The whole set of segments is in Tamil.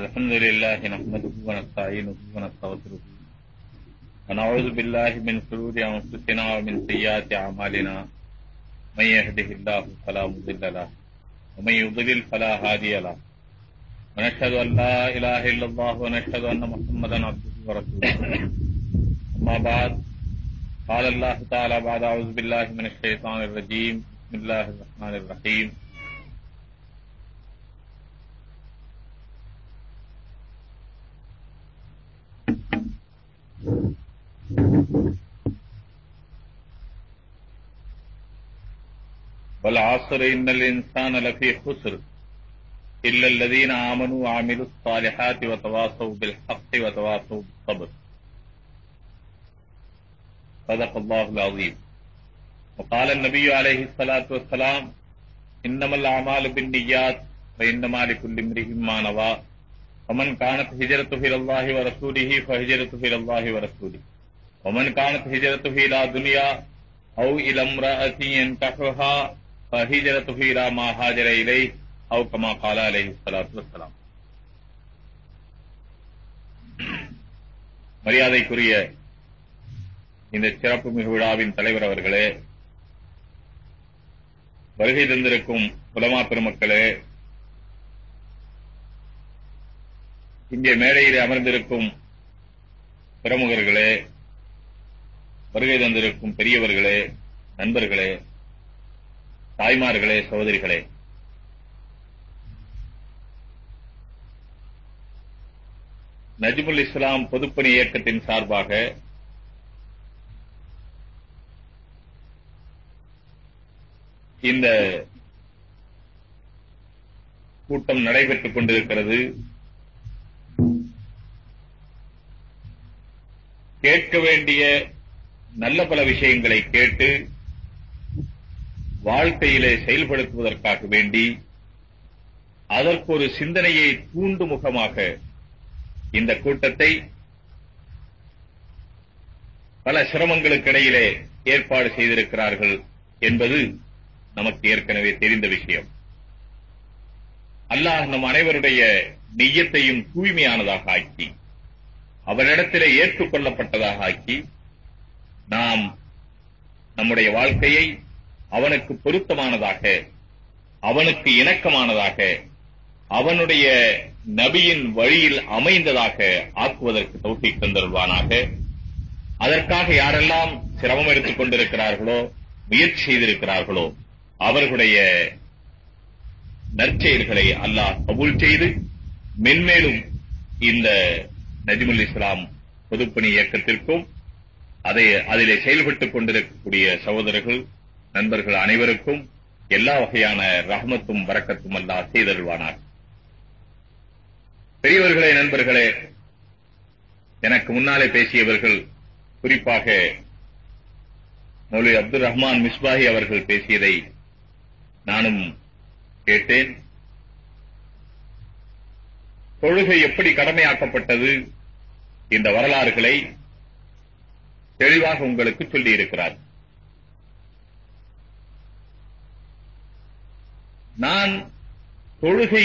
الحمد لله نحمده ونستعينه ونستغفره ونعوذ بالله من شرور أنفسنا ومن سيئات أعمالنا من يهده الله فلا مضل له ومن يضلل فلا هادي له ونشهد أن لا إله إلا الله ونشهد أن محمدا عبده ورسوله أما بعد قال الله تعالى بعد أعوذ بالله من الشيطان الرجيم بسم الله الرحمن الرحيم والعصر إن الإنسان لفي خسر إلا الذين آمنوا وعملوا الصالحات وتواصوا بالحق وتواصوا بالصبر. صدق الله العظيم وقال النبي عليه الصلاة والسلام إنما الأعمال بالنيات وإنما لكل امرئ ما نوى ومن كانت هجرته إلى الله ورسوله فهجرته إلى الله ورسوله ومن كانت هجرته إلى دنيا أو إلى امرأة ينكحها فهجرته إلى ما هاجر إليه أو كما قال عليه الصلاة والسلام மரியாதைக்குரிய இந்த சிறப்பு மிகு விழாவின் தலைவர் அவர்களே வருகை தந்திருக்கும் உலமா பெருமக்களே இங்கே மேடையில் அமர்ந்திருக்கும் பிரமுகர்களே வருகை தந்திருக்கும் பெரியவர்களே நண்பர்களே தாய்மார்களே சகோதரிகளே. நஜ்முல் இஸ்லாம் பொதுப்பணி இயக்கத்தின் சார்பாக இந்த கூட்டம் நடைபெற்றுக் கொண்டிருக்கிறது. கேட்க வேண்டிய நல்ல பல விஷயங்களை கேட்டு வாழ்க்கையிலே செயல்படுத்துவதற்காக வேண்டி அதற்கு ஒரு சிந்தனையை தூண்டு முகமாக இந்த கூட்டத்தை பல சிரமங்களுக்கு இடையிலே ஏற்பாடு செய்திருக்கிறார்கள் என்பது நமக்கு ஏற்கனவே தெரிந்த விஷயம். அல்லாஹ் நம் அனைவருடைய நெய்யத்தையும் தூய்மையானதாக ஆக்கி அவரிடத்திலே ஏற்றுக்கொள்ளப்பட்டதாக ஆக்கி நாம் நம்முடைய வாழ்க்கையை அவனுக்கு பொருத்தமானதாக அவனுக்கு இணக்கமானதாக அவனுடைய நபியின் வழியில் அமைந்ததாக ஆக்குவதற்கு தௌஃபி தந்தருவானாக அதற்காக யாரெல்லாம் சிரமம் எடுத்துக் கொண்டிருக்கிறார்களோ முயற்சி செய்திருக்கிறார்களோ அவர்களுடைய நற்செயல்களை அல்லாஹ் கபூல் செய்து மென்மேலும் இந்த நஜிமுல் இஸ்லாம் பொதுப்பணி இயக்கத்திற்கும் அதை அதிலே செயல்பட்டுக் கொண்டிருக்கக்கூடிய சகோதரர்கள் நண்பர்கள் அனைவருக்கும் எல்லா வகையான ரஹமத்தும் வரக்கத்தும் அல்லா செய்தருவானார் பெரியவர்களே நண்பர்களே எனக்கு முன்னாலே பேசியவர்கள் குறிப்பாக மௌலி அப்துல் ரஹ்மான் மிஸ்பாஹி அவர்கள் பேசியதை நானும் கேட்டேன். தொழுகை எப்படி கடமையாக்கப்பட்டது இந்த வரலாறுகளை தெளிவாக உங்களுக்கு சொல்லியிருக்கிறார். நான் தொழுகை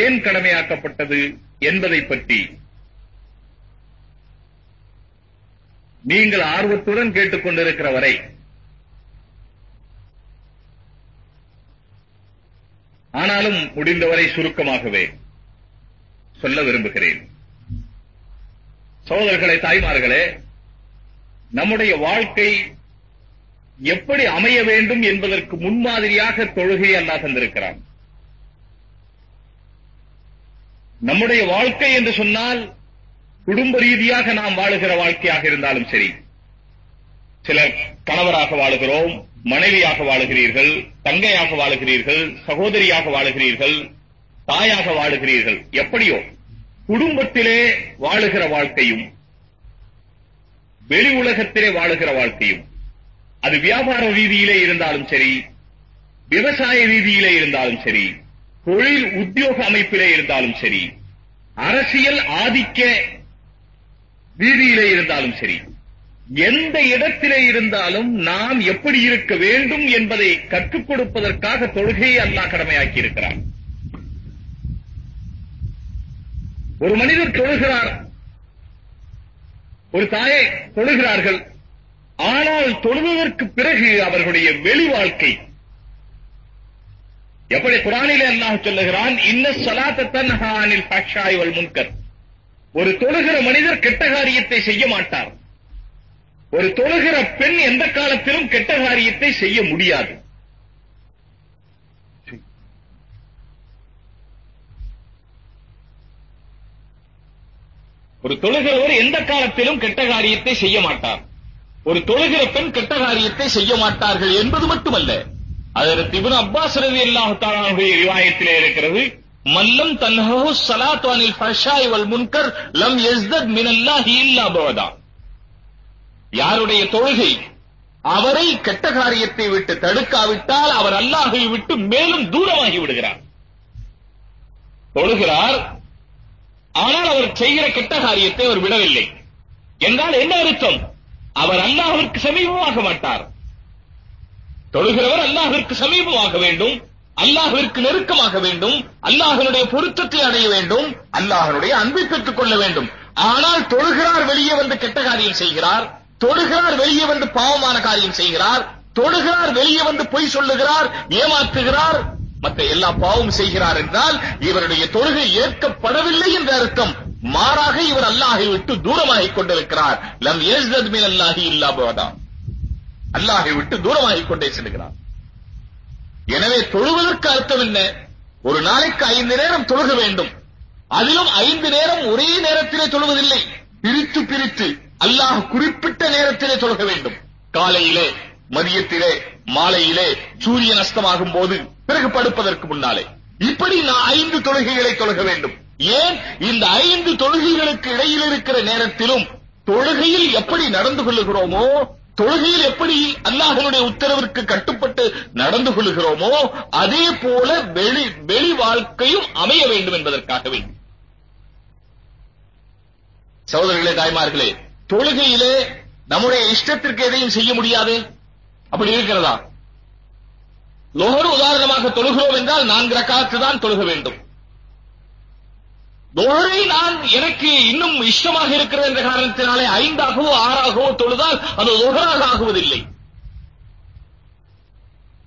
ஏன் கடமையாக்கப்பட்டது என்பதை பற்றி நீங்கள் ஆர்வத்துடன் கேட்டுக்கொண்டிருக்கிற வரை ஆனாலும் முடிந்தவரை சுருக்கமாகவே சொல்ல விரும்புகிறேன். சோதர்களே தாய்மார்களே நம்முடைய வாழ்க்கை எப்படி அமைய வேண்டும் என்பதற்கு முன்மாதிரியாக தொழுகை அல்லா தந்திருக்கிறான். நம்முடைய வாழ்க்கை என்று சொன்னால் குடும்ப ரீதியாக நாம் வாழுகிற வாழ்க்கையாக இருந்தாலும் சரி சிலர் கணவராக வாழுகிறோம் மனைவியாக வாழுகிறீர்கள் தங்கையாக வாழுகிறீர்கள் சகோதரியாக வாழுகிறீர்கள் தாயாக வாழுகிறீர்கள். எப்படியோ? குடும்பத்திலே வாழுகிற வாழ்க்கையும் வெளி உலகத்திலே வாழுகிற வாழ்க்கையும் அது வியாபார ரீதியிலே இருந்தாலும் சரி விவசாய ரீதியிலே இருந்தாலும் சரி தொழில் உத்தியோக அமைப்பிலே இருந்தாலும் சரி அரசியல் ஆதிக்க ரீதியிலே இருந்தாலும் சரி எந்த இடத்திலே இருந்தாலும் நாம் எப்படி இருக்க வேண்டும் என்பதை கற்றுக் கொடுப்பதற்காக தொழுகையை அல்லாஹ் கடமையாக்கி இருக்கிறார் ஒரு மனிதர் தொழுகிறார். ஒரு தாயை தொழுகிறார்கள். ஆனால் தொழுவதற்கு பிறகு அவர்களுடைய வெளி வாழ்க்கை. எப்படி குரானிலே அல்லாஹ் சொல்லுகிறான் இன்ன சலாத்தன் ஹானில் வல் முன்கர். ஒரு தொழுகிற மனிதர் கெட்ட காரியத்தை செய்ய மாட்டார். ஒரு தொழுகிற பெண் எந்த காலத்திலும் கெட்ட காரியத்தை செய்ய முடியாது. ஒரு தொழுகிறவர் எந்த காலத்திலும் கெட்ட காரியத்தை செய்ய மாட்டார். ஒரு தொழுகிற பெண் கெட்ட காரியத்தை செய்ய மாட்டார்கள் என்பது மட்டுமல்ல. அதற்கு இப்னு அப்பாஸ் ரவி தஆலாவுடைய ரிவாயத்திலே இருக்கிறது மல்லம் தன்ஹு ஸலாத்து அனில் வல் முன்கர் லம் யஸ்தத் மினல்லாஹி இல்லா பவதா. யாருடைய தொழுகை அவரை கெட்ட காரியத்தை விட்டு தடுக்காவிட்டால் அவர் அல்லாஹை விட்டு மேலும் தூரமாகி விடுகிறார். தொழுகிறார் ஆனால் அவர் செய்கிற கெட்ட காரியத்தை அவர் விடவில்லை. என்றால் என்ன அர்த்தம்? அவர் அல்லாஹிற்கு சமீபமாக மாட்டார். தொழுகிறவர் அல்லாஹிற்கு சமீபமாக வேண்டும் அல்லாஹிற்கு நெருக்கமாக வேண்டும் அல்லாஹனுடைய பொருத்தத்தை அடைய வேண்டும் அல்லாஹனுடைய அன்பை பெற்றுக் கொள்ள வேண்டும். ஆனால் தொழுகிறார் வெளியே வந்து கெட்ட காரியம் செய்கிறார் தொழுகிறார் வெளியே வந்து பாவமான காரியம் செய்கிறார் தொழுகிறார் வெளியே வந்து பொய் சொல்லுகிறார் ஏமாற்றுகிறார் மற்ற எல்லா பாவம் செய்கிறார் என்றால் இவருடைய தொழுகை ஏற்கப்படவில்லை என்ற அர்த்தம். மாறாக இவர் அல்லாஹை விட்டு தூரமாகிக் கொண்டிருக்கிறார். லம் ஏஸ்தத் மின் அல்லாஹி இல்லா பவதா அல்லாஹை விட்டு தூரமாகிக் கொண்டே செல்கிறார். எனவே தொழுவதற்கு அர்த்தம் என்ன? ஒரு நாளைக்கு ஐந்து நேரம் தொழுக வேண்டும். அதிலும் ஐந்து நேரம் ஒரே நேரத்திலே தொழுவதில்லை. பிரித்து பிரித்து அல்லாஹ் குறிப்பிட்ட நேரத்திலே தொழுக வேண்டும். காலையிலே மதியத்திலே மாலையிலே சூரியன் அஸ்தமாகும் போது பிறகு படுப்பதற்கு முன்னாலே. இப்படி நான் ஐந்து தொழுகைகளை தொழுக வேண்டும். ஏன்? இந்த ஐந்து தொழுகைகளுக்கு இடையில் இருக்கிற நேரத்திலும் தொழுகையில் எப்படி நடந்து கொள்ளுகிறோமோ தொழுகையில் எப்படி அல்லாஹனுடைய உத்தரவிற்கு கட்டுப்பட்டு நடந்து கொள்கிறோமோ அதே போல வெளி வெளி வாழ்க்கையும் அமைய வேண்டும் என்பதற்காகவே. சகோதரர்களே தாய்மார்களே தொழுகையிலே நம்முடைய இஷ்டத்திற்கு எதையும் செய்ய முடியாது. அப்படி இருக்கிறதா? லோகர் உதாரணமாக தொழுகிறோம் என்றால் நான்கு ரக்காத்து தான் தொழுக வேண்டும். லோகரை நான் எனக்கு இன்னும் இஷ்டமாக இருக்கிறது என்ற காரணத்தினாலே ஐந்தாகவோ ஆறாகவோ தொழுதால் அது லோகராக ஆகுவதில்லை.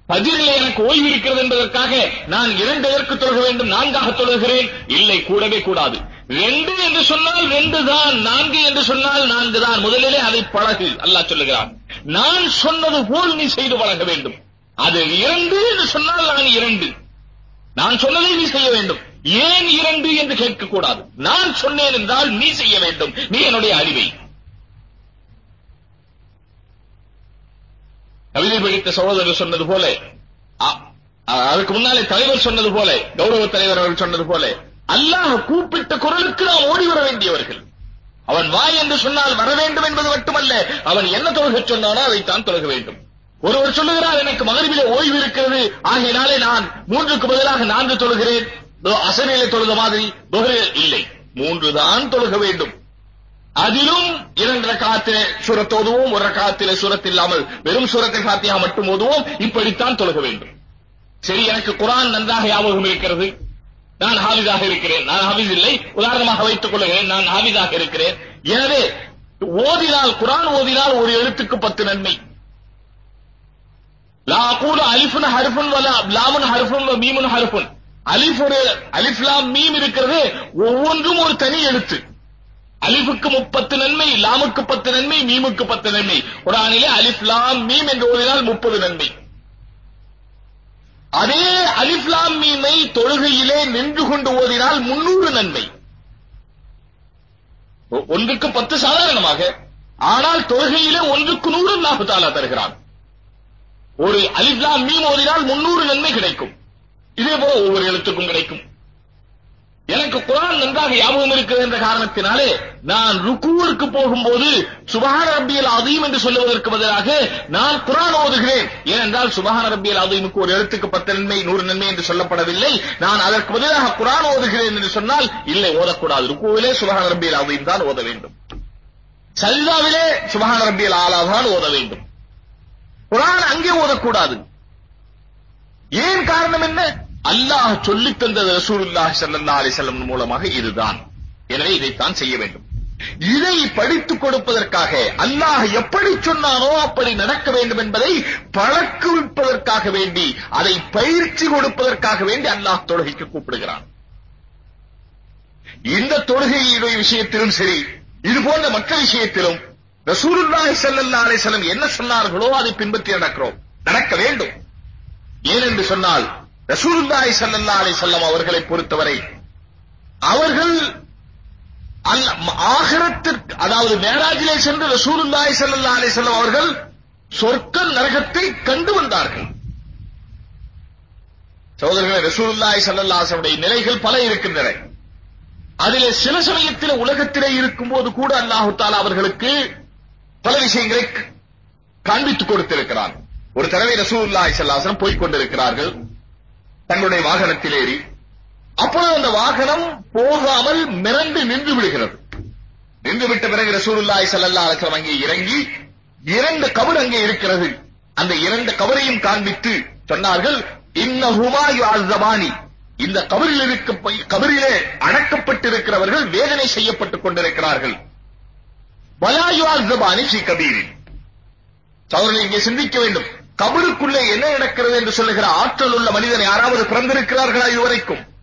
பதிரிலே எனக்கு ஓய்வு இருக்கிறது என்பதற்காக நான் இரண்டு எதற்கு தொழுக வேண்டும் நான்காக தொழுகிறேன். இல்லை கூடவே கூடாது. ரெண்டு என்று சொன்னால் ரெண்டு தான் நான்கு என்று சொன்னால் நான்கு தான். முதலிலே அதை பழகு அல்லாஹ் சொல்லுகிறான். நான் சொன்னது போல் நீ செய்து பழக வேண்டும். அது இரண்டு என்று சொன்னால் நான் இரண்டு. நான் சொன்னதை நீ செய்ய வேண்டும். ஏன் இரண்டு என்று கேட்கக்கூடாது. நான் சொன்னேன் என்றால் நீ செய்ய வேண்டும். நீ என்னுடைய அறிவை. கவிதை படித்த சகோதரர் சொன்னது போல அதுக்கு முன்னாலே தலைவர் சொன்னது போல கௌரவ தலைவர் அவர்கள் சொன்னது போல அல்லாஹ் கூப்பிட்ட குரலுக்கு நாம் ஓடி வர வேண்டியவர்கள். அவன் வா என்று சொன்னால் வர வேண்டும் என்பது மட்டுமல்ல. அவன் என்ன தொழுக சொன்னானோ அதைத்தான் தொழுக வேண்டும். ஒருவர் சொல்லுகிறார் எனக்கு மகரிபிலே ஓய்வு இருக்கிறது. ஆகையினாலே நான் மூன்றுக்கு பதிலாக நான்கு தொழுகிறேன். தோ- அசரிலே தொழுத மாதிரி துஹரில் இல்லை. மூன்று தான் தொழுக வேண்டும். அதிலும் இரண்டு ரக்காத்திலே சுரத் ஓதுவோம் ஒரு ரக்காத்திலே சூரத் இல்லாமல் வெறும் சுரத்தை காத்தியா மட்டும் ஓதுவோம். இப்படித்தான் தொழுக வேண்டும். சரி எனக்கு குரான் நன்றாக ஞாபகம் இருக்கிறது. நான் ஹாஃபிஸாக இருக்கிறேன். நான் ஹாஃபிஸ் இல்லை. உதாரணமாக வைத்துக் கொள்கிறேன் நான் ஹாஃபிஸாக இருக்கிறேன். எனவே ஓதினால் குரான் ஓதினால் ஒரு எழுத்துக்கு பத்து நன்மை. லா அகூலு அலிஃபுன் ஹர்ஃபுன் வலா லாமுன் ஹர்ஃபுன் மீமுன் ஹர்ஃபுன். அலிஃப் ஒரு அலிஃப் லாம் மீம் இருக்கிறது. ஒவ்வொன்றும் ஒரு தனி எழுத்து. அலிஃபுக்கு முப்பத்து நன்மை லாமுக்கு பத்து நன்மை மீமுக்கு பத்து நன்மை. குரானிலே அலிஃப் லாம் மீம் என்று ஓதினால் முப்பது நன்மை. அதே அலிப்லாம் மீமை தொழுகையிலே நின்று கொண்டு ஓதினால் முன்னூறு நன்மை. ஒன்றுக்கு பத்து சாதாரணமாக ஆனால் தொழுகையிலே ஒன்றுக்கு நூறு அல்லாஹு தாலா தருகிறான். ஒரு அலிப்லாம் மீம் ஓதினால் முன்னூறு நன்மை கிடைக்கும். இதே போல ஒவ்வொரு எழுத்துக்கும் கிடைக்கும். எனக்கு குரான் நன்றாக ஞாபகம் இருக்கிறது என்ற காரணத்தினாலே நான் ருக்குவிற்கு போகும்போது சுபஹான ரப்பியல் அதீம் என்று சொல்லுவதற்கு பதிலாக நான் குரான் ஓதுகிறேன். ஏனென்றால் சுபஹான ரப்பியல் அதீமுக்கு ஒரு எழுத்துக்கு பத்து நன்மை நூறு நன்மை என்று சொல்லப்படவில்லை. நான் அதற்கு பதிலாக குரான் ஓதுகிறேன் என்று சொன்னால் இல்லை ஓதக்கூடாது. ருக்குவிலே சுபஹான ரப்பியல் அதீம் தான் ஓத வேண்டும். சஜிதாவிலே சுபஹான ரப்பியல் ஆலா தான் ஓத வேண்டும். குரான் அங்கே ஓதக்கூடாது. ஏன் காரணம் என்ன? அல்லாஹ் சொல்லித் தந்தது ரசூலுல்லாஹி ஸல்லல்லாஹு அலைஹி வஸல்லம் மூலமாக இதுதான். எனவே இதைத்தான் செய்ய வேண்டும். இதை படித்துக் கொடுப்பதற்காக அல்லாஹ் எப்படி சொன்னானோ அப்படி நடக்க வேண்டும் என்பதை பழக்குவிப்பதற்காக வேண்டி அதை பயிற்சி கொடுப்பதற்காக வேண்டி அல்லாஹ் தொழுகைக்கு கூப்பிடுகிறான். இந்த தொழுகையுடைய விஷயத்திலும் சரி இது போன்ற மற்ற விஷயத்திலும் ரசூலுல்லாஹி ஸல்லல்லாஹு அலைஹி வஸல்லம் என்ன சொன்னார்களோ அதை பின்பற்றி நடக்கிறோம். நடக்க வேண்டும். ஏனென்று சொன்னால் ரசூலுல்லாஹி ஸல்லல்லாஹு அலைஹி வஸல்லம் அவர்களை பொறுத்தவரை அவர்கள் அல்ல ஆகிரத்திற்கு அதாவது மேராஜிலே சென்று ரசூலுல்லாஹி ஸல்லல்லாஹு அலைஹி வஸல்லம் அவர்கள் சொர்க்க நரகத்தை கண்டு வந்தார்கள். சகோதரர்களே ரசூலுல்லாஹி ஸல்லல்லாஹு அலைஹி வஸல்லம் நிலைகள் பல இருக்கின்றன. அதிலே சில சமயத்தில் உலகத்திலே இருக்கும்போது கூட அல்லாஹு தாலா அவர்களுக்கு பல விஷயங்களை காண்பித்துக் கொடுத்திருக்கிறான். ஒரு தடவை ரசூலுல்லாஹி ஸல்லல்லாஹு அலைஹி வஸல்லம் போய்க் கொண்டிருக்கிறார்கள். தங்களுடைய வாகனத்தில் ஏறி அப்பொழுது அந்த வாகனம் போகாமல் மிரண்டு நின்று விடுகிறது. நின்று விட்ட பிறகு ரசூலுல்லாய் சல்லல்லா அலைஹி அங்கே இறங்கி இரண்டு கபர் அங்கே இருக்கிறது. அந்த இரண்டு கபரையும் காண்பித்து சொன்னார்கள் இன்னஹுமா யுஅzzபானி இந்த கபரில் இருக்க கபரிலே அடக்கப்பட்டிருக்கிறவர்கள் வேதனை செய்யப்பட்டுக் கொண்டிருக்கிறார்கள். வலா யுஅzzபானி ஃபீ கபீரின். சகோதரர்கள் இங்கே சிந்திக்க வேண்டும். கபருக்குள்ளே என்ன நடக்கிறது என்று சொல்லுகிற ஆற்றல் உள்ள மனிதன் யாராவது பிறந்திருக்கிறார்களா இதுவரைக்கும்?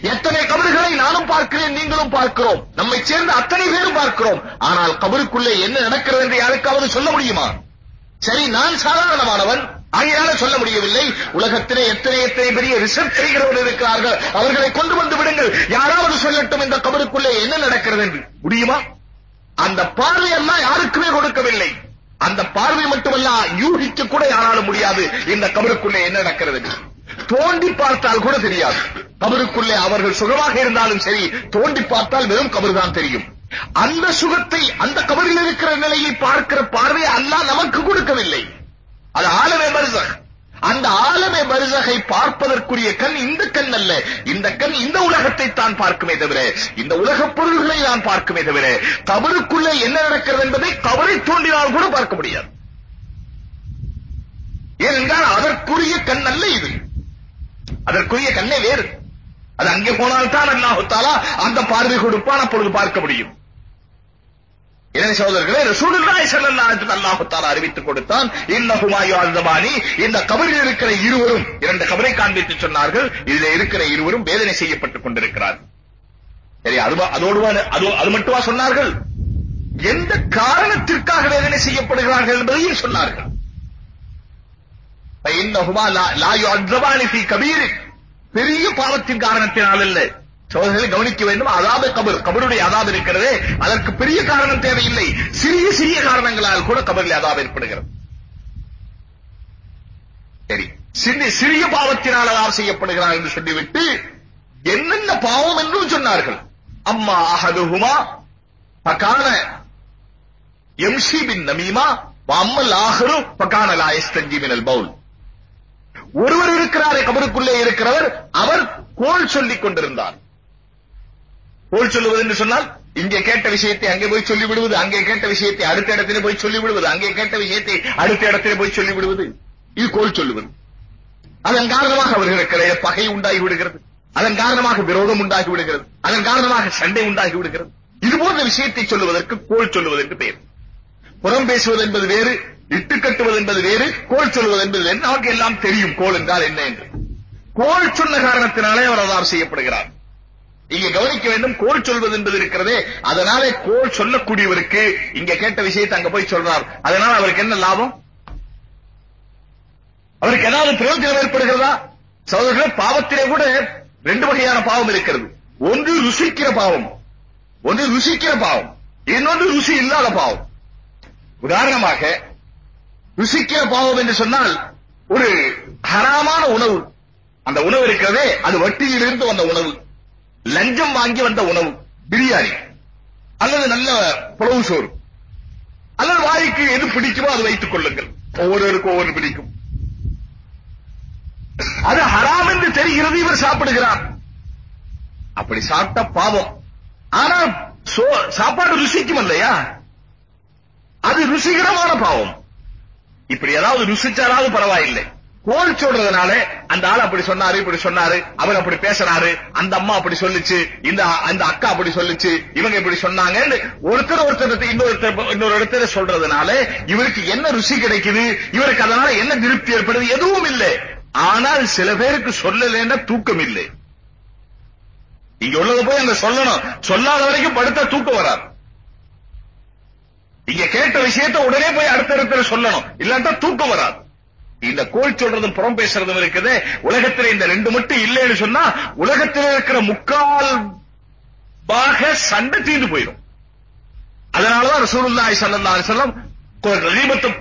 எத்தனை கபறுகளை நானும் பார்க்கிறேன் நீங்களும் பார்க்கிறோம். நம்மை சேர்ந்த அத்தனை பேரும் பார்க்கிறோம். ஆனால் கபருக்குள்ளே என்ன நடக்கிறது என்று யாருக்காவது சொல்ல முடியுமா? சரி நான் சாதாரணமானவன். ஆகையால சொல்ல முடியவில்லை. உலகத்திலே எத்தனை எத்தனை பெரிய ரிசர்ச் செய்கிறவர்கள் இருக்கிறார்கள். அவர்களை கொண்டு வந்து விடுங்கள். யாராவது சொல்லட்டும் இந்த கபருக்குள்ளே என்ன நடக்கிறது என்று. முடியுமா? அந்த பார்வையெல்லாம் யாருக்குமே கொடுக்கவில்லை. அந்த பார்வை மட்டுமல்ல யூகிக்க கூட யாராலும் முடியாது. இந்த கபருக்குள்ளே என்ன நடக்கிறது? தோண்டி பார்த்தால் கூட தெரியாது. கபருக்குள்ளே அவர்கள் சுகமாக இருந்தாலும் சரி தோண்டி பார்த்தால் வெறும் கபர் தான் தெரியும். அந்த சுகத்தை அந்த கபரில் இருக்கிற நிலையை பார்க்கிற பார்வை அல்லா நமக்கு கொடுக்கவில்லை. அது ஆலமே பரிசக் அந்த ஆலமே பரிசகை பார்ப்பதற்குரிய கண் இந்த கண் அல்ல. இந்த கண் இந்த உலகத்தை தான் பார்க்குமே தவிர இந்த உலகப் பொருள்களை தான் பார்க்குமே தவிர கபருக்குள்ளே என்ன நடக்கிறது என்பதை கபரை தோண்டினால் கூட பார்க்க முடியாது. ஏனென்றால் அதற்குரிய கண் அல்ல இது. அதற்குரிய கண்ணே வேறு. அது அங்கே போனால்தான் அல்லாஹு தாலா அந்த பார்வை கொடுப்பான் அப்பொழுது பார்க்க முடியும். எனவே சகோதரர்களே? ரசூலுல்லாஹி ஸல்லல்லாஹு அலைஹி வஸல்லம் அல்லாஹ் தஆலா அறிவித்துக் கொடுத்தான் இன்னஹுமா யுஅzzபானி இந்த கபரில் இருக்கிற இருவரும் இரண்டு கபரை காண்பித்து சொன்னார்கள் இதில் இருக்கிற இருவரும் வேதனை செய்யப்பட்டுக் கொண்டிருக்கிறார்கள் சரி அது அதோடு அது அது மட்டுமா சொன்னார்கள்? எந்த காரணத்திற்காக வேதனை செய்யப்படுகிறார்கள் என்பதையும் சொன்னார்கள். இன்னஹுமா லா யுஅzzபானி ஃபீ கபீர் பெரிய பாவத்தின் காரணத்தினால் இல்லை சோதனை கவனிக்க வேண்டும். அதாவது கபர் கபருடைய அதாவது இருக்கிறது. அதற்கு பெரிய காரணம் தேவையில்லை. சிறிய சிறிய காரணங்களால் கூட கபரில் அதாவது ஏற்படுகிறது. சரி. சிறிய சிறிய பாவத்தினால் அதாப் செய்யப்படுகிறார் என்று சொல்லிவிட்டு என்னென்ன பாவம் என்றும் சொன்னார்கள். அம்மா அஹதுஹுமா பகான எம்சி பின் நமீமா அம்மல் ஆஹரு பகான லாயஸ்தஞ்சி மினல் பவுல் ஒருவர் இருக்கிறாரே கபருக்குள்ளே இருக்கிறவர் அவர் கோல் சொல்லிக் கொண்டிருந்தார். போய் சொல்லுவது என்று சொன்னால் இங்கே கேட்ட விஷயத்தை அங்கே போய் சொல்லி விடுவது அங்கே கேட்ட விஷயத்தை அடுத்த இடத்திலே போய் சொல்லி விடுவது அங்கே கேட்ட விஷயத்தை அடுத்த இடத்திலே போய் சொல்லி விடுவது இது கோல் சொல்லுவது. அதன் காரணமாக அவர்களுக்கு பகை உண்டாகி விடுகிறது அதன் காரணமாக விரோதம் உண்டாகி விடுகிறது அதன் காரணமாக சண்டை உண்டாகி விடுகிறது இது போன்ற விஷயத்தை சொல்லுவதற்கு கோல் சொல்லுவதற்கு பெயர். புறம் பேசுவது என்பது வேறு இட்டு கட்டுவது என்பது வேறு கோல் சொல்வது என்பது வேறு. நமக்கு எல்லாம் தெரியும் கோல் என்றால் என்ன என்று. கோல் சொன்ன காரணத்தினாலே அவர் அதார் செய்யப்படுகிறார். இங்க கவனிக்க வேண்டும் கோல் சொல்வது என்பது இருக்கிறதே. அதனாலே கோல் சொல்லக்கூடியவருக்கு இங்க கேட்ட விஷயத்தை அங்க போய் சொல்றார். அதனால அவருக்கு என்ன லாபம்? அவருக்கு ஏதாவது பிரயோஜனம் ஏற்படுகிறதா? சகோதரர்களே பாவத்திலே கூட ரெண்டு வகையான பாவம் இருக்கிறது. ஒன்று ருசிக்கிற பாவம். ஒன்று ருசிக்கிற பாவம். இன்னொன்று ருசி இல்லாத பாவம். உதாரணமாக ருசிக்கிற பாவம் என்று சொன்னால் ஒரு ஹராமான உணவு. அந்த உணவு இருக்கிறதே அது வட்டியிலிருந்து வந்த உணவு. லஞ்சம் வாங்கி வந்த உணவு பிரியாணி. அல்லது நல்ல புலவு சோறு. அல்லது வாய்க்கு எது பிடிக்குமோ அது வைத்துக் கொள்ளுங்கள். ஒவ்வொருவருக்கும் ஒவ்வொரு பிடிக்கும். அது ஹராம் என்று தெரிகிறது இவர் சாப்பிடுகிறார். அப்படி சாப்பிட்ட பாவம். ஆனா சாப்பாடு ருசிக்கும் இல்லையா அது ருசிகரமான பாவம். இப்படி ஏதாவது ருசிச்சாலாவது பரவாயில்லை. கோல் சொல்றதுனால அந்த ஆள் அப்படி சொன்னாரு இப்படி சொன்னாரு அவர் அப்படி பேசுறாரு அந்த அம்மா அப்படி சொல்லுச்சு இந்த அந்த அக்கா அப்படி சொல்லுச்சு இவங்க இப்படி சொன்னாங்கன்னு ஒருத்தர் ஒருத்தர் இன்னொருத்தர் இன்னொரு இடத்துல சொல்றதுனால இவருக்கு என்ன ருசி கிடைக்குது இவருக்கு அதனால என்ன திருப்தி ஏற்படுது எதுவும் இல்லை. ஆனால் சில பேருக்கு சொல்லலைன்னா தூக்கம் இல்லை. இங்க உள்ளத போய் அங்க சொல்லணும். சொல்லாத வரைக்கும் படுத்த தூக்கம் வராது. இங்க கேட்ட விஷயத்தை உடனே போய் அடுத்த இடத்துல சொல்லணும். இல்லாட்டா தூக்கம் வராது. இந்த கோல் சொல்றதும் புறம் பேசுறதும் இருக்குது. உலகத்துல இந்த ரெண்டு மட்டும் இல்லைன்னு சொன்னா உலகத்தில் இருக்கிற முக்கால் பாக சண்டை தீர்ந்து போயிடும். அதனாலதான் ரசூலுல்லாஹி ஸல்லல்லாஹு அலைஹி வஸல்லம்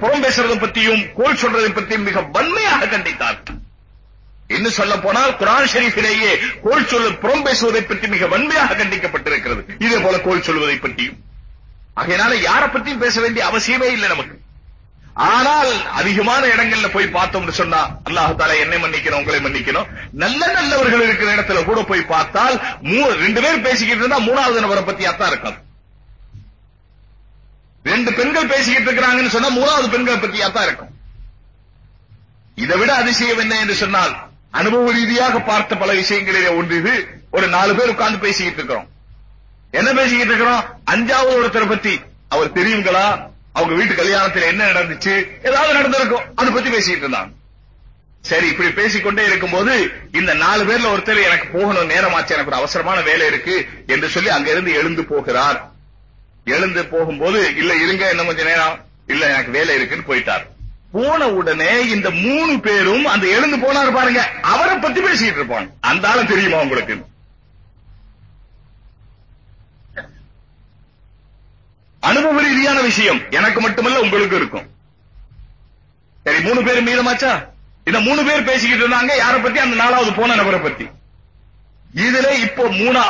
புறம் பேசுறதை பத்தியும் கோல் சொல்றதை பத்தியும் மிக வன்மையாக கண்டித்தார். இன்னும் சொல்ல போனால் குரான் ஷெரீஃபிலேயே கோல் சொல்ல புறம் பேசுவதை பற்றி மிக வன்மையாக கண்டிக்கப்பட்டிருக்கிறது. இதே போல கோல் சொல்வதை பற்றியும். ஆகையினால யாரை பத்தியும் பேச வேண்டிய அவசியமே இல்லை நமக்கு. ஆனால் அதிகமான இடங்கள்ல போய் பார்த்தோம்னு சொன்னா அல்லாஹ் தாலா என்னை மன்னிக்கணும் உங்களை மன்னிக்கணும். நல்ல நல்லவர்கள் இருக்கிற இடத்துல கூட போய் பார்த்தால் மூ- ரெண்டு பேர் பேசிக்கிட்டு இருந்தா மூணாவது நபரை பத்தி அத்தான் இருக்கும். ரெண்டு பெண்கள் பேசிக்கிட்டு இருக்கிறாங்கன்னு சொன்னா மூணாவது பெண்களை பத்தி அத்தான் இருக்கும். இதை விட அதிசயம் என்ன என்று சொன்னால் அனுபவ ரீதியாக பார்த்த பல விஷயங்களிலே ஒன்று இது. ஒரு நாலு பேர் உட்கார்ந்து பேசிக்கிட்டு இருக்கிறோம். என்ன பேசிக்கிட்டு இருக்கிறோம்? அஞ்சாவது ஒருத்தரை பத்தி. அவர் தெரியுங்களா? அவங்க வீட்டு கல்யாணத்துல என்ன நடந்துச்சு? ஏதாவது நடந்திருக்கும். அதை பத்தி பேசிட்டு இருந்தாங்க. சரி இப்படி பேசிக்கொண்டே இருக்கும்போது இந்த நாலு பேர்ல ஒருத்தர் எனக்கு போகணும் நேரமாச்சு எனக்கு ஒரு அவசரமான வேலை இருக்கு என்று சொல்லி அங்க இருந்து எழுந்து போகிறார். எழுந்து போகும்போது இல்ல இருங்க இன்னும் கொஞ்ச நேரம். இல்ல எனக்கு வேலை இருக்குன்னு போயிட்டார். போன உடனே இந்த மூணு பேரும் அந்த எழுந்து போனார் பாருங்க. அவரை பத்தி பேசிட்டு இருப்பாங்க. அந்த ஆளும் தெரியுமா உங்களுக்கு? அனுபவ ரீதியான விஷயம் எனக்கு மட்டுமல்ல உங்களுக்கு இருக்கும். சரி மூணு பேர் மீதமாச்சா? இந்த மூணு பேர் பேசிக்கிட்டு இருந்தாங்க யாரை பத்தி? அந்த நாலாவது போன நபரை பத்தி. இதுல இப்போ மூணா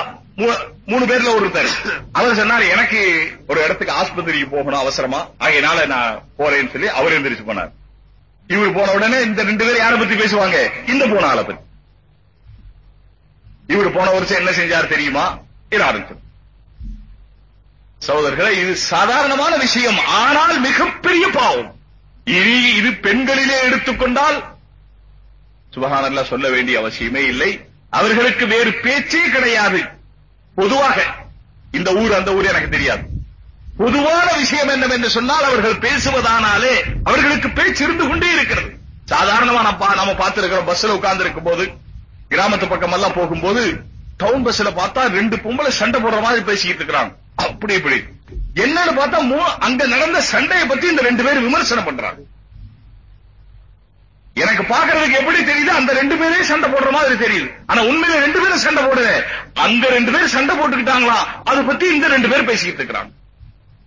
மூணு பேர்ல ஒருத்தர். அவர் சொன்னார் எனக்கு ஒரு இடத்துக்கு ஆஸ்பத்திரிக்கு போகணும் அவசரமா. ஆகையினால நான் போறேன்னு சொல்லி அவர் எந்திரிச்சு போனார். இவர் போன உடனே இந்த ரெண்டு பேரும் யாரை பத்தி பேசுவாங்க? இந்த போன ஆளை பத்தி. இவர் போன வருஷம் என்ன செஞ்சார் தெரியுமா? இது ஆரம்பிச்சு சகோதரர்களே இது சாதாரணமான விஷயம். ஆனால் மிகப்பெரிய பாவம். இனி இது பெண்களிலே எடுத்துக்கொண்டால் சுபஹானல்லா சொல்ல வேண்டிய அவசியமே இல்லை. அவர்களுக்கு வேறு பேச்சே கிடையாது. பொதுவாக இந்த ஊர் அந்த ஊர் எனக்கு தெரியாது. பொதுவான விஷயம் என்னவென்று சொன்னால் அவர்கள் பேசுவதானாலே அவர்களுக்கு பேச்சு இருந்து கொண்டே இருக்கிறது. சாதாரணமா நம்ம நாம பார்த்திருக்கிறோம் பஸ்ல உட்கார்ந்து இருக்கும் போது கிராமத்து பக்கம் எல்லாம் போகும்போது டவுன் பஸ்ல பார்த்தா ரெண்டு பொம்பளை சண்டை போடுற மாதிரி பேசிக்கிட்டு இருக்கிறாங்க. அப்படி இப்படி. என்னன்னு பார்த்தா மூ- அங்க நடந்த சண்டையை பத்தி இந்த ரெண்டு பேரும் விமர்சனம் பண்றாங்க. எனக்கு பாக்குறதுக்கு எப்படி தெரியுது? அந்த ரெண்டு பேரே சண்டை போடுற மாதிரி தெரியுது. ஆனா உண்மையில ரெண்டு பேரும் சண்டை போடுது அந்த ரெண்டு பேரும் சண்டை போட்டுக்கிட்டாங்களா? அதை பத்தி இந்த ரெண்டு பேரும் பேசிக்கிட்டு இருக்கிறாங்க.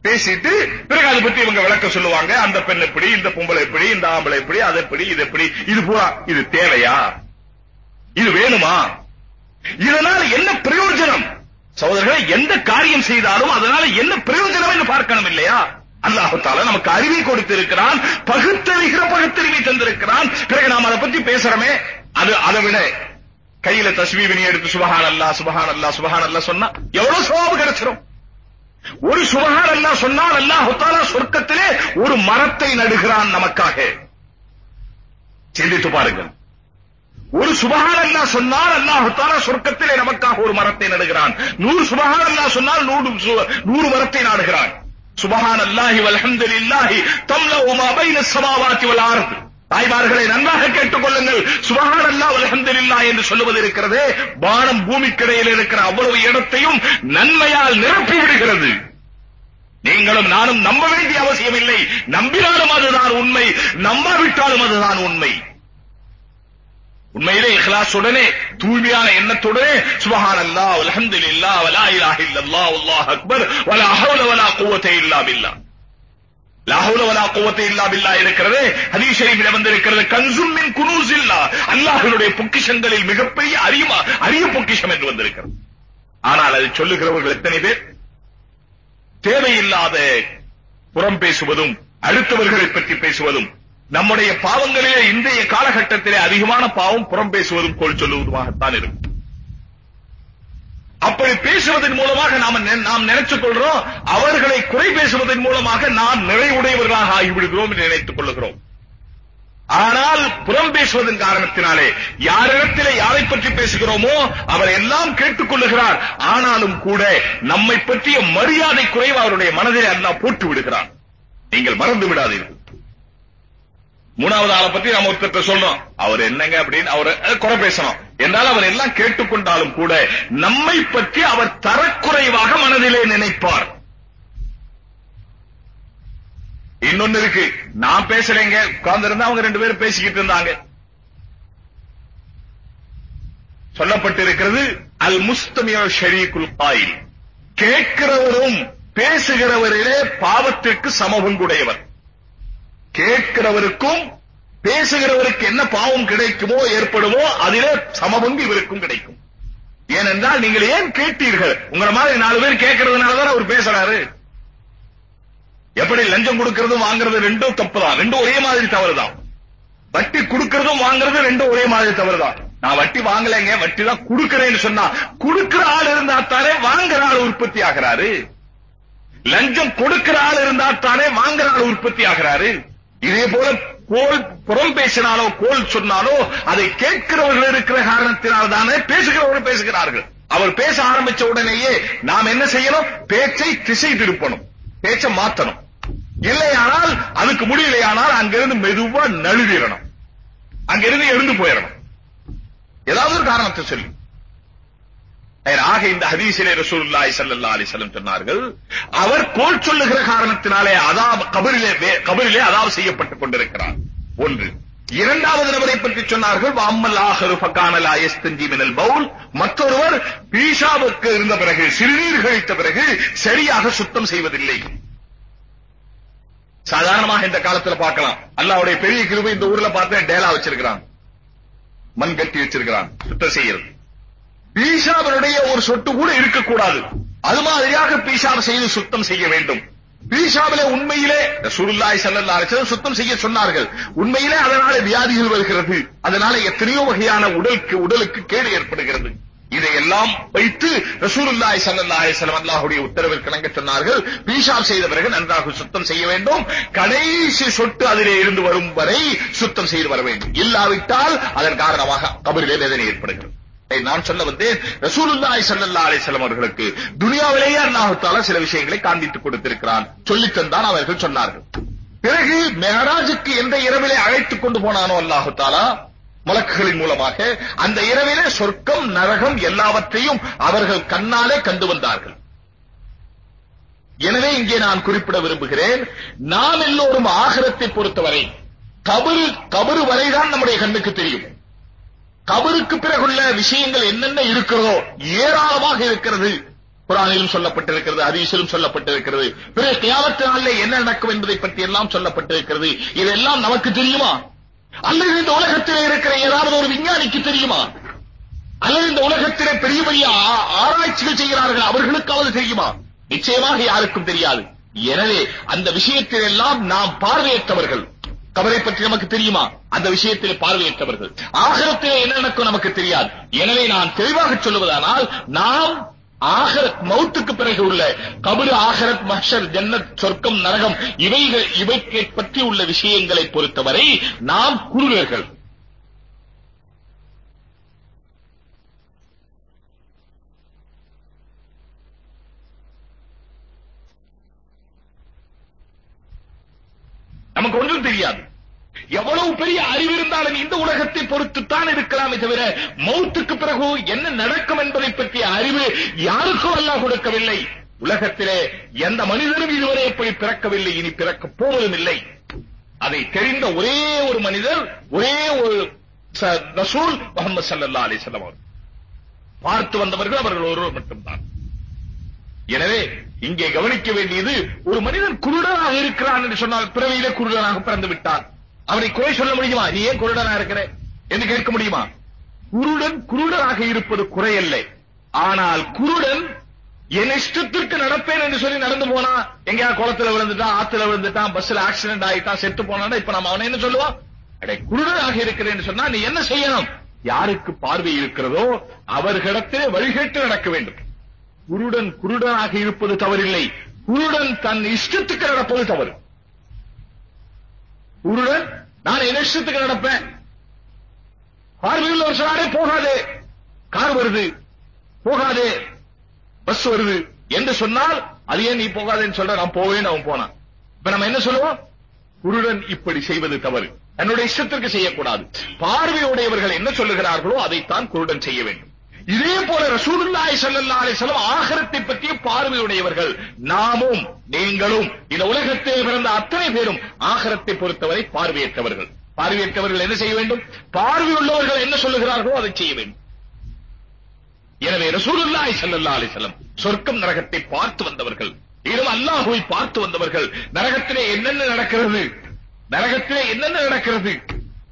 பேசிட்டு பிறகு அதை பத்தி இவங்க விளக்க சொல்லுவாங்க. அந்த பெண் எப்படி இந்த பொம்பளை எப்படி இந்த ஆம்பளை எப்படி அது எப்படி இது எப்படி. இது பூரா இது தேவையா? இது வேணுமா? இதனால என்ன பிரயோஜனம்? சகோதரர்களை எந்த காரியம் செய்தாலும் அதனால என்ன பிரயோஜனம் என்று பார்க்கணும் இல்லையா? அல்லாஹு தாலா நமக்கு அறிவை கொடுத்திருக்கிறான் பகுத்தறிகிற பகுத்தறிவை தந்திருக்கிறான். பிறகு நாம் அதை பத்தி பேசுறோமே. அது அதை விட கையில தஸ்மீவினி எடுத்து சுபஹான் அல்லா சுபஹான் அல்லா சுபஹான் அல்லா சொன்னா எவ்வளவு சோபு கிடைச்சிடும் ஒரு சுபஹான் அல்லா சொன்னால் அல்லாஹ் சொர்க்கத்திலே ஒரு மரத்தை நடுகிறான் நமக்காக. சிந்தித்து பாருங்கள். ஒரு சுபஹான் அல்லா சொன்னால் அல்லாஹ் சொர்க்கத்திலே நமக்காக ஒரு மரத்தை நடுகிறான். நூறு சுபஹான் அல்லா சொன்னால் நூறு நூறு மரத்தை நாடுகிறான். சுபஹான் அல்லாஹி வல்ஹம்துலில்லாஹி இல்லாஹி மா பைன சமாவாத்தி வல் தாய்மார்களை நன்றாக கேட்டுக் கொள்ளுங்கள். சுபஹான் அல்லாஹ் இல்லா என்று சொல்லுவது இருக்கிறதே. பானம் பூமிக்கிடையில் இருக்கிற அவ்வளவு இடத்தையும் நன்மையால் நிரப்பி விடுகிறது. நீங்களும் நானும் நம்ப வேண்டிய அவசியம் இல்லை நம்பினாலும் அதுதான் உண்மை. நம்பாவிட்டாலும் அதுதான் உண்மை. உண்மையிலே இஹ்லாசுடனே தூய்மையான எண்ணத்துடனே சுபஹானல்லாஹ் அல்ஹம்துலில்லாஹ் வலா இலாஹ இல்லல்லாஹ் அல்லாஹ் அக்பர் வலா ஹவுல வலா குவத்த இல்லா பில்லா. லா வலா குவத்த இல்லா பில்லா இருக்கிறது ஹதீஸ் ஷரீஃபில் வந்திருக்கிறது கன்சும் மின் குனூஸில்லா அல்லாஹ்வுடைய பொக்கிஷங்களில் மிகப்பெரிய அரிய அரிய பொக்கிஷம் என்று வந்திருக்கிறது. ஆனால் அதை சொல்லுகிறவர்கள் எத்தனை பேர்? தேவையில்லாத புறம் பேசுவதும் அடுத்தவர்களை பற்றி பேசுவதும் நம்முடைய பாவங்களிலே இன்றைய காலகட்டத்திலே அதிகமான பாவம் புறம் பேசுவதும் கோல் சொல்லுவதுமாகத்தான் இருக்கும். அப்படி பேசுவதன் மூலமாக நாம நாம் நினைச்சுக் கொள்றோம் அவர்களை குறை பேசுவதன் மூலமாக நாம் நிறைவுடையவர்களாக ஆகிவிடுகிறோம் என்று நினைத்துக் கொள்ளுகிறோம். ஆனால் புறம் பேசுவதன் காரணத்தினாலே யாரிடத்திலே யாரை பற்றி பேசுகிறோமோ அவர் எல்லாம் கேட்டுக்கொள்ளுகிறார் ஆனாலும் கூட நம்மை பற்றிய மரியாதை குறைவு அவருடைய மனதிலே அண்ணா போட்டு விடுகிறார் நீங்கள் மறந்து விடாதீர்கள். மூணாவது ஆளை பத்தி நம்ம ஒருத்தர் சொல்றோம். அவர் என்னங்க அப்படின்னு அவர் குறை பேசணும். என்றால் அவர் எல்லாம் கேட்டுக்கொண்டாலும் கூட நம்மை பற்றி அவர் தரக்குறைவாக மனதிலே நினைப்பார். இன்னொன்னு இருக்கு. நான் பேசுறேங்க. உட்கார்ந்து இருந்தா அவங்க ரெண்டு பேரும் பேசிக்கிட்டு இருந்தாங்க. சொல்லப்பட்டிருக்கிறது அல் முஸ்தமியோ ஷரீகுல் காயில். கேட்கிறவரும் பேசுகிறவரிலே பாவத்திற்கு சமபங்குடையவர். கேட்கிறவருக்கும் பேசுகிறவருக்கு என்ன பாவம் கிடைக்குமோ ஏற்படுமோ அதிலே சமபங்கு இவருக்கும் கிடைக்கும். ஏனென்றால் நீங்கள் ஏன் கேட்டீர்கள்? உங்களை மாதிரி நாலு பேர் கேட்கறதுனாலதான் அவர் பேசுறாரு. எப்படி லஞ்சம் கொடுக்கறதும் வாங்குறது ரெண்டும் தப்பு தான் ரெண்டும் ஒரே மாதிரி தவறுதான். வட்டி கொடுக்கறதும் வாங்குறது ரெண்டும் ஒரே மாதிரி தவறுதான். நான் வட்டி வாங்கலைங்க வட்டி தான் கொடுக்கறேன்னு சொன்னா கொடுக்கிற ஆள் இருந்தா தானே வாங்குற ஆள் உற்பத்தி ஆகிறாரு. லஞ்சம் கொடுக்கிற ஆள் இருந்தா தானே வாங்குற ஆள் உற்பத்தி ஆகிறாரு. இதே போல கோல் புறம் பேசினாலோ கோல் சொன்னாலோ அதை கேட்கிறவர்கள் இருக்கிற காரணத்தினால் தானே பேசுகிறவர்கள் பேசுகிறார்கள். அவர் பேச ஆரம்பிச்ச உடனேயே நாம் என்ன செய்யணும்? பேச்சை திசை திருப்பணும் பேச்சை மாத்தணும். இல்லையானால் அதுக்கு முடியலையானால் அங்கிருந்து மெதுவா நழுவிடணும். அங்கிருந்து எழுந்து போயிடணும். ஏதாவது ஒரு காரணத்தை சொல்லி. ஆக இந்த ஹதீஸிலே ரசூலுல்லாஹி ஸல்லல்லாஹு அலைஹி வஸல்லம் சொன்னார்கள் அவர் கோல் சொல்லுகிற காரணத்தினாலே அதாப் கபரிலே கபரிலே அதாப் செய்யப்பட்டுக் கொண்டிருக்கிறார். ஒன்று இரண்டாவது நபரை பற்றி சொன்னார்கள் வாம்மல் ஆஹரு ஃபகான லா மினல் பவுல். மற்றொருவர் பீஷாவுக்கு இருந்த பிறகு சிறுநீர் கழித்த பிறகு சரியாக சுத்தம் செய்வதில்லை. சாதாரணமாக இந்த காலத்துல பார்க்கலாம். அல்லாவுடைய பெரிய கிருபை இந்த ஊர்ல பார்த்தா டேலா வச்சிருக்கிறான். மண் கட்டி வச்சிருக்கிறான். சுத்தம் செய்யறது. பீஷாவினுடைய ஒரு சொட்டு கூட இருக்கக்கூடாது. அது மாதிரியாக பீஷாவை செய்து சுத்தம் செய்ய வேண்டும். பீஷாவிலே உண்மையிலே சுருல்லாய் ஸல்லல்லாஹு சுத்தம் செய்ய சொன்னார்கள். உண்மையிலே அதனால வியாதிகள் வருகிறது. அதனால எத்தனையோ வகையான உடலுக்கு உடலுக்கு கேடு ஏற்படுகிறது. இதையெல்லாம் வைத்து ரசூலுல்லாஹி ஸல்லல்லாஹு அலைஹி அல்லாஹ்வுடைய உத்தரவிற்கு இணங்க சொன்னார்கள். பீஷாப் செய்த பிறகு நன்றாக சுத்தம் செய்ய வேண்டும். கடைசி சொட்டு அதிலே இருந்து வரும் வரை சுத்தம் செய்து வர வேண்டும். இல்லாவிட்டால் அதன் காரணமாக கபரிலே வேதனை ஏற்படுகிறது. நான் சொல்ல வந்தேன் ரசூலுல்லாஹி ஸல்லல்லாஹு அலைஹி வஸல்லம் அவர்களுக்கு துனியாவிலேயே அல்லாஹ் தஆலா சில விஷயங்களை காண்பித்துக் கொடுத்திருக்கிறான். சொல்லித் தந்தான் அவர்கள் சொன்னார்கள். பிறகு மெஹராஜுக்கு எந்த இரவிலே அழைத்துக் கொண்டு போனானோ அல்லாஹ் தஆலா மலக்குகளின் மூலமாக அந்த இரவிலே சொர்க்கம் நரகம் எல்லாவற்றையும் அவர்கள் கண்ணாலே கண்டு வந்தார்கள். எனவே இங்கே நான் குறிப்பிட விரும்புகிறேன் நாம் எல்லோரும் ஆகரத்தை பொறுத்தவரை கபரு கபரு வரைதான் நம்முடைய கண்ணுக்கு தெரியும். கபருக்கு பிறகுள்ள விஷயங்கள் என்னென்ன இருக்கிறதோ ஏராளமாக இருக்கிறது. குரானிலும் சொல்லப்பட்டிருக்கிறது ஹதீஸிலும் சொல்லப்பட்டிருக்கிறது. பிறகு கியாமத்து நாளிலே என்ன நடக்கும் என்பதை பற்றி எல்லாம் சொல்லப்பட்டிருக்கிறது. இதெல்லாம் நமக்கு தெரியுமா? அல்லது இந்த உலகத்திலே இருக்கிற ஏதாவது ஒரு விஞ்ஞானிக்கு தெரியுமா? அல்லது இந்த உலகத்திலே பெரிய பெரிய ஆராய்ச்சிகள் செய்கிறார்கள் அவர்களுக்காவது தெரியுமா? நிச்சயமாக யாருக்கும் தெரியாது. எனவே அந்த விஷயத்தில் எல்லாம் நாம் பார்வையற்றவர்கள். கபரை பற்றி நமக்கு தெரியுமா? அந்த விஷயத்தில் பார்வையற்றவர்கள். ஆகரத்திலே என்ன நடக்கும் நமக்கு தெரியாது. எனவே நான் தெளிவாக சொல்லுவதானால் நாம் ஆகரத் மௌத்துக்கு பிறகு உள்ள கபரு ஆகரத் மஹர் ஜன்னத் சொர்க்கம் நரகம் இவைகள் இவைகளை பற்றி உள்ள விஷயங்களை பொறுத்தவரை நாம் குருடர்கள். நமக்கு ஒன்றும் தெரியாது. எவ்வளவு பெரிய அறிவு இருந்தாலும் இந்த உலகத்தை பொறுத்துத்தான் இருக்கலாமே தவிர மௌத்துக்கு பிறகு என்ன நடக்கும் என்பதை பற்றிய அறிவு யாருக்கும் அல்லாஹ் கொடுக்கவில்லை. உலகத்திலே எந்த மனிதனும் இதுவரை எப்படி பிறக்கவில்லை இனி பிறக்க போவதும் இல்லை. அதை தெரிந்த ஒரே ஒரு மனிதர் ஒரே ஒரு ச- ரசூல் முகமது சல்லா அலைஹி பார்த்து வந்தவர்கள் அவர்கள் ஒருவர் மட்டும்தான். எனவே இங்கே கவனிக்க வேண்டியது ஒரு மனிதன் குருடனாக இருக்கிறான் என்று சொன்னால் பிறவியிலே குருடனாக பிறந்து விட்டான். அவனை குறை சொல்ல முடியுமா? நீ ஏன் குருடனா இருக்கிற? என்று கேட்க முடியுமா? குருடன் குருடனாக இருப்பது குறையல்ல. ஆனால் குருடன் என் இஷ்டத்திற்கு நடப்பேன் என்று சொல்லி நடந்து போனா எங்கேயா குளத்துல விழுந்துட்டான் ஆத்துல விழுந்துட்டான் பஸ்ல ஆக்சிடென்ட் ஆயிட்டான் செத்து போனா இப்ப நம்ம அவனை என்ன சொல்லுவோம்? அடே குருடனாக இருக்கிறேன் சொன்னா நீ என்ன செய்யணும்? யாருக்கு பார்வை இருக்கிறதோ அவர்களிடத்திலே வழிகேட்டு நடக்க வேண்டும். குருடன் குருடனாக இருப்பது தவறில்லை. குருடன் தன் இஷ்டத்துக்கு நடப்பது தவறு. குருடன் நான் என்ன இஷ்டத்துக்கு நடப்பேன். பார்வையில் ஒரு சொன்னாரே போகாதே. கார் வருது. போகாதே. பஸ் வருது. என்று சொன்னால் அது ஏன் நீ போகாதேன்னு சொல்ற? நான் போவேன்னு அவன் போனான். இப்ப நம்ம என்ன சொல்லுவோம்? குருடன் இப்படி செய்வது தவறு. தன்னுடைய இஷ்டத்திற்கு செய்யக்கூடாது. பார்வையுடையவர்கள் என்ன சொல்லுகிறார்களோ அதைத்தான் குருடன் செய்ய வேண்டும். இதே போல ரசூலுல்லாஹி ஸல்லல்லாஹு அலைஹி வஸல்லம் ஆகிரத்தை பற்றிய பார்வையுடையவர்கள் நாமும் நீங்களும் இந்த உலகத்தில் பிறந்த அத்தனை பேரும் ஆகிரத்தை பொறுத்தவரை பார்வையற்றவர்கள். பார்வையற்றவர்கள் என்ன செய்ய வேண்டும்? பார்வையுள்ளவர்கள் என்ன சொல்லுகிறார்களோ அதை செய்ய வேண்டும். எனவே ரசூலுல்லாஹி ஸல்லல்லாஹு அலைஹி வஸல்லம் சொர்க்கம் நரகத்தை பார்த்து வந்தவர்கள் இரவு அல்லாஹ்வை பார்த்து வந்தவர்கள் நரகத்திலே என்னென்ன நடக்கிறது? நரகத்திலே என்னென்ன நடக்கிறது?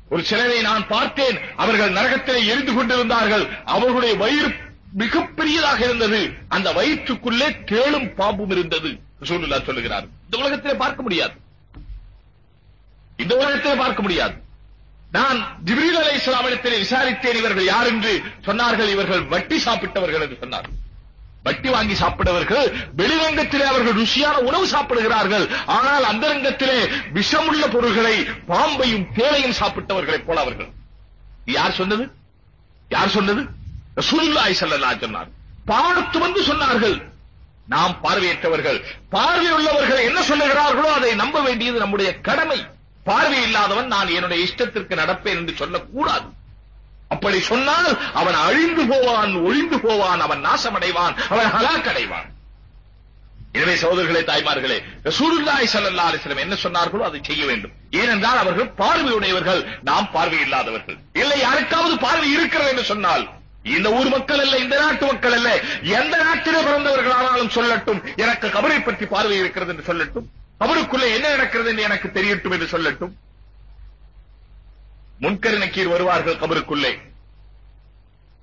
ஒரு சிலரை நான் பார்த்தேன். அவர்கள் நரகத்திலே எரிந்து கொண்டிருந்தார்கள். அவர்களுடைய வயிறு மிகப்பெரியதாக இருந்தது. அந்த வயிற்றுக்குள்ளே தேளும் பாம்பும் இருந்தது. சூழ்நிலை சொல்லுகிறார். இந்த உலகத்திலே பார்க்க முடியாது. இந்த உலகத்திலே பார்க்க முடியாது. நான் ஜிப்ரீல் அலை இஸ்லாமிடத்தில் விசாரித்தேன். இவர்கள் யார் என்று சொன்னார்கள். இவர்கள் வட்டி சாப்பிட்டவர்கள் என்று சொன்னார்கள். வட்டி வாங்கி சாப்பிட்டவர்கள் வெளிரங்கத்திலே அவர்கள் ருசியான உணவு சாப்பிடுகிறார்கள். ஆனால் அந்தரங்கத்திலே விஷமுள்ள பொருள்களை பாம்பையும் தேளையும் சாப்பிட்டவர்களைப் போல அவர்கள். யார் சொன்னது? யார் சொன்னது? ரசூலுல்லாஹி ஸல்லல்லாஹு சொன்னார் பார்த்து வந்து சொன்னார்கள். நாம் பார்வையற்றவர்கள். பார்வையுள்ளவர்கள் என்ன சொல்லுகிறார்களோ அதை நம்ப வேண்டியது நம்முடைய கடமை. பார்வை இல்லாதவன் நான் என்னுடைய இஷ்டத்திற்கு நடப்பேன் என்று சொல்லக்கூடாது. அப்படி சொன்னால் அவன் அழிந்து போவான் ஒழிந்து போவான் அவன் நாசமடைவான் அவன் ஹலாக்கடைவான். எனவே சகோதரர்களே தாய்மார்களே சூருல்லாய் சல்லா அலைஹி என்ன சொன்னார்களோ அதை செய்ய வேண்டும். ஏனென்றால் அவர்கள் பார்வையுடையவர்கள் நாம் பார்வை இல்லாதவர்கள் இல்லை யாருக்காவது பார்வை இருக்கிறது என்று சொன்னால் இந்த ஊர் மக்கள் அல்ல இந்த நாட்டு மக்கள் அல்ல எந்த நாட்டிலே பிறந்தவர்களானாலும் சொல்லட்டும் எனக்கு கபரை பற்றி பார்வை இருக்கிறது என்று சொல்லட்டும் கபருக்குள்ளே என்ன நடக்கிறது என்று எனக்கு தெரியட்டும் என்று சொல்லட்டும் முன்கரு நக்கீர் வருவார்கள் கபருக்குள்ளே.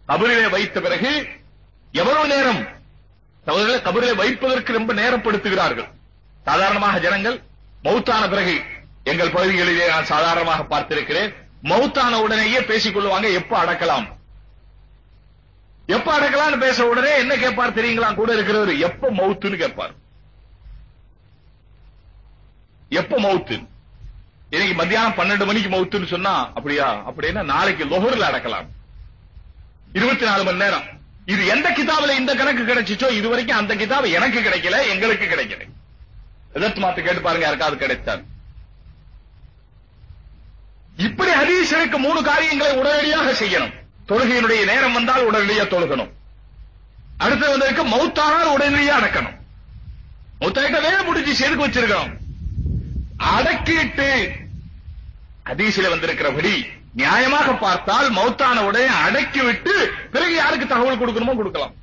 கபரிலே வைத்த பிறகு எவ்வளவு நேரம் சகோதரர்களை கபரிலே வைப்பதற்கு ரொம்ப நேரப்படுத்துகிறார்கள் சாதாரணமாக ஜனங்கள் மௌத்தான பிறகு எங்கள் பகுதிகளிலே நான் சாதாரணமாக பார்த்திருக்கிறேன். மௌத்தான உடனேயே பேசிக் கொள்வாங்க எப்ப அடக்கலாம்? எப்ப அடக்கலாம்னு பேச உடனே என்ன கேட்பார் தெரியுங்களா? கூட இருக்கிறவர் எப்ப மௌத்துன்னு கேட்பார். எப்ப மௌத்து இன்னைக்கு மத்தியானம் பன்னெண்டு மணிக்கு மௌத்துன்னு சொன்னா அப்படியா? அப்படின்னா நாளைக்கு லொஹர்ல அடக்கலாம். இருபத்தி நாலு மணி நேரம். இது எந்த கிதாபில இந்த கணக்கு கிடைச்சிச்சோ இது வரைக்கும் அந்த கிதாபு எனக்கு கிடைக்கல எங்களுக்கு கிடைக்கல. எதற்கு மாத்து கேட்டு பாருங்க யாருக்காவது கிடைத்தார் இப்படி ஹதீஸ்களுக்கு மூணு காரியங்களை உடனடியாக செய்யணும். தொழுகையினுடைய நேரம் வந்தால் உடனடியாக தொழுகணும். அடுத்து வந்திருக்கு மௌத்தானால் உடனடியாக அடக்கணும். மௌத்தாயிட்ட வேலை முடிஞ்சு செதுக்கு வச்சிருக்கணும் அடக்கிட்டு ஹதீஸில் வந்திருக்கிறபடி நியாயமாக பார்த்தால் மௌத்தான உடனே அடக்கி விட்டு பிறகு யாருக்கு தகவல் கொடுக்கணுமோ கொடுக்கலாம்.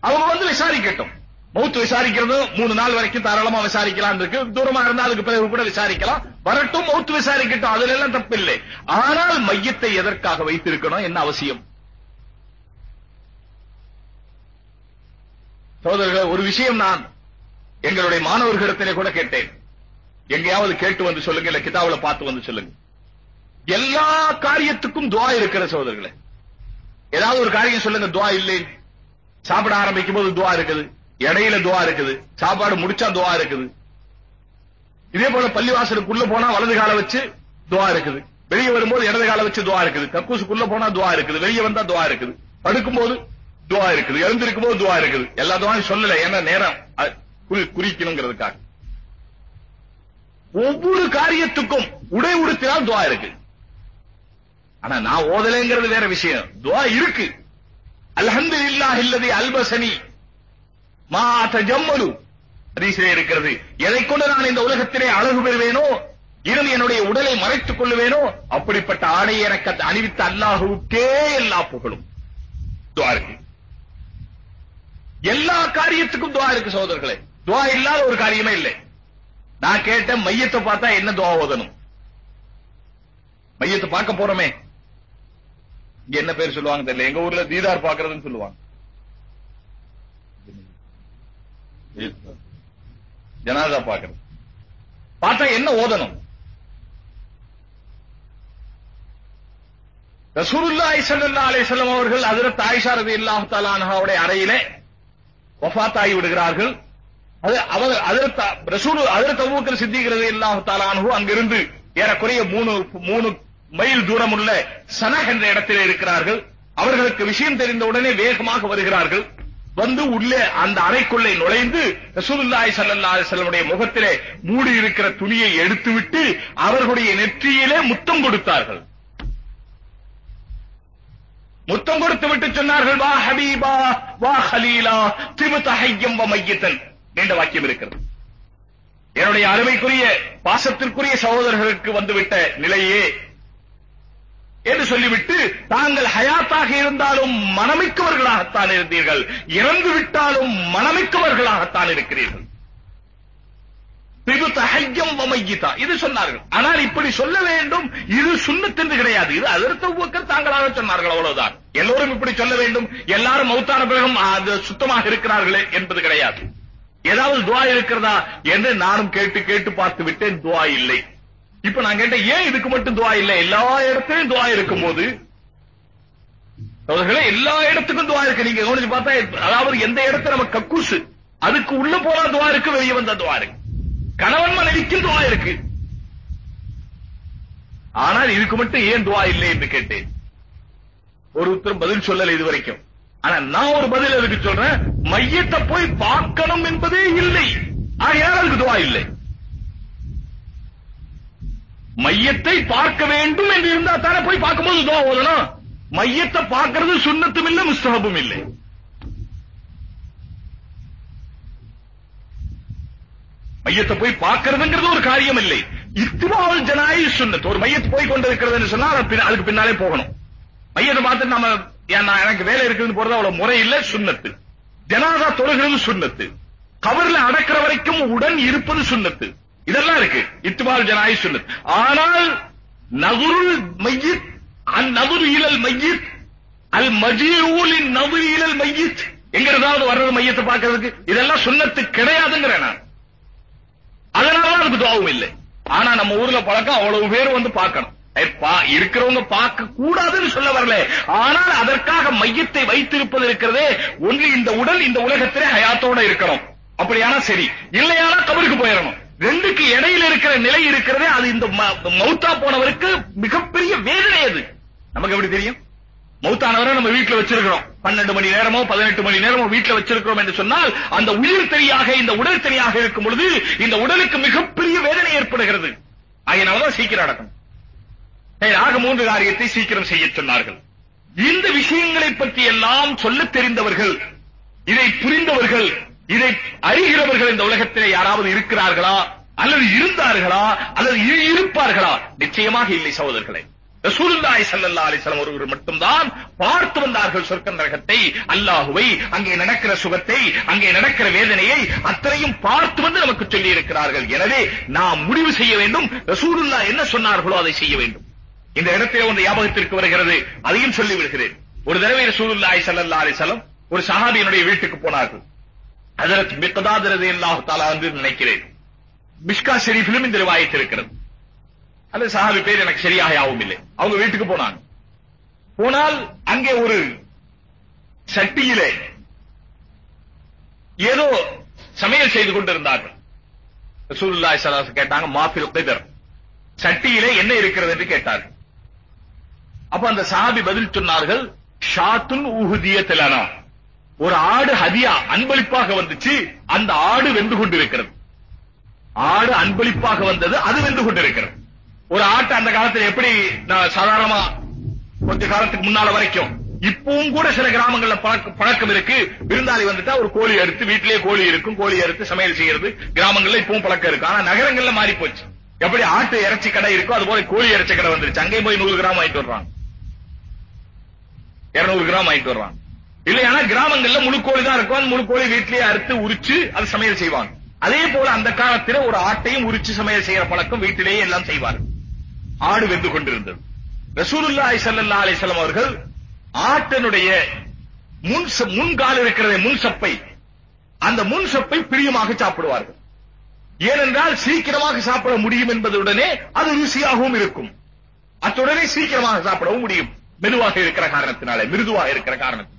அவங்க வந்து விசாரிக்கட்டும். மௌத்து விசாரிக்கிறது மூணு நாள் வரைக்கும் தாராளமா விசாரிக்கலாம் இருக்கு. தூரமா இருந்தா அதுக்கு பிறகு கூட விசாரிக்கலாம். வரட்டும் மௌத்து விசாரிக்கட்டும் அதுல எல்லாம் தப்பில்லை. ஆனால் மையத்தை எதற்காக வைத்திருக்கணும்? என்ன அவசியம்? சோதரர்கள் ஒரு விஷயம் நான் எங்களுடைய மாணவர்களிடத்திலே கூட கேட்டேன். எங்கேயாவது கேட்டு வந்து சொல்லுங்க இல்ல கிதாபுல பார்த்து வந்து சொல்லுங்க. எல்லா காரியத்துக்கும் துவா இருக்கிற சகோதரர்களே. ஏதாவது ஒரு காரியம் சொல்லுங்க துவா இல்லை. சாப்பிட ஆரம்பிக்கும் போது துவா இருக்குது. இடையில துவா இருக்குது. சாப்பாடு முடிச்சா துவா இருக்குது. இதே போல பள்ளிவாசலுக்குள்ள போனா வலது கால வச்சு துவா இருக்குது. வெளியே வரும்போது இடது கால வச்சு துவா இருக்குது. கக்கூசுக்குள்ள போனா துவா இருக்குது. வெளியே வந்தா துவா இருக்குது. படுக்கும்போது துவா இருக்குது. எழுந்திருக்கும் போது துவா இருக்குது. எல்லா துவாயும் சொல்லல ஏன்னா நேரம் குறிக்கணுங்கிறதுக்காக. ஒவ்வொரு காரியத்துக்கும் உடை உடுத்தினால் துவா இருக்கு. ஆனா நான் ஓதலைங்கிறது வேற விஷயம். துவா இருக்கு. அல்ஹம்துலில்லாஹ் இல்லதி அல்பசனி. மா தஜம்மலு ஹதீஸிலே இருக்கிறது. எதை கொண்டு நான் இந்த உலகத்திலே அழகு பெறுவேனோ? இருந்து என்னுடைய உடலை மறைத்துக் கொள்ளுவேனோ? அப்படிப்பட்ட ஆடை எனக்கு அணிவித்த அல்லாஹுக்கே எல்லா புகழும். துவா இருக்கு. எல்லா காரியத்துக்கும் துவா இருக்கு சகோதரர்களே. துவா இல்லாத ஒரு காரியமே இல்லை. நான் கேட்ட மையத்தை பார்த்தா என்ன துவா ஓதணும்? மையத்தை பார்க்க போறோமே. இங்க என்ன பேர் சொல்லுவாங்க தெரியல. எங்க ஊர்ல தீதார் பாக்குறதுன்னு சொல்லுவாங்க. ஜனாதா பாக்குறது பார்த்தா என்ன ஓதணும்? ரசூலுல்லாஹி ஐசல்லா அலிசல்லம் அவர்கள் ஹஜ்ரத் ஆயிஷா ரலியல்லாஹு தஆலா அறையிலே வஃபாத் விடுகிறார்கள். அது அவர் ஹஜ்ரத் ரசூல் ஹஜ்ரத் அபூபக்கர் அங்கிருந்து ஏறக்குறைய மூணு மூணு மைல் தூரம் உள்ள சனக் என்ற இடத்திலே இருக்கிறார்கள். அவர்களுக்கு விஷயம் தெரிந்த உடனே வேகமாக வருகிறார்கள். வந்து உள்ளே அந்த அறைக்குள்ளே நுழைந்து ரசூலுல்லாஹி ஸல்லல்லாஹு அலைஹி முகத்திலே மூடி இருக்கிற துணியை எடுத்துவிட்டு அவர்களுடைய நெற்றியிலே முத்தம் கொடுத்தார்கள். முத்தம் கொடுத்து விட்டு சொன்னார்கள் வா ஹபீபா வா ஹலீலா திபுத ஹய்யம் வ மையத்தன். நீண்ட வாக்கியம் இருக்கிறது. என்னுடைய அருமைக்குரிய பாசத்திற்குரிய சகோதரர்களுக்கு வந்துவிட்ட நிலையே என்று சொல்லிவிட்டு தாங்கள் ஹயாத்தாக இருந்தாலும் மனமிக்கவர்களாகத்தான் இருந்தீர்கள். இறந்து விட்டாலும் மனமிக்கவர்களாகத்தான் இருக்கிறீர்கள். திபுத ஹய்யம் வ இது சொன்னார்கள். ஆனால் இப்படி சொல்ல வேண்டும் இது சுண்ணத்தென்று கிடையாது. இது அதிர்த்த ஊக்கர் தாங்களாக சொன்னார்கள் அவ்வளவுதான். எல்லோரும் இப்படி சொல்ல வேண்டும். எல்லாரும் மௌத்தான பிறகும் அது சுத்தமாக இருக்கிறார்களே என்பது கிடையாது. ஏதாவது துவா இருக்கிறதா என்று நானும் கேட்டு கேட்டு பார்த்து விட்டேன் துவா இல்லை. இப்ப நான் கேட்டேன் ஏன் இதுக்கு மட்டும் துவா இல்லை? எல்லா இடத்துலயும் துவா இருக்கும்போது அவர்களே எல்லா இடத்துக்கும் துவா இருக்கு. நீங்க கவனிச்சு பார்த்தா அதாவது எந்த இடத்துல நம்ம கக்கூசு அதுக்கு உள்ள போனா துவா இருக்கு வெளியே வந்தா துவா இருக்கு. கணவன் மனைவிக்கும் துவா இருக்கு. ஆனால் இதுக்கு மட்டும் ஏன் துவா இல்லை என்று கேட்டேன். ஒருத்தரும் பதில் சொல்லல இது வரைக்கும் ஆனா நான் ஒரு பதில் அதுக்கு சொல்றேன்? மையத்தை போய் பார்க்கணும் என்பதே இல்லை. ஆகையால் அதுக்கு துவா இல்லை? மையத்தை பார்க்க வேண்டும் என்று இருந்தா தானே போய் பார்க்கும்போது துவா ஓதணும். மையத்தை பார்க்கறது சுண்ணத்தும் இல்லை முஸ்தகபும் இல்லை. மையத்தை போய் பார்க்கறதுங்கிறது ஒரு காரியம் இல்லை. இத்துவாவல் ஜனாயி சுண்ணத் ஒரு மையத்து போய் கொண்டிருக்கிறது சொன்னா அதுக்கு பின்னாலே போகணும். மையத்தை பார்த்து நம்ம ஏன்னா எனக்கு வேலை இருக்குன்னு போறது அவ்வளவு முறை இல்ல சுண்ணத்து. ஜனாதா தொழுகிறது சுண்ணத்து. கவர்ல அடக்கிற வரைக்கும் உடன் இருப்பது சுண்ணத்து. இதெல்லாம் இருக்கு. இத்துபால் ஜனாய் சுண்ணத் ஆனால் நகுருள் மையித் அந்நகுரு இழல் மையித் அல் மஜீஊலின் நகுரு இழல் மையித். எங்க ஏதாவது வர்றது மையத்தை பார்க்கறதுக்கு? இதெல்லாம் சுண்ணத்து கிடையாதுங்கிறேன் நான். அதனாலதான் அதுக்கு துவாவும் இல்லை. ஆனா நம்ம ஊர்ல பழக்கம் அவ்வளவு பேர் வந்து பார்க்கணும். இருக்கிறவங்க பார்க்க கூடாதுன்னு சொல்ல வரல. ஆனால் அதற்காக மையத்தை வைத்திருப்பது இருக்கிறதே ஒன்று இந்த உடல் இந்த உலகத்திலே ஹயாத்தோட இருக்கணும். அப்படியானா சரி. இல்லையானா கபருக்கு போயிடணும். ரெண்டுக்கு இடையில இருக்கிற நிலை இருக்கிறதே அது இந்த ம- மௌத்தா போனவருக்கு மிகப்பெரிய வேதனை அது. நமக்கு எப்படி தெரியும்? மௌத்தானவரை நம்ம வீட்டுல வச்சிருக்கிறோம். பன்னெண்டு மணி நேரமோ பதினெட்டு மணி நேரமோ வீட்டுல வச்சிருக்கிறோம் என்று சொன்னால் அந்த உயிர் தெரியாக இந்த உடல் தெரியாக இருக்கும் பொழுது இந்த உடலுக்கு மிகப்பெரிய வேதனை ஏற்படுகிறது. அதனாலதான் சீக்கிரம் அடக்கும். ஆக மூன்று காரியத்தை சீக்கிரம் செய்ய சொன்னார்கள். இந்த விஷயங்களை பற்றி எல்லாம் சொல்ல தெரிந்தவர்கள் இதை புரிந்தவர்கள் இதை அறிகிறவர்கள் இந்த உலகத்திலே யாராவது இருக்கிறார்களா அல்லது இருந்தார்களா அல்லது இருப்பார்களா? நிச்சயமாக இல்லை சகோதரர்களே. ரசூலுல்லாஹி ஸல்லல்லாஹு அலைஹி வஸல்லம் ஒருவர் மட்டும்தான் பார்த்து வந்தார்கள் சொர்க்க நரகத்தை அல்லாஹுவை அங்கே நடக்கிற சுகத்தை அங்கே நடக்கிற வேதனையை அத்தனையும் பார்த்து வந்து நமக்கு சொல்லி இருக்கிறார்கள் எனவே நாம் முடிவு செய்ய வேண்டும். ரசூலுல்லாஹ் என்ன சொன்னார்களோ அதை செய்ய வேண்டும். இந்த இடத்திலே ஒன்று ஞாபகத்திற்கு வருகிறது. அதையும் சொல்லி விடுகிறேன். ஒரு தடவை ரசூலுல்லாஹி ஸல்லல்லாஹு அலைஹி வஸல்லம் ஒரு சஹாபியினுடைய வீட்டுக்கு போனார்கள். ஹஜரத் மிக்தாத் ரலியல்லாஹு தஆலா என்று நினைக்கிறேன். மிஷ்கா ஷெரீஃபிலும் இந்த ரிவாயத் இருக்கிறது. அந்த சஹாபி பேர் எனக்கு சரியாக யாவும் இல்லை. அவங்க வீட்டுக்கு போனாங்க. போனால் அங்கே ஒரு சட்டியிலே ஏதோ சமையல் செய்து கொண்டிருந்தார்கள். ரசூலுல்லாஹி ஸல்லல்லாஹு கேட்டாங்க மாஃபில் qidir சட்டியிலே என்ன இருக்கிறது என்று கேட்டார்கள். அப்ப அந்த சாபி பதில் சொன்னார்கள் ஷாத்துன் உஹுதியத்திலனா ஒரு ஆடு ஹதியா அன்பளிப்பாக வந்துச்சு அந்த ஆடு வெந்து கொண்டிருக்கிறது. ஆடு அன்பளிப்பாக வந்தது அது வெந்து கொண்டிருக்கிறது. ஒரு ஆட்டு அந்த காலத்துல எப்படி நான் சாதாரணமா கொஞ்ச காலத்துக்கு முன்னால வரைக்கும் இப்பவும் கூட சில கிராமங்கள்ல பழக்கம் இருக்கு. விருந்தாளி வந்துட்டா ஒரு கோழி அறுத்து வீட்டிலேயே கோழி இருக்கும் கோழி அறுத்து சமையல் செய்யறது. கிராமங்கள்ல இப்பவும் பழக்கம் இருக்கு. ஆனா நகரங்கள்ல மாறி போச்சு எப்படி ஆட்டு இறைச்சி கடை இருக்கோ அது போல கோழி இறைச்சி கடை வந்துருச்சு. அங்கேயும் போய் நூறு கிராம் வாங்கிட்டு வர்றாங்க இருநூறு கிராம் வாங்கிட்டு வர்றாங்க இல்லையானா கிராமங்கள்ல முழு கோழி தான் இருக்கும். அந்த முழு கோழி வீட்டிலேயே அறுத்து உரிச்சு அது சமையல் செய்வாங்க. அதே போல அந்த காலத்துல ஒரு ஆட்டையும் உரிச்சு சமையல் செய்யற பழக்கம் வீட்டிலேயே எல்லாம் செய்வார்கள். ஆடு வெந்து கொண்டிருந்தது. ரசூலுல்லா ஸல்லல்லாஹு அலிசல்லாம் அவர்கள் ஆட்டனுடைய முன் ச- முன்கால் இருக்கிற முன் சப்பை அந்த முன் சப்பை பிரியமாக சாப்பிடுவார்கள். ஏனென்றால் சீக்கிரமாக சாப்பிட முடியும் என்பதுடனே அது ருசியாகவும் இருக்கும். அத்துடனே சீக்கிரமாக சாப்பிடவும் முடியும். மெதுவாக இருக்கிற காரணத்தினாலே மிருதுவாக இருக்கிற காரணத்தினால.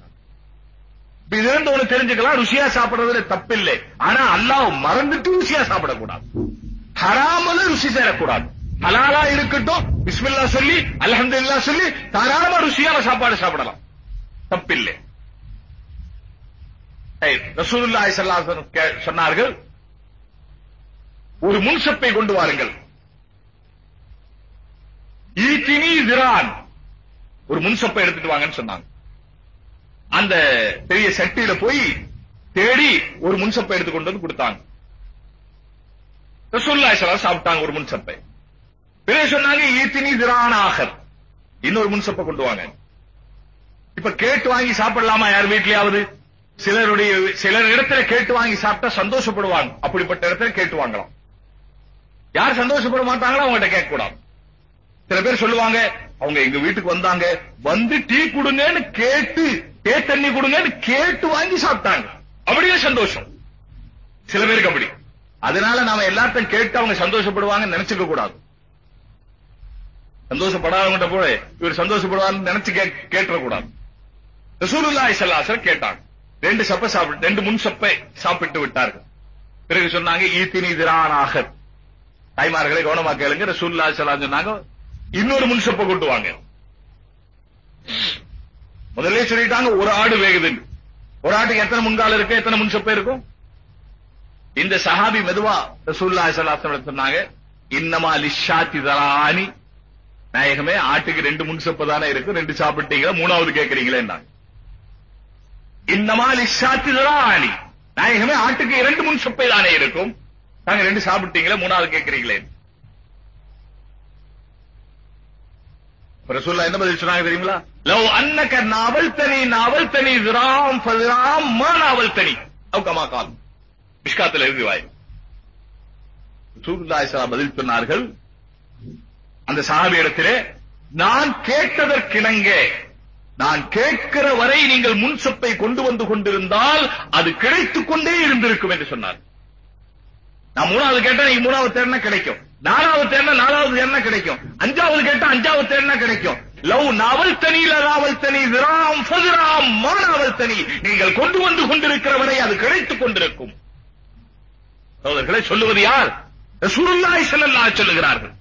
இப்ப ஒண்ணு தெரிஞ்சுக்கலாம் ருசியா சாப்பிடுறதுல தப்பில்லை. ஆனா அல்லாஹ் மறந்துட்டு ருசியா சாப்பிடக்கூடாது. ஹராமல ருசி சேரக்கூடாது. ஹலாலா இருக்கட்டும் பிஸ்மில்லா சொல்லி அல்ஹம்துலில்லாஹ் சொல்லி தாராளமா ருசியான சாப்பாடு சாப்பிடலாம். தப்பில்லை. ஏய், ரசூலுல்லாஹி சொன்னார்கள் ஒரு முன்சப்பை கொண்டு வாருங்கள். ஈட்டினி திரான். ஒரு முன்சப்பை எடுத்துட்டு வாங்கன்னு சொன்னாங்க. அந்த பெரிய சட்டியில போய் தேடி ஒரு முன்சப்பை எடுத்து கொண்டு வந்து கொடுத்தாங்க. ரசூலுல்லாஹி சாப்பிட்டாங்க ஒரு முன்சப்பை. பிறகு சொன்னாங்க ஈத்தினி திரான் ஆகர். இன்னொரு முன்சப்பை கொண்டு வாங்க. இப்ப கேட்டு வாங்கி சாப்பிடலாமா யார் வீட்லயாவது? சிலருடைய சிலர் இடத்துல கேட்டு வாங்கி சாப்பிட்டா சந்தோஷப்படுவாங்க. அப்படிப்பட்ட இடத்துல கேட்டு வாங்கலாம். யார் சந்தோஷப்பட மாட்டாங்களோ அவங்ககிட்ட கேட்க கூடாது சில பேர் சொல்லுவாங்க அவங்க எங்க வீட்டுக்கு வந்தாங்க வந்து டீ கொடுங்கன்னு கேட்டு டே தண்ணி கொடுங்கன்னு கேட்டு வாங்கி சாப்பிட்டாங்க. அப்படியே சந்தோஷம். சில பேருக்கு அப்படி. அதனால நாம எல்லாத்தையும் கேட்டு அவங்க சந்தோஷப்படுவாங்கன்னு நினைச்சுக்க கூடாது. சந்தோஷப்படாதவங்கிட்ட போய் இவர் சந்தோஷப்படுவார்னு நினைச்சு கே- கேட்டுற கூடாது ரசூலுல்லாஹி ஸல்லல்லாஹு கேட்டாங்க. ரெண்டு சப்பை சாப்பிட்டு ரெண்டு முன் சப்பை சாப்பிட்டு விட்டார்கள். பிறகு சொன்னாங்க ஈத்தினி திரானாக தாய்மார்களை கவனமா கேளுங்க. ரசூல்லா ஸல்லல்லாஹு சொன்னாங்க இன்னொரு முன்சப்ப கொண்டு வாங்க. முதல்ல சொல்லிட்டாங்க ஒரு ஆடு வேகுதுன்னு ஒரு ஆட்டுக்கு எத்தனை முன்கால இருக்கு எத்தனை முன்சப்ப இருக்கும் இந்த சஹாபி மெதுவா ரசூல்லா சொன்னாங்க இன்னமா லிஷாத்தி தரானி நாயகமே ஆட்டுக்கு ரெண்டு முன்சப்ப தானே இருக்கு ரெண்டு சாப்பிட்டீங்களா மூணாவது கேட்கறீங்களே இன்னமா லிஷாத்தி தரானி நாயகமே ஆட்டுக்கு இரண்டு முன்சப்பை தானே இருக்கும். நாங்க ரெண்டு சாப்பிட்டீங்களா மூணாவது கேக்குறீங்களே. ரசூல்லா என்ன பதில் சொன்னாங்க தெரியுங்களா? லவ் அன்னக நாவல்தனி நாவல்தனி விராம் ஃபதிராம் மா நாவல்தனி தனி. அவுக்கமா கால். மிஷ்காத்தில் இருக்கு வாய். ரசூல்லா பதில் சொன்னார்கள் அந்த சஹாபி இடத்திலே நான் கேட்டதற்கிணங்க நான் கேட்கிற வரை நீங்கள் முன்சப்பை கொண்டு வந்து கொண்டிருந்தால் அது கிடைத்துக் கொண்டே இருந்திருக்கும் என்று சொன்னார். நான் மூணாவது கேட்டா நீங்க மூணாவது தேடினா கிடைக்கும். நாலாவது தேடினா நாலாவது தேடினா கிடைக்கும். அஞ்சாவது கேட்டா அஞ்சாவது தேடினா கிடைக்கும். லவ் நாவல் தனி நாவல் தனி விராம் ஃபதிராம் மானாவல் தனி. நீங்கள் கொண்டு வந்து கொண்டிருக்கிறவரை அது கிடைத்துக் கொண்டிருக்கும். சகோதரர்களை சொல்லுவது யார்? ரசூலுல்லாஹி ஸல்லல்லாஹு சொல்லுகிறார்கள்.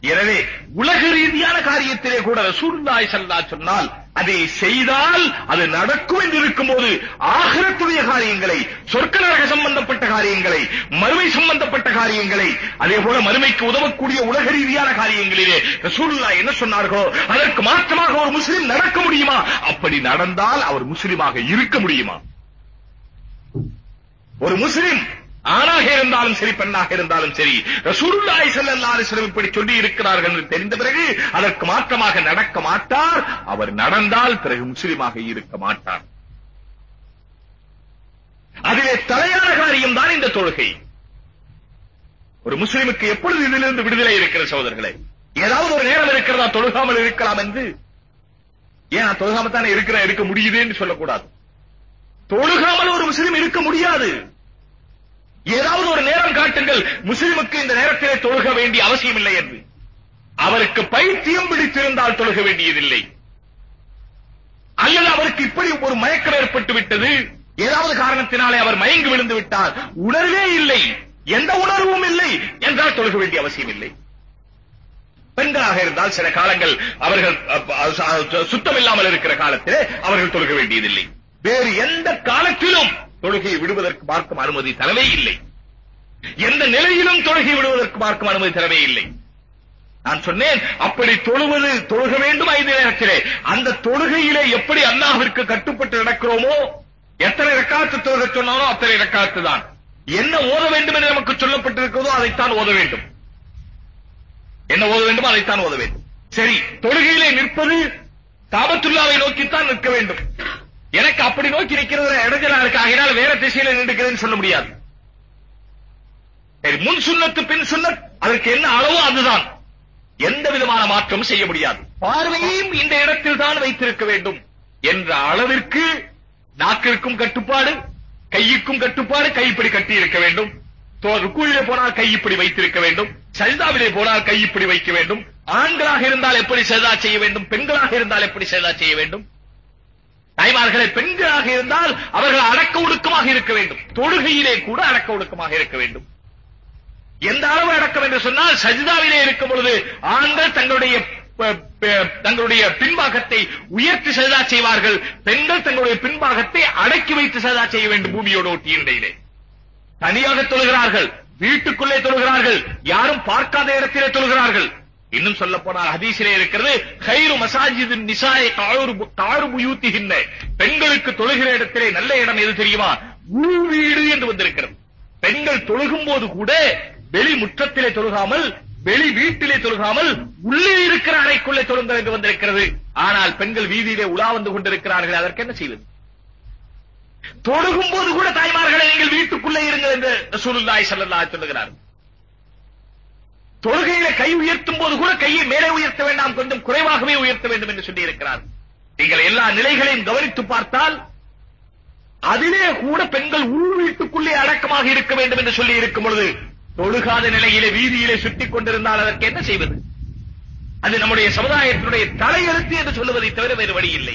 எனவே உலக ரீதியான காரியத்திலே கூட ரசூலுல்லாஹி ஸல்லல்லாஹு சொன்னால் அதை செய்தால் அது நடக்கும் என்று இருக்கும்போது ஆகரத்துடைய காரியங்களை சொர்க்க நரக சம்பந்தப்பட்ட காரியங்களை மறுமை சம்பந்தப்பட்ட காரியங்களை அதே போல மறுமைக்கு உதவக்கூடிய உலக ரீதியான காரியங்களிலே ரசூலுல்லாஹ் என்ன சொன்னார்களோ அதற்கு மாற்றமாக ஒரு முஸ்லிம் நடக்க முடியுமா? அப்படி நடந்தால் அவர் முஸ்லிமாக இருக்க முடியுமா? ஒரு முஸ்லிம் ஆணாக இருந்தாலும் சரி பெண்ணாக இருந்தாலும் சரி ரசூலுல்லாஹி ஸல்லல்லாஹு அலைஹி வஸல்லம் இப்படி சொல்லி இருக்கிறார்கள் என்று தெரிந்த பிறகு அதற்கு மாற்றமாக நடக்க மாட்டார். அவர் நடந்தால் பிறகு முஸ்லிமாக இருக்க மாட்டார். அதிலே தலையான காரியம் தான் இந்த தொழுகை. ஒரு முஸ்லிமுக்கு எப்பொழுது இதிலிருந்து விடுதலை இருக்கிற சகோதரர்களே? ஏதாவது ஒரு நேரம் இருக்கிறதா? தொழுகாமல் இருக்கலாம் என்று. ஏன் தொழுகாமத்தானே தொழுகாம தானே இருக்கிறேன் இருக்க முடியுது என்று சொல்லக்கூடாது. தொழுகாமல் ஒரு முஸ்லிம் இருக்க முடியாது. ஏதாவது ஒரு நேரம் காட்டுங்கள். முஸ்லிமுக்கு இந்த நேரத்திலே தொழுக வேண்டிய அவசியம் இல்லை என்று. அவருக்கு பைத்தியம் பிடித்திருந்தால் தொழுக வேண்டியதில்லை. அல்லது அவருக்கு இப்படி ஒரு மயக்கம் ஏற்பட்டு விட்டது. ஏதாவது காரணத்தினாலே அவர் மயங்கி விழுந்து விட்டார். உணர்வே இல்லை. எந்த உணர்வும் இல்லை. என்றால் தொழுக வேண்டிய அவசியம் இல்லை பெண்களாக இருந்தால் சில காலங்கள் அவர்கள் சுத்தம் இல்லாமல் இருக்கிற காலத்திலே அவர்கள் தொழுக வேண்டியதில்லை. வேறு எந்த காலத்திலும் தொழுகையை விடுவதற்கு பார்க்கும் அனுமதி தரவே இல்லை. எந்த நிலையிலும் தொழுகை விடுவதற்கு பார்க்கும் அனுமதி தரவே இல்லை. நான் சொன்னேன் அப்படி தொழுவது தொழுக வேண்டும் ஐந்து நேரத்திலே. அந்த தொழுகையிலே எப்படி அல்லாஹிற்கு கட்டுப்பட்டு நடக்கிறோமோ எத்தனை ரக்காத்து தொழுக சொன்னாலும் அத்தனை ரக்காத்து தான். என்ன ஓத வேண்டும் என்று நமக்கு சொல்லப்பட்டிருக்கிறதோ அதைத்தான் ஓத வேண்டும். என்ன ஓத வேண்டுமோ அதைத்தான் ஓத வேண்டும். சரி தொழுகையிலே நிற்பது தாபத்துல்லாவை நோக்கித்தான் நிற்க வேண்டும். எனக்கு அப்படி நோக்கி நிற்கிறது இடஞ்சலா இருக்கு ஆகினால் வேற திசையில நின்றுக்கிறேன்னு சொல்ல முடியாது. சரி முன் சுண்ணத்து பின் சுண்ணத் அதற்கு என்ன அளவோ அதுதான். எந்த விதமான மாற்றமும் செய்ய முடியாது. பார்வையையும் இந்த இடத்தில் தான் வைத்திருக்க வேண்டும் என்ற அளவிற்கு நாக்கிற்கும் கட்டுப்பாடு கையுக்கும் கட்டுப்பாடு கை இப்படி கட்டி இருக்க வேண்டும். தோ- ருக்குவிலே போனால் கை இப்படி வைத்திருக்க வேண்டும். சஜிதாவிலே போனால் கை இப்படி வைக்க வேண்டும். ஆண்களாக இருந்தால் எப்படி சஜிதா செய்ய வேண்டும்? பெண்களாக இருந்தால் எப்படி சஜிதா செய்ய வேண்டும்? தாய்மார்களை பெண்களாக இருந்தால் அவர்கள் அடக்க ஒடுக்கமாக இருக்க வேண்டும். தொழுகையிலே கூட அடக்க ஒடுக்கமாக இருக்க வேண்டும். எந்த அளவு அடக்கம் என்று சொன்னால் சஜிதாவிலே இருக்கும் பொழுது ஆண்கள் தங்களுடைய தங்களுடைய பின்பாகத்தை உயர்த்தி சஜிதா செய்வார்கள். பெண்கள் தங்களுடைய பின்பாகத்தை அடக்கி வைத்து சஜிதா செய்ய வேண்டும் பூமியோடு ஒட்டிய இடையிலே. தனியாக தொழுகிறார்கள் வீட்டுக்குள்ளே தொழுகிறார்கள் யாரும் பார்க்காத இடத்திலே தொழுகிறார்கள். இன்னும் சொல்ல போனால் ஹதீஸிலே இருக்கிறது ஹைரு மசாஜிதின் நிசாயை காரு காரு புயூத்திகின்ற பெண்களுக்கு தொழுகிற இடத்திலே நல்ல இடம் எது தெரியுமா? உள் வீடு என்று வந்திருக்கிறது. பெண்கள் தொழுகும் போது கூட வெளி முற்றத்திலே தொழுகாமல் வெளி வீட்டிலே தொழுகாமல் உள்ளே இருக்கிற அறைக்குள்ளே தொழுங்கள் என்று வந்திருக்கிறது. ஆனால் பெண்கள் வீதியிலே உலா வந்து கொண்டிருக்கிறார்கள். அதற்கு என்ன செய்வது? தொழுகும் போது கூட தாய்மார்களை நீங்கள் வீட்டுக்குள்ளே இருங்கள் என்று ரசூலுல்லாஹி ஸல்லல்லாஹு சொல்லுகிறார்கள். சொல்லுகிறார் தொழுகையில கை உயர்த்தும் போது கூட கையை மேலே உயர்த்த வேண்டாம் கொஞ்சம் குறைவாகவே உயர்த்த வேண்டும் என்று சொல்லி இருக்கிறார் நீங்கள் எல்லா நிலைகளையும் கவனித்து பார்த்தால் அதிலே கூட பெண்கள் உள் வீட்டுக்குள்ளே அடக்கமாக இருக்க வேண்டும் என்று சொல்லி இருக்கும் பொழுது தொழுகாத நிலையிலே வீதியிலே சுற்றிக் கொண்டிருந்தால் அதற்கு என்ன செய்வது? அது நம்முடைய சமுதாயத்தினுடைய தலையெழுத்து என்று சொல்லுவதை தவிர வேறு வழி இல்லை.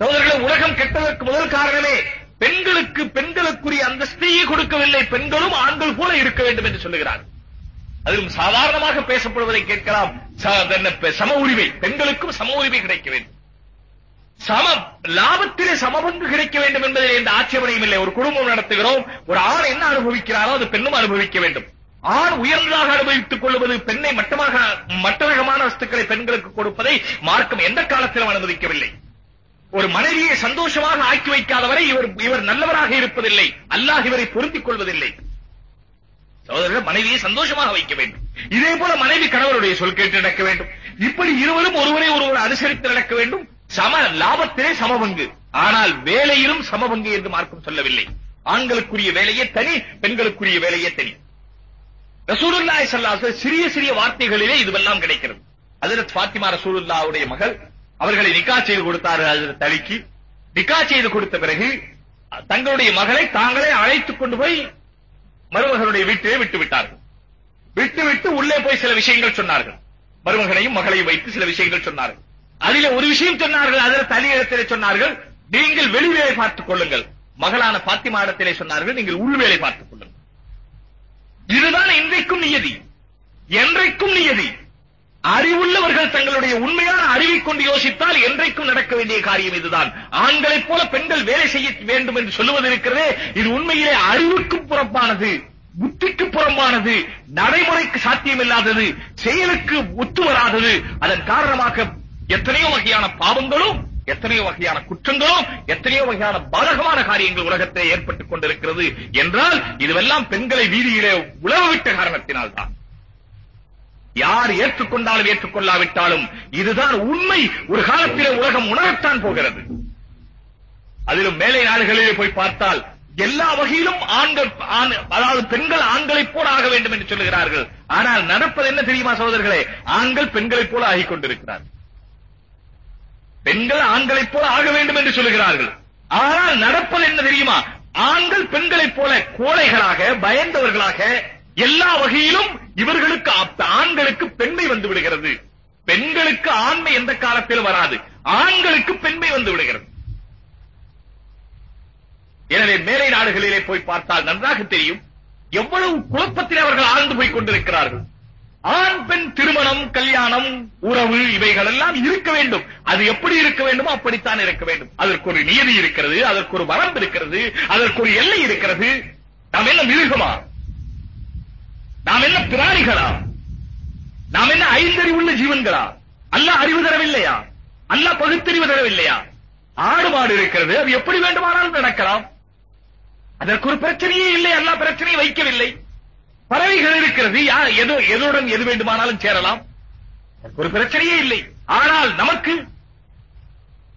சகோதரர்களே உலகம் கெட்டதற்கு முதல் காரணமே பெண்களுக்கு பெண்களுக்குரிய அந்தஸ்தையே கொடுக்கவில்லை. பெண்களும் ஆண்கள் போல இருக்க வேண்டும் என்று சொல்லுகிறார் அதிலும் சாதாரணமாக பேசப்படுவதை கேட்கலாம். சம உரிமை. பெண்களுக்கும் சம உரிமை கிடைக்க வேண்டும். சம லாபத்திலே சமபங்கு கிடைக்க வேண்டும் என்பதில் எந்த ஆட்சேபனையும் இல்லை. ஒரு குடும்பம் நடத்துகிறோம். ஒரு ஆண் என்ன அனுபவிக்கிறாரோ அது பெண்ணும் அனுபவிக்க வேண்டும். ஆண் உயர்ந்ததாக அனுபவித்துக் கொள்வது பெண்ணை மட்டமாக மட்டரகமான வஸ்துக்களை பெண்களுக்கு கொடுப்பதை மார்க்கம் எந்த காலத்திலும் அனுமதிக்கவில்லை. ஒரு மனைவியை சந்தோஷமாக ஆக்கி வைக்காதவரை இவர் இவர் நல்லவராக இருப்பதில்லை. அல்லாஹ் இவரை பொருந்திக் கொள்வதில்லை. சகோதரர்கள் மனைவியை சந்தோஷமாக வைக்க வேண்டும். இதே போல மனைவி கணவருடைய சொல் கேட்டு நடக்க வேண்டும். இப்படி இருவரும் ஒருவரை ஒருவர் அனுசரித்து நடக்க வேண்டும். சம லாபத்திலே சமபங்கு ஆனால் வேலையிலும் சமபங்கு என்று மார்க்கம் சொல்லவில்லை. ஆண்களுக்குரிய வேலையே தனி பெண்களுக்குரிய வேலையே தனி. ரசூலுல்லாய் சல்லாச சிறிய சிறிய வார்த்தைகளிலே இதுவெல்லாம் கிடைக்கிறது. ஹஜரத் பாத்திமா ரசூலுல்லாவுடைய மகள் அவர்களை நிக்கா செய்து கொடுத்தார்கள் ஹஜரத் தலிக்கு நிக்கா செய்து கொடுத்த பிறகு தங்களுடைய மகளை தாங்களே அழைத்துக் கொண்டு போய் மருமகனுடைய வீட்டை விட்டு விட்டார்கள். விட்டு விட்டு உள்ளே போய் சில விஷயங்கள் சொன்னார்கள். மருமகனையும் மகளையும் வைத்து சில விஷயங்கள் சொன்னார்கள். அதில ஒரு விஷயம் சொன்னார்கள் அதில் தனியிடத்திலே சொன்னார்கள். நீங்கள் வெளி வேலை பார்த்துக் கொள்ளுங்கள். மகளான பாத்திமா இடத்திலே சொன்னார்கள் நீங்கள் உள் வேலை பார்த்துக் கொள்ளுங்கள். இதுதான் இன்றைக்கும் நியதி. என்றைக்கும் நியதி. அறிவுள்ளவர்கள் தங்களுடைய உண்மையான அறிவை கொண்டு யோசித்தால் என்றைக்கும் நடக்க வேண்டிய காரியம் இதுதான். ஆண்களைப் போல பெண்கள் வேலை செய்ய வேண்டும் என்று சொல்லுவது இருக்கிறதே இது உண்மையிலே அறிவுக்கு புறப்பானது புத்திக்கு புறம்பானது நடைமுறைக்கு சாத்தியமில்லாதது செயலுக்கு ஒத்து வராதது அதன் காரணமாக எத்தனையோ வகையான பாவங்களும் எத்தனையோ வகையான குற்றங்களும் எத்தனையோ வகையான பாதகமான காரியங்கள் உலகத்தில் ஏற்பட்டுக் கொண்டிருக்கிறது. என்றால் இதுவெல்லாம் பெண்களை வீதியிலே உழவவிட்ட காரணத்தினால்தான். யார் ஏற்றுக்கொண்டாலும் ஏற்றுக்கொள்ளாவிட்டாலும் இதுதான் உண்மை. ஒரு காலத்திலே உலகம் உணரத்தான் போகிறது. அதிலும் மேலை நாடுகளிலே போய் பார்த்தால் எல்லா வகையிலும் ஆண்கள் அதாவது பெண்கள் ஆண்களைப் போல ஆக வேண்டும் என்று சொல்லுகிறார்கள். ஆனால் நடப்பது என்ன தெரியுமா சகோதரர்களே? ஆண்கள் பெண்களைப் போல ஆகிக் கொண்டிருக்கிறார்கள் பெண்கள் ஆண்களைப் போல ஆக வேண்டும் என்று சொல்லுகிறார்கள். ஆனால் நடப்பது என்ன தெரியுமா? ஆண்கள் பெண்களைப் போல கோழைகளாக பயந்தவர்களாக எல்லா வகையிலும் இவர்களுக்கு ஆண்களுக்கு பெண்மை வந்து விடுகிறது. பெண்களுக்கு ஆண்மை எந்த காலத்திலும் வராது. ஆண்களுக்கு பெண்மை வந்து விடுகிறது. எனவே மேலை நாடுகளிலே போய் பார்த்தால் நன்றாக தெரியும். எவ்வளவு குழப்பத்தில் அவர்கள் ஆழ்ந்து போய் கொண்டிருக்கிறார்கள். ஆண் பெண் திருமணம் கல்யாணம் உறவு இவைகள் எல்லாம் இருக்க வேண்டும். அது எப்படி இருக்க வேண்டுமோ அப்படித்தான் இருக்க வேண்டும். அதற்கு ஒரு நியதி இருக்கிறது அதற்கு ஒரு வரம்பு இருக்கிறது அதற்கு ஒரு எல்லை இருக்கிறது. நாம் என்ன மிருகமா? நாம் என்ன பிராணிகளா? நாம் என்ன ஐந்தறிவுள்ள ஜீவன்களா? அல்ல அறிவு தரவில்லையா? அல்ல பகுத்தறிவு தரவில்லையா? ஆடு மாடு இருக்கிறது அது எப்படி வேண்டுமானாலும் நடக்கலாம். அதற்கு ஒரு பிரச்சனையே இல்லை அல்லாஹ் பிரச்சனையை வைக்கவில்லை. பறவைகள் இருக்கிறது யார் எது எதுடன் எது வேண்டுமானாலும் சேரலாம். ஒரு பிரச்சனையே இல்லை. ஆனால் நமக்கு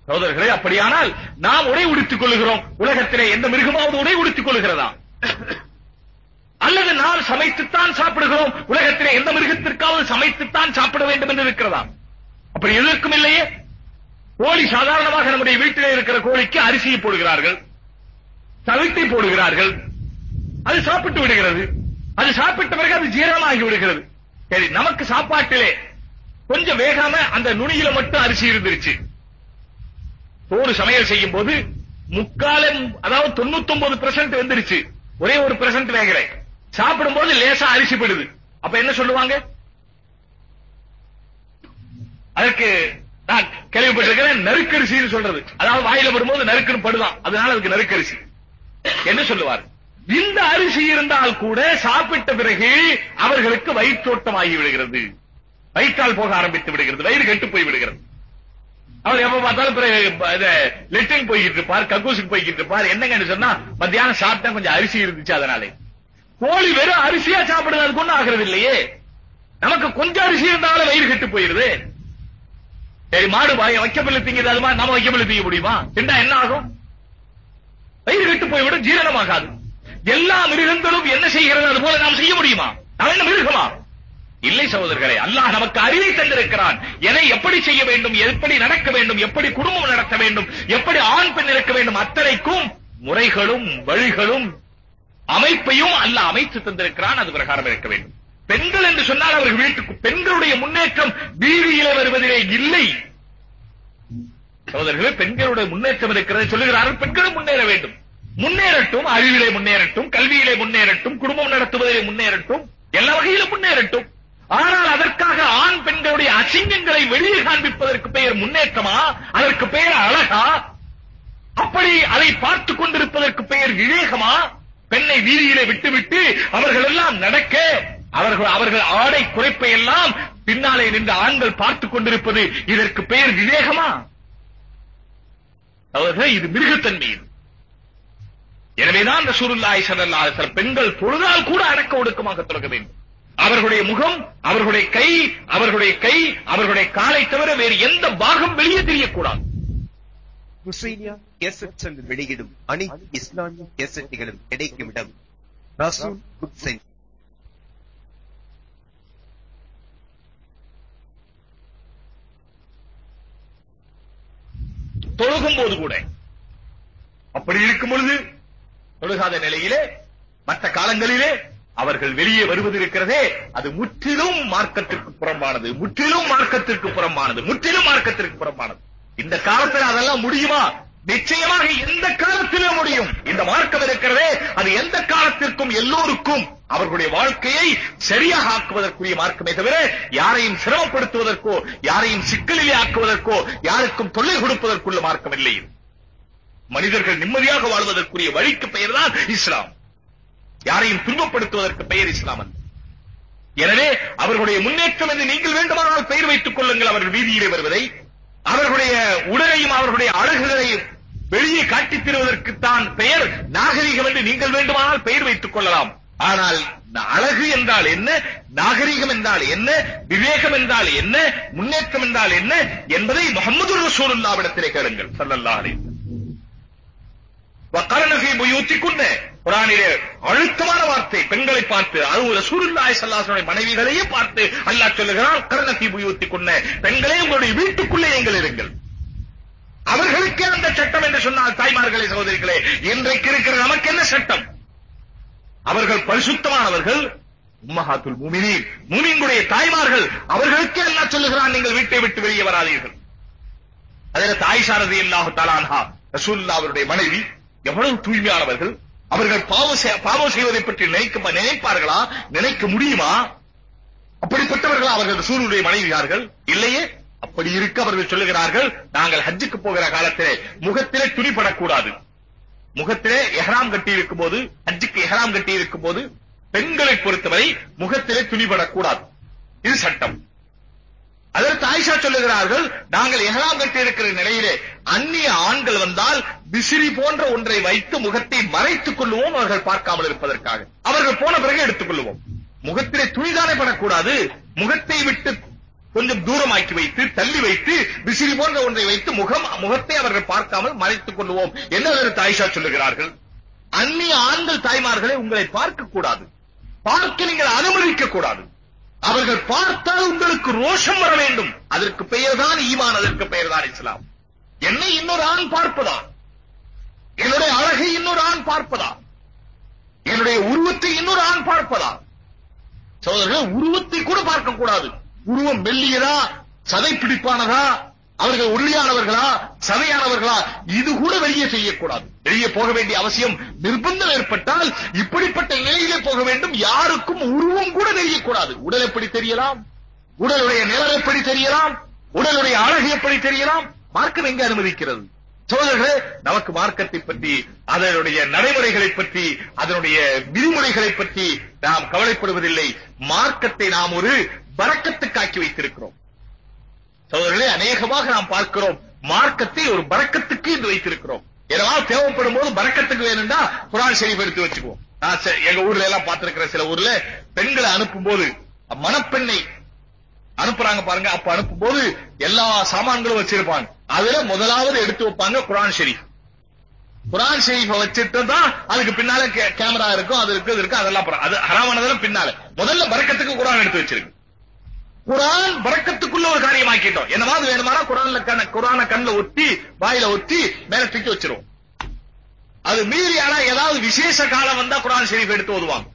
சகோதரர்களே அப்படியானால் நாம் உடை உடுத்திக் கொள்கிறோம் உலகத்திலே எந்த மிருகமாவது உடை உடுத்திக் கொள்கிறதா அல்லது நாம் சமைத்துத்தான் சாப்பிடுகிறோம். உலகத்திலே எந்த மிருகத்திற்காவது சமைத்துத்தான் சாப்பிட வேண்டும் என்று இருக்கிறதா அப்படி எதற்கும் இல்லையே? கோழி சாதாரணமாக நம்முடைய வீட்டிலே இருக்கிற கோழிக்கு அரிசியை போடுகிறார்கள். தவிட்டை போடுகிறார்கள். அது சாப்பிட்டு விடுகிறது. அது சாப்பிட்ட பிறகு அது ஜீரணமாகி விடுகிறது. சரி நமக்கு சாப்பாட்டிலே கொஞ்சம் வேகாம அந்த நுனியில மட்டும் அரிசி இருந்துருச்சு. தோடு சமையல் செய்யும் போது முக்கால அதாவது தொண்ணூத்தி ஒன்பது பெர்சென்ட் வந்துருச்சு. ஒரே ஒரு பெர்சென்ட் சாப்பிடும் போது லேசா அரிசி படுது அப்ப என்ன சொல்லுவாங்க? அதற்கு நான் கேள்விப்பட்டிருக்கிறேன் நறுக்கரிசின்னு சொல்றது. அதாவது வாயில படும்போது நறுக்குன்னு படுதான். அதனால அதுக்கு நறுக்கரிசி. என்ன சொல்லுவார்? இந்த அரிசி இருந்தால் கூட சாப்பிட்ட பிறகு அவர்களுக்கு வயிற்றோட்டம் ஆகி விடுகிறது. வயிற்றால் போக ஆரம்பித்து விடுகிறது. வயிறு கெட்டு போய் விடுகிறது. அவர் எப்ப பார்த்தாலும் பிறகு லெட்டின் போய்கிட்டு இருப்பார் கக்கூசுக்கு போய்கிட்டு இருப்பார். என்னங்கன்னு சொன்னா மத்தியானம் சாப்பிட்டா கொஞ்சம் அரிசி இருந்துச்சு அதனாலே. கோழி வெறும் அரிசியா சாப்பிடுறது அதுக்கு ஒண்ணும் ஆகிறது இல்லையே. நமக்கு கொஞ்சம் அரிசி இருந்தாலும் வயிறு கெட்டு போயிருது. சரி மாடு வாய வைக்கப்பில்லை திங்குது அது மாதிரி நம்ம வைக்கப்பில்லை திங்க முடியுமா? திண்டா என்ன ஆகும்? வயிறு கெட்டு போய்விடும் ஜீரணமாகாது. எல்லா மிருகங்களும் என்ன செய்கிறது அது போல நாம் செய்ய முடியுமா? நாம் என்ன மிருகமா? இல்லை சகோதரர்களே அல்லாஹ் நமக்கு அறிவை தந்திருக்கிறான். எதை எப்படி செய்ய வேண்டும் எப்படி நடக்க வேண்டும் எப்படி குடும்பம் நடத்த வேண்டும் எப்படி ஆண் பெண் இருக்க வேண்டும் அத்தனைக்கும் முறைகளும் வழிகளும் அமைப்பையும் அல்லாஹ் அமைத்து தந்திருக்கிறான் அது பிரகாரம் இருக்க வேண்டும். பெண்கள் என்று சொன்னால் அவர்கள் வீட்டுக்கு பெண்களுடைய முன்னேற்றம் வீதியில வருவதிலே இல்லை. சகோதரர்களே பெண்களுடைய முன்னேற்றம் இருக்கிறது சொல்லுகிறார்கள் பெண்களும் முன்னேற வேண்டும். முன்னேறட்டும் அறிவிலே முன்னேறட்டும் கல்வியிலே முன்னேறட்டும் குடும்பம் நடத்துவதிலே முன்னேறட்டும் எல்லா வகையிலும் முன்னேறட்டும். ஆனால் அதற்காக ஆண் பெண்களுடைய அசிங்கங்களை வெளியே காண்பிப்பதற்கு பெயர் முன்னேற்றமா? அதற்கு பெயர் அழகா? அப்படி அதை பார்த்துக் கொண்டிருப்பதற்கு பெயர் விவேகமா? பெண்ணை வீதியிலே விட்டுவிட்டு அவர்கள் எல்லாம் நடக்க அவர்கள் அவர்கள் ஆடை குறைப்பை எல்லாம் பின்னாலே நின்று ஆண்கள் பார்த்துக் கொண்டிருப்பது இதற்கு பெயர் விவேகமா? அவர்கள் இது மிருகத்தன்மை இது. எனவேதான் ரசூலுல்லாஹி ஸல்லல்லாஹு அலைஹி வஸல்லம் பெண்கள் பொழுதால் கூட அடக்க ஒடுக்கமாக தொடங்க வேண்டும். அவர்களுடைய முகம் அவர்களுடைய கை அவர்களுடைய கை அவர்களுடைய காலை தவிர வேறு எந்த பாகம் வெளியே தெரியக்கூடாது. ஹுசைனியா கேசட் வெளியிடும் அனைத்து இஸ்லாமிய கேசட்டுகளும் கிடைக்கும் இடம் ரசூல் புக் சென்டர் தொழுகும் போது கூட. அப்படி இருக்கும் பொழுது தொழுகாத நிலையிலே மற்ற காலங்களிலே அவர்கள் வெளியே வருவது இருக்கிறதே அது முற்றிலும் மார்க்கத்திற்கு புறம்பானது முற்றிலும் மார்க்கத்திற்கு புறம்பானது முற்றிலும் மார்க்கத்திற்கு புறம்பானது. இந்த காலத்தில் அதெல்லாம் முடியுமா? நிச்சயமாக எந்த காலத்திலும் முடியும்? இந்த மார்க்கம் இருக்கிறதே அது எந்த காலத்திற்கும் எல்லோருக்கும் அவர்களுடைய வாழ்க்கையை சரியாக ஆக்குவதற்குரிய மார்க்கமே தவிர யாரையும் சிரமப்படுத்துவதற்கோ யாரையும் சிக்கலிலே ஆக்குவதற்கோ யாருக்கும் தொல்லை கொடுப்பதற்குள்ள மார்க்கம் இல்லை. மனிதர்கள் நிம்மதியாக வாழ்வதற்குரிய வழிக்கு பெயர்தான் இஸ்லாம். யாரையும் துன்பப்படுத்துவதற்கு பெயர் இஸ்லாம் அல்ல. எனவே அவர்களுடைய முன்னேற்றம் என்று நீங்கள் வேண்டுமானால் பெயர் வைத்துக் கொள்ளுங்கள். அவர்கள் வீதியிலே வருவதை அவர்களுடைய உடலையும் அவர்களுடைய அழகுகளையும் வெளியே காட்டித் தருவதற்குத்தான் பெயர் நாகரிகம் என்று நீங்கள் வேண்டுமானால் பெயர் வைத்துக் கொள்ளலாம். ஆனால் அழகு என்றால் என்ன? நாகரிகம் என்றால் என்ன? விவேகம் என்றால் என்ன? முன்னேற்றம் என்றால் என்ன? என்பதை முகமது ரசூலுல்லாவிடத்திலே கேளுங்கள். ஸல்லல்லாஹு அலைஹி வஸல்லம். வக்கரன ஃபீ குரானிலே அழுத்தமான வார்த்தை. பெண்களை பார்த்து அது ரசூலுல்லாஹி ஸல்லல்லாஹு அலைஹி மனைவிகளையே பார்த்து அல்லாஹ் சொல்லுகிறான் கரன ஃபீ புயூத்திக்குன்ன. பெண்களே உங்களுடைய வீட்டுக்குள்ளே நீங்கள் இருங்கள். அவர்களுக்கே அந்த சட்டம் என்று சொன்னால் தாய்மார்களே சகோதரிகளே இன்றைக்கு இருக்கிற நமக்கு என்ன சட்டம்? அவர்கள் பரிசுத்தமானவர்கள் உம்மஹாத்துல் முமினீன். மூமின்களுடைய தாய்மார்கள் அவர்களுக்கே அல்லாஹ் சொல்லுகிறான் நீங்கள் வீட்டை விட்டு வெளியே வராதீர்கள். அதில் தாய் சாரதி அல்லாஹு தலான்ஹா ரசூல்லா அவருடைய மனைவி எவ்வளவு தூய்மையானவர்கள் அவர்கள் பாவம் செய்- பாவம் செய்வதை பற்றி நினைக்க நினைப்பார்களா? நினைக்க முடியுமா? அப்படிப்பட்டவர்களா அவர்கள் சூரியனுடைய மனைவியார்கள் இல்லையே. அப்படி இருக்க அவர்கள் சொல்லுகிறார்கள் நாங்கள் ஹஜ்ஜுக்கு போகிற காலத்திலே முகத்திலே துணிபடக்கூடாது. முகத்திலே எஹராம் கட்டி இருக்கும் போது ஹஜ்ஜுக்கு எஹராம் கட்டி இருக்கும் போது பெண்களை பொறுத்தவரை முகத்திலே துணிபடக்கூடாது. இது சட்டம். அதற்கு ஆயிஷா சொல்லுகிறார்கள் நாங்கள் எஹ்ராம் கட்டியிருக்கிற நிலையிலே அந்நிய ஆண்கள் வந்தால் விசிறி போன்ற ஒன்றை வைத்து முகத்தை மறைத்துக் கொள்வோம் அவர்கள் பார்க்காமல் இருப்பதற்காக. அவர்கள் போன பிறகு எடுத்துக் கொள்வோம் முகத்திலே துணிதானே படக்கூடாது. முகத்தை விட்டு கொஞ்சம் தூரமாக்கி வைத்து தள்ளி வைத்து விசிறி போன்ற ஒன்றை வைத்து முகம் முகத்தை அவர்கள் பார்க்காமல் மறைத்துக் கொள்வோம் என்ன அதற்கு ஆயிஷா சொல்லுகிறார்கள்? அந்நிய ஆண்கள் தாய்மார்களை உங்களை பார்க்க கூடாது பார்க்க நீங்கள் அனுமதிக்க கூடாது அவர்கள் பார்த்தால் உங்களுக்கு ரோஷம் வர வேண்டும். அதற்கு பெயர்தான் ஈமான் அதற்கு பெயர்தான் இஸ்லாம். என்னை இன்னொரு ஆண் பார்ப்பதா என்னுடைய அழகை இன்னொரு ஆண் பார்ப்பதா என்னுடைய உருவத்தை இன்னொரு ஆண் பார்ப்பதா சோதரர்கள் உருவத்தை கூட பார்க்க கூடாது உருவம் மெல்லியதா சதை பிடிப்பானதா அவர்கள் உள்ளியானவர்களா சதையானவர்களா இது கூட வெளியே செய்யக்கூடாது. வெளியே போக வேண்டிய அவசியம் நிர்பந்தம் ஏற்பட்டால் இப்படிப்பட்ட நிலையிலே போக வேண்டும். யாருக்கும் உருவம் கூட தெரியக்கூடாது. உடல் எப்படி தெரியலாம்? உடலுடைய நிலம் எப்படி தெரியலாம்? உடலுடைய அழகு எப்படி தெரியலாம்? மார்க்கம் எங்க அனுமதிக்கிறது? சோதர்களே நமக்கு மார்க்கத்தை பற்றி அதனுடைய நடைமுறைகளை பற்றி அதனுடைய விதிமுறைகளை பற்றி நாம் கவலைப்படுவதில்லை. மார்க்கத்தை நாம் ஒரு பறக்கத்துக்காக்கி வைத்திருக்கிறோம். சோதர்களே அநேகமாக நாம் பார்க்கிறோம். மார்க்கத்தை ஒரு பறக்கத்துக்கு இது வைத்திருக்கிறோம். ஏதாவது தேவைப்படும் போது பறக்கத்துக்கு வேணும்னா குரான் ஷெரீஃப் எடுத்து வச்சுக்குவோம். நான் எங்க ஊர்ல எல்லாம் பார்த்திருக்கிறேன் சில ஊர்ல பெண்களை அனுப்பும் போது மணப்பெண்ணை அனுப்புறாங்க பாருங்க. அப்ப அனுப்பும் போது எல்லா சாமான்களும் வச்சிருப்பாங்க. அதுல முதலாவது எடுத்து வைப்பாங்க குரான் ஷெரீஃப். குரான் ஷெரீஃப வச்சுட்டு தான் அதுக்கு பின்னால கே- கேமரா இருக்கும் அது இருக்கு இது இருக்கு அதெல்லாம் அது ஹராமானதெல்லாம் பின்னால. முதல்ல பறக்கத்துக்கு குரான் எடுத்து வச்சிருக்கு. குரான் வரக்கத்துக்குள்ள ஒரு காரியமாக்கிட்டோம். என்னவாது வேணுமானா குரான்ல கண்ண குரான கண்ணுல ஒட்டி வாயில ஒட்டி மேல தூக்கி வச்சிருவோம். அது மீறி ஆனா ஏதாவது விசேஷ காலம் வந்தா குரான் ஷெரீப் எடுத்து ஓதுவாங்க.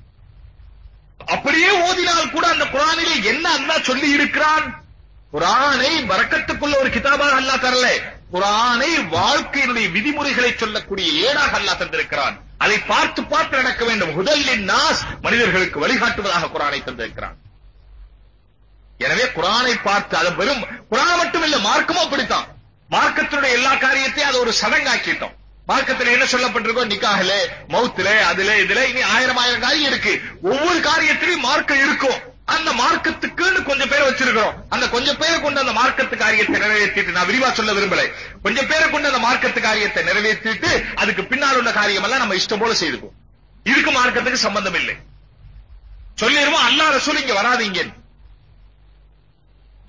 அப்படியே ஓதினால் கூட அந்த குரானிலே என்ன அல்லா சொல்லி இருக்கிறான்? குரானை வரக்கத்துக்குள்ள ஒரு கிதாபாக அல்லா தரல. குரானை வாழ்க்கையினுடைய விதிமுறைகளை சொல்லக்கூடிய ஏடாக அல்லா தந்திருக்கிறான். அதை பார்த்து பார்த்து நடக்க வேண்டும். முதலின் நாஸ் மனிதர்களுக்கு வழிகாட்டுவதாக குரானை தந்திருக்கிறான். எனவே குரானை பார்த்து அது வெறும் குரான் மட்டும் இல்ல மார்க்கமும் அப்படித்தான். மார்க்கத்தினுடைய எல்லா காரியத்தையும் அதை ஒரு சடங்காக்கிட்டோம். மார்க்கத்துல என்ன சொல்லப்பட்டிருக்கோ நிக்காகல மௌத்துல அதுல இதுல இனி ஆயிரம் ஆயிரம் காரியம் இருக்கு. ஒவ்வொரு காரியத்திலையும் மார்க்கம் இருக்கும். அந்த மார்க்கத்துக்குன்னு கொஞ்சம் பேர் வச்சிருக்கிறோம். அந்த கொஞ்சம் பேரை கொண்டு அந்த மார்க்கத்து காரியத்தை நிறைவேற்றிட்டு நான் விரிவா சொல்ல விரும்பல. கொஞ்சம் பேரை கொண்டு அந்த மார்க்கத்து காரியத்தை நிறைவேற்றிட்டு அதுக்கு பின்னால் உள்ள காரியம் எல்லாம் நம்ம இஷ்டம் போல செய்துப்போம் இதுக்கு மார்க்கத்துக்கு சம்பந்தம் இல்லை சொல்லிடுவோம் அல்லாஹ் ரசூல் இங்க வராதீங்க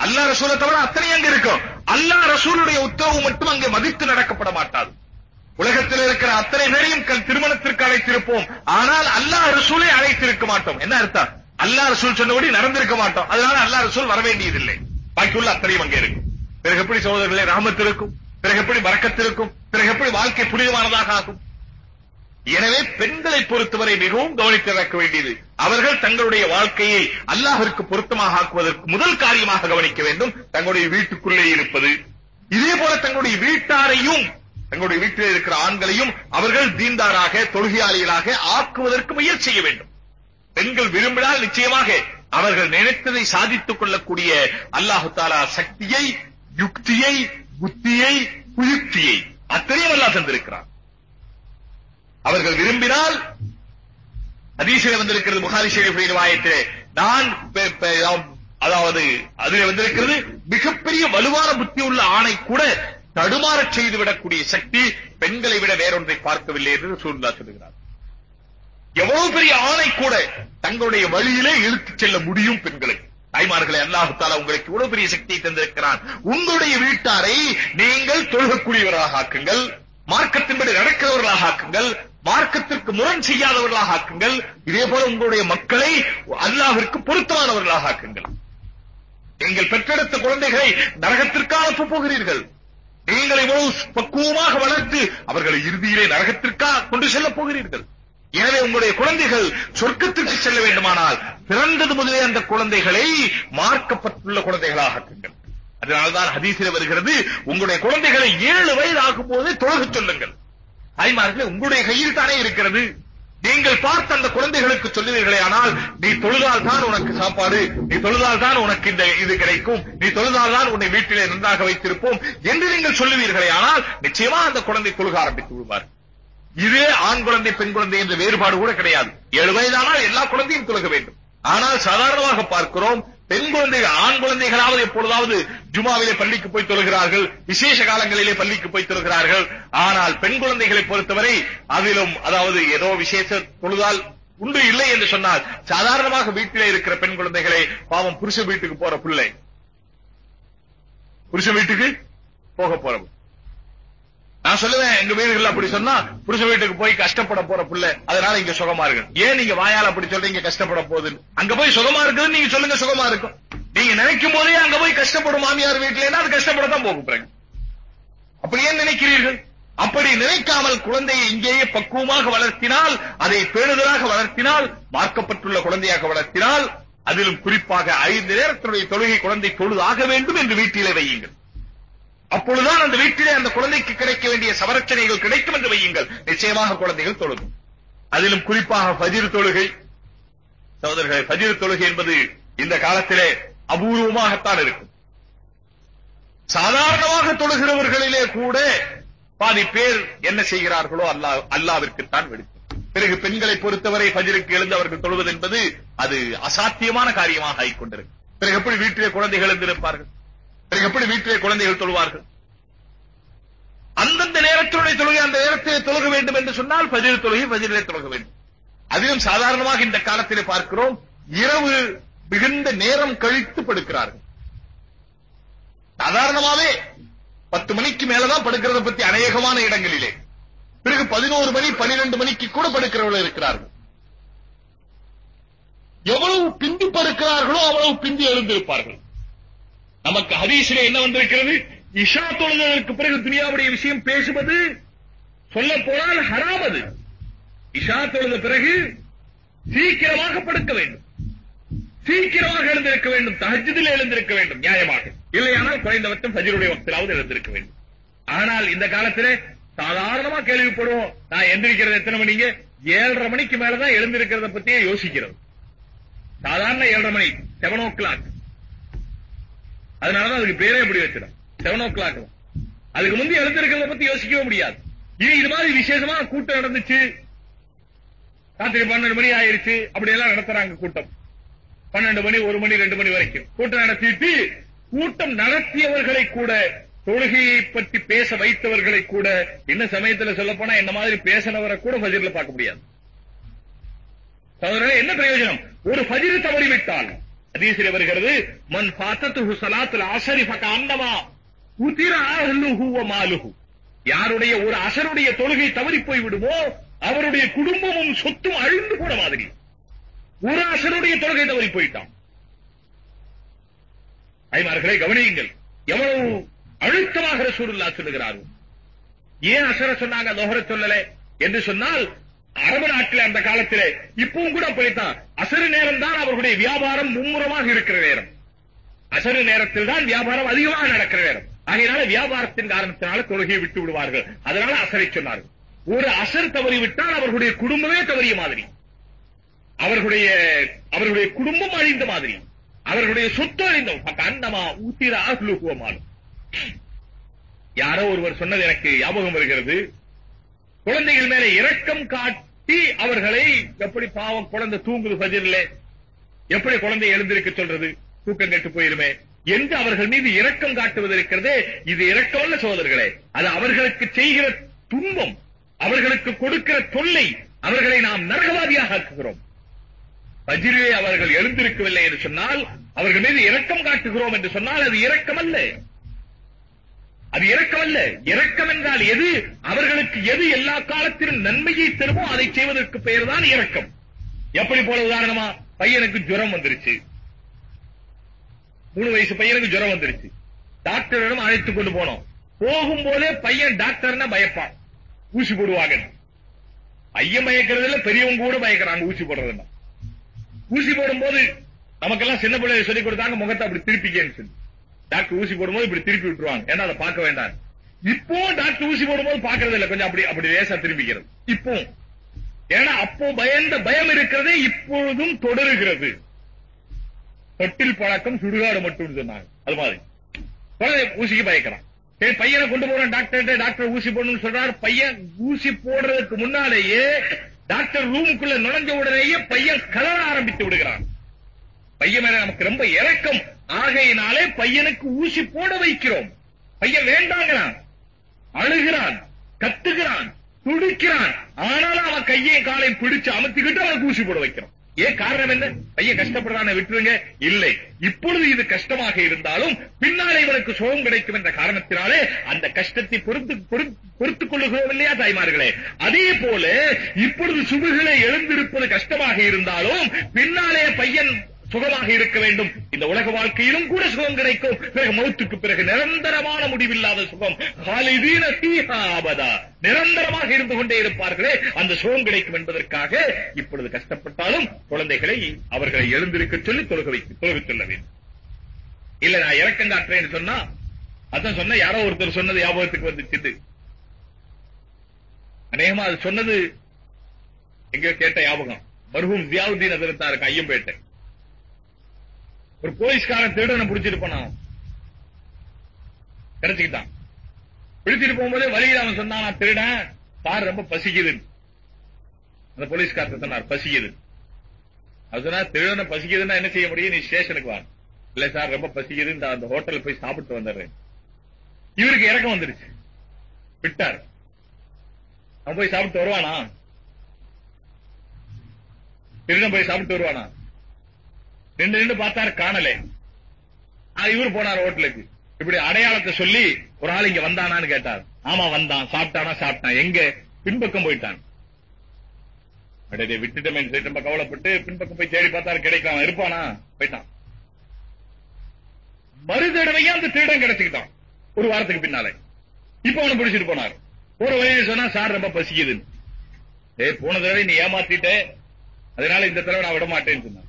அல்லா ரசூலை தவிர அத்தனை அங்க இருக்கும். அல்லாஹ் ரசூலுடைய உத்தரவு மட்டும் அங்கே மதித்து நடக்கப்பட மாட்டாது. உலகத்தில் இருக்கிற அத்தனை பேரையும் கல் திருமணத்திற்கு அழைத்திருப்போம். ஆனால் அல்லாஹ் ரசூலை அழைத்திருக்க மாட்டோம். என்ன அர்த்தம்? அல்லாஹ் ரசூல் சொன்னபடி நடந்திருக்க மாட்டோம். அதனால அல்லாஹ் ரசூல் வர வேண்டியதில்லை. பாக்கியுள்ள அத்தனையும் அங்கே இருக்கும். பிறகு எப்படி சகோதரர்களே ராமத்திற்கும் பிறகு எப்படி மறக்கத்திற்கும் பிறகு எப்படி வாழ்க்கை புனிதமானதாக ஆகும்? எனவே பெண்களை பொறுத்தவரை மிகவும் கவனித்து நடக்க வேண்டியது. அவர்கள் தங்களுடைய வாழ்க்கையை அல்லாஹிற்கு பொருத்தமாக ஆக்குவதற்கு முதல் காரியமாக கவனிக்க வேண்டும். தங்களுடைய வீட்டுக்குள்ளே இருப்பது. இதே போல தங்களுடைய வீட்டாரையும் தங்களுடைய வீட்டில் இருக்கிற ஆண்களையும் அவர்கள் தீன்தாராக தொழுகையாளிகளாக ஆக்குவதற்கு முயற்சி செய்ய வேண்டும். பெண்கள் விரும்பினால் நிச்சயமாக அவர்கள் நினைத்ததை சாதித்துக் கொள்ளக்கூடிய அல்லாஹு தாலா சக்தியை யுக்தியை புத்தியை குயுக்தியை அத்தனையும் அல்லாஹ் தந்திருக்கிறார் அவர்கள் விரும்பினால் அதீசில வந்திருக்கிறது புகாரி ஷெரீஃப் ரிவாயத்திலே. நான் அதாவது அதில் வந்திருக்கிறது மிகப்பெரிய வலுவான புத்தி உள்ள ஆணை கூட தடுமாறச் செய்து விடக்கூடிய சக்தி பெண்களை விட வேறொன்றை பார்க்கவில்லை என்று சூழ்நிலா சொல்லுகிறார் எவ்வளவு பெரிய ஆணை கூட தங்களுடைய வழியிலே இழுத்துச் செல்ல முடியும் பெண்களை. தாய்மார்களை அல்லாஹு உங்களுக்கு இவ்வளவு பெரிய சக்தியை தந்திருக்கிறான். உங்களுடைய வீட்டாரை நீங்கள் தொழுகக்கூடியவராக ஆக்குங்கள் மார்க்கத்தின்படி நடக்கிறவர்களாக ஆக்குங்கள் மார்க்கத்திற்கு முரண் செய்யாதவர்களாக ஆக்குங்கள். இதே போல உங்களுடைய மக்களை அல்லாவிற்கு பொருத்தமானவர்களாக ஆக்குங்கள். நீங்கள் பெற்றெடுத்த குழந்தைகளை நரகத்திற்கு அனுப்ப போகிறீர்கள். நீங்கள் இவ்வளவு பக்குவமாக வளர்த்து அவர்களை இறுதியிலே நரகத்திற்காக கொண்டு செல்லப் போகிறீர்கள். எனவே உங்களுடைய குழந்தைகள் சொர்க்கத்திற்கு செல்ல வேண்டுமானால் பிறந்தது முதலே அந்த குழந்தைகளை மார்க்கப்பட்டுள்ள குழந்தைகளாக ஆக்குங்கள். அதனால்தான் ஹதீசில வருகிறது உங்களுடைய குழந்தைகளை ஏழு வயது ஆகும் போதே தொழுகச் சொல்லுங்கள். தாய்மார்களே உங்களுடைய கையில் தானே இருக்கிறது. நீங்கள் பார்த்த அந்த குழந்தைகளுக்கு சொல்லுவீர்களே ஆனால் நீ தொழுதால் தான் உனக்கு சாப்பாடு நீ தொழுதால் தான் உனக்கு இந்த இது கிடைக்கும் நீ தொழுதால் தான் உன்னை வீட்டிலே நன்றாக வைத்திருப்போம் என்று நீங்கள் சொல்லுவீர்களே ஆனால் நிச்சயமா அந்த குழந்தை தொழுக ஆரம்பித்து விடுவார். இதே ஆண் குழந்தை பெண் குழந்தை என்ற வேறுபாடு கூட கிடையாது. ஏழு வயதானால் எல்லா குழந்தையும் தொழுக வேண்டும். ஆனால் சாதாரணமாக பார்க்கிறோம் பெண் குழந்தைகள் ஆண் குழந்தைகளாவது எப்பொழுதாவது ஜுமாவிலே பள்ளிக்கு போய் தொழுகிறார்கள் விசேஷ காலங்களிலே பள்ளிக்கு போய் தொழுகிறார்கள். ஆனால் பெண் குழந்தைகளை பொறுத்தவரை அதிலும் அதாவது ஏதோ விசேஷ தொழுதால் உண்டு இல்லை என்று சொன்னால் சாதாரணமாக வீட்டிலே இருக்கிற பெண் குழந்தைகளை பாவம் புருஷ வீட்டுக்கு போற பிள்ளை. புருஷ வீட்டுக்கு போக போறோம் நான் சொல்லுவேன் எங்க வீடுகள் அப்படி சொன்னா புருஷ வீட்டுக்கு போய் கஷ்டப்பட போற புள்ள அதனால இங்க சுகமா இருக்கு ஏன் நீங்க வாயால் அப்படி சொல்றீங்க கஷ்டப்பட போகுதுன்னு? அங்க போய் சுகமா இருக்குது நீங்க சொல்லுங்க சுகமா இருக்கும். நீங்க நினைக்கும் போதே அங்க போய் கஷ்டப்படும் மாமியார் வீட்டுல அது கஷ்டப்படத்தான் போகும் பிறகு. அப்படி ஏன் நினைக்கிறீர்கள்? அப்படி நினைக்காமல் குழந்தையை இங்கேயே பக்குவமாக வளர்த்தினால் அதை பேணுதலாக வளர்த்தினால் மார்க்கப்பட்டுள்ள குழந்தையாக வளர்த்தினால் அதிலும் குறிப்பாக ஐந்து நேரத்தினுடைய தொழுகை குழந்தை தொழுதாக வேண்டும் என்று வீட்டிலே வையுங்கள். அப்பொழுதுதான் அந்த வீட்டிலே அந்த குழந்தைக்கு கிடைக்க வேண்டிய சவரட்சணைகள் கிடைக்கும் என்று வையுங்கள். நிச்சயமாக குழந்தைகள் தொழுகும். அதிலும் குறிப்பாக பஜிர் தொழுகை. சகோதரர்களே ஃபஜ்ர் தொழுகை என்பது இந்த காலத்திலே அபூர்வமாகத்தான் இருக்கும். சாதாரணமாக தொழுகிறவர்களிலே கூட பாதி பேர் என்ன செய்கிறார்களோ அல்லாஹ் அல்லாவிற்குத்தான் வெடிக்கும் பிறகு பெண்களை பொறுத்தவரை பஜிருக்கு எழுந்து அவர்கள் தொழுவது என்பது அது அசாத்தியமான காரியமாக ஆகிக்கொண்டிருக்கும். பிறகு எப்படி வீட்டிலே குழந்தைகள் எழுந்திருப்பார்கள்? எப்படி வீட்டிலே குழந்தைகள் தொழுவார்கள்? அந்தந்த நேரத்தினுடைய தொழுகை அந்த நேரத்திலே தொழுக வேண்டும் என்று சொன்னால் பதில் தொழுகை பதிலே தொழுக வேண்டும். அதிலும் சாதாரணமாக இந்த காலத்திலே பார்க்கிறோம் இரவு மிகுந்த நேரம் கழித்து படுக்கிறார்கள். சாதாரணமாவே பத்து மணிக்கு மேலதான் படுக்கிறத பத்தி அநேகமான இடங்களிலே. பிறகு பதினோரு மணி பனிரெண்டு மணிக்கு கூட படுக்கிறவர்கள் இருக்கிறார்கள். எவ்வளவு பிந்தி படுக்கிறார்களோ அவ்வளவு பிந்தி எழுந்திருப்பார்கள். நமக்கு ஹதீஸிலே என்ன வந்திருக்கிறது? இஷா தொழுதற்கு பிறகு துனியாவுடைய விஷயம் பேசுவது சொல்ல போனால் ஹராமது இஷா தொழுத பிறகு சீக்கிரமாக படுக்க வேண்டும். சீக்கிரமாக எழுந்திருக்க வேண்டும். தஹஜிதில் எழுந்திருக்க வேண்டும் நியாயமாக. இல்லையானால் குறைந்தபட்சம் ஃபஜ்ருடைய வக்திலாவது எழுந்திருக்க வேண்டும். ஆனால் இந்த காலத்திலே சாதாரணமா கேள்விப்படுவோம். நான் எந்திரிக்கிறது எத்தனை மணிங்க? ஏழரை மணிக்கு மேலதான் எழுந்திருக்கிறத பத்தியே யோசிக்கிறது சாதாரண ஏழரை மணி செவன் ஓ கிளாக் அதனாலதான் அதுக்கு பேரே எப்படி வச்சிடும். செவன் ஓ கிளாக் அதுக்கு முந்தைய எழுந்திருக்கிறத பத்தி யோசிக்கவே முடியாது. இது இது மாதிரி விசேஷமா கூட்டம் நடந்துச்சு. ராத்திரி பன்னெண்டு மணி ஆயிருச்சு. அப்படி எல்லாம் நடத்துறாங்க கூட்டம். பன்னெண்டு மணி ஒரு மணி ரெண்டு மணி வரைக்கும். கூட்டம் நடத்திட்டு கூட்டம் நடத்தியவர்களை கூட தொழுகையை பற்றி பேச வைத்தவர்களை கூட என்ன சமயத்துல சொல்ல போனா என்ன மாதிரி பேசினவரை கூட ஃபஜ்ர்ல பார்க்க முடியாது. என்ன பிரயோஜனம்? ஒரு ஃபஜ்ர் தவறிவிட்டால் ஹதீஸிலே வருகிறது மன் பாத்தத்து ஸலாத்துல் அஸ்ரி ஃபகஅன்னமா உதிர அஹ்லுஹு யாருடைய ஒரு அசருடைய தொழுகை தவறி போய் விடுமோ அவருடைய குடும்பமும் சொத்தும் அழிந்து போன மாதிரி. ஒரு அசருடைய தொழுகை தவறி போயிட்டான். ஐமார்களை கவனியுங்கள் எவ்வளவு அழுத்தமாக ரசூலுல்லாஹ் சொல்லுகிறார்கள் ஏன் அசர சொன்னாங்க லோஹர சொல்லல? என்று சொன்னால் அரபு நாட்டில் அந்த காலத்திலே இப்பவும் கூட அப்படித்தான். அசரு நேரம் தான் அவர்களுடைய வியாபாரம் மும்முரமாக இருக்கிற நேரம். அசரு நேரத்தில் தான் வியாபாரம் அதிகமாக நடக்கிற நேரம். ஆகையினால வியாபாரத்தின் காரணத்தினால தொழுகையை விட்டு விடுவார்கள். அதனால அசரை சொன்னார்கள். ஒரு அசர் தவறிவிட்டால் அவர்களுடைய குடும்பமே தவறிய மாதிரி. அவர்களுடைய அவர்களுடைய குடும்பம் அழிந்த மாதிரி. அவர்களுடைய சொத்து அழிந்தோம் அன்னமா ஊத்திர ஆகுலுகுவமாலும் யாரோ ஒருவர் சொன்னது எனக்கு ஞாபகம் வருகிறது. குழந்தைகள் மேல இரக்கம் காட்டி அவர்களை எப்படி பாவம் குழந்தை தூங்குது ஃபஜ்ர்ல எப்படி குழந்தை எழுந்திருக்க சொல்றது? தூக்கம் கெட்டு போயிருமே. என்று அவர்கள் மீது இரக்கம் காட்டுவது இருக்கிறது? இது இரக்கமல்ல சோதர்களே. அது அவர்களுக்கு செய்கிற துன்பம் அவர்களுக்கு கொடுக்கிற தொல்லை அவர்களை நாம் நரகவாதியாக ஆக்குகிறோம். பஜிரிலே அவர்கள் எழுந்திருக்கவில்லை என்று சொன்னால் அவர்கள் மீது இரக்கம் காட்டுகிறோம் என்று சொன்னால் அது இரக்கம் அல்ல அது இரக்கம் அல்ல இரக்கம் என்றால் எது? அவர்களுக்கு எது எல்லா காலத்திலும் நன்மையை தருமோ அதை செய்வதற்கு பெயர் தான் இரக்கம். எப்படி போல உதாரணமா? பையனுக்கு ஜுரம் வந்துருச்சு. மூணு வயசு பையனுக்கு ஜுரம் வந்துருச்சு. டாக்டரிடம் அழைத்துக் கொண்டு போனோம். போகும்போதே பையன் டாக்டர்னா பயப்பான். ஊசி போடுவாங்க ஐயன் பயக்கிறதுல பெரியவங்க கூட பயக்கிறாங்க ஊசி போடுறதுன்னா. ஊசி போடும் போது நமக்கெல்லாம் சின்ன பிள்ளைய சொல்லி கொடுத்தாங்க முகத்தை அப்படி திருப்பிக்கன்னு சொல்லி. டாக்டர் ஊசி போடும்போது இப்படி திருப்பி விட்டுருவாங்க. ஏன்னா அதை பார்க்க வேண்டாம். இப்போ டாக்டர் ஊசி போடும்போது பாக்குறது இல்ல கொஞ்சம் அப்படி அப்படி லேசா திரும்பிக்கிறது. இப்போ ஏன்னா அப்போ பயந்த பயம் இருக்கிறதே இப்பொழுதும் தொடருகிறது. தொட்டில் பழக்கம் சுடுகாடு மட்டும் சொன்னாங்க. அது மாதிரி. குழந்தை ஊசிக்கு பயக்கிறான். சரி பையனை கொண்டு போறேன் டாக்டர் டாக்டர் ஊசி போடணும்னு சொல்றாரு. பையன் ஊசி போடுறதுக்கு முன்னாலேயே டாக்டர் ரூமுக்குள்ள நுழைஞ்ச உடனேயே பையன் கலர ஆரம்பித்து விடுகிறான். பையன் மேல நமக்கு ரொம்ப இறக்கம். ஆகையினாலே பையனுக்கு ஊசி போட வைக்கிறோம். பையன் வேண்டாங்கிறான். அழுகிறான் கத்துகிறான் துடிக்கிறான். ஆனாலும் அவன் கையை காலை பிடிச்சு அமர்த்திக்கிட்டு அவனுக்கு ஊசி போட வைக்கிறோம். ஏன் காரணம் என்ன? பையன் கஷ்டப்படுறான விட்டுருங்க. இல்லை. இப்பொழுது இது கஷ்டமாக இருந்தாலும் பின்னாலே இவனுக்கு சுகம் கிடைக்கும் என்ற காரணத்தினாலே அந்த கஷ்டத்தை பொறுத்து பொறுத்துக் கொள்ளுகிறோம் இல்லையா தாய்மார்களே? அதே போல இப்பொழுது சுடுகளை எழுந்திருப்பது கஷ்டமாக இருந்தாலும் பின்னாலே பையன் சுகமாக இருக்க வேண்டும். இந்த உலக வாழ்க்கையிலும் கூட சுகம் கிடைக்கும். பிறகு மௌத்துக்கு பிறகு நிரந்தரமான முடிவில்லாத சுகம். ஹாலிதீன நிரந்தரமாக இருந்து கொண்டே இருப்பார்களே. அந்த சுகம் கிடைக்கும் என்பதற்காக இப்பொழுது கஷ்டப்பட்டாலும் குழந்தைகளை அவர்களை எழுந்திருக்க சொல்லி தொழுக வைக்க தொழுக சொல்ல வேண்டும். இல்ல நான் இறக்கம் காட்டுறேன்னு சொன்னா அதான் சொன்ன யாரோ ஒருத்தர் சொன்னது ஞாபகத்துக்கு வந்துச்சு அநேகமா அது சொன்னது எங்க கேட்ட ஞாபகம். மருகும் ஜியாவுதீன் அதிர்த்தாருக்கு ஐயம்பேட்டை. ஒரு போலீஸ்காரன் திருடனை பிடிச்சிட்டு போனான். கிடைச்சுக்கிட்டான். பிடிச்சிட்டு போகும்போதே வழியில் அவன் சொன்னான் நான் திருடன். சார் ரொம்ப பசிக்குது. அந்த போலீஸ்காரர் சொன்னார் பசிக்குது. அது சொன்னா திருடனை பசிக்குதுன்னா என்ன செய்ய முடியும்? நீ ஸ்டேஷனுக்கு வா. இல்ல சார் ரொம்ப பசிக்குது இந்த அந்த ஹோட்டல்ல போய் சாப்பிட்டு வந்துடுறேன் இவருக்கு இறக்கம் வந்துருச்சு. விட்டார். அவன் போய் சாப்பிட்டு வருவானா? திருடன் போய் சாப்பிட்டு வருவானா? நின்று நின்று பார்த்தாரு காணலே. இவரு போனார் ஹோட்டலுக்கு. இப்படி அடையாளத்தை சொல்லி ஒரு ஆள் இங்க வந்தானான்னு கேட்டார். ஆமா வந்தான். சாப்பிட்டானா சாப்பிட்டான். எங்க? பின்பக்கம் போயிட்டான். அடே விட்டுட்டமே சொல்லிட்டு நம்ம கவலைப்பட்டு பின்பக்கம் போய் தேடி பார்த்தாரு கிடைக்கலாம்? இருப்பானா? போயிட்டான். மறுதடவையா அந்த திருடம் கிடைச்சுக்கிட்டான். ஒரு வாரத்துக்கு பின்னாலே. இப்ப அவனை பிடிச்சிட்டு போனார். ஒரு வழியை சொன்னா சார் ரொம்ப பசிக்குது ஏ போன தடவை நீ ஏமாத்திட்ட. அதனால இந்த தடவை நான் விட மாட்டேன்னு சொன்னான்.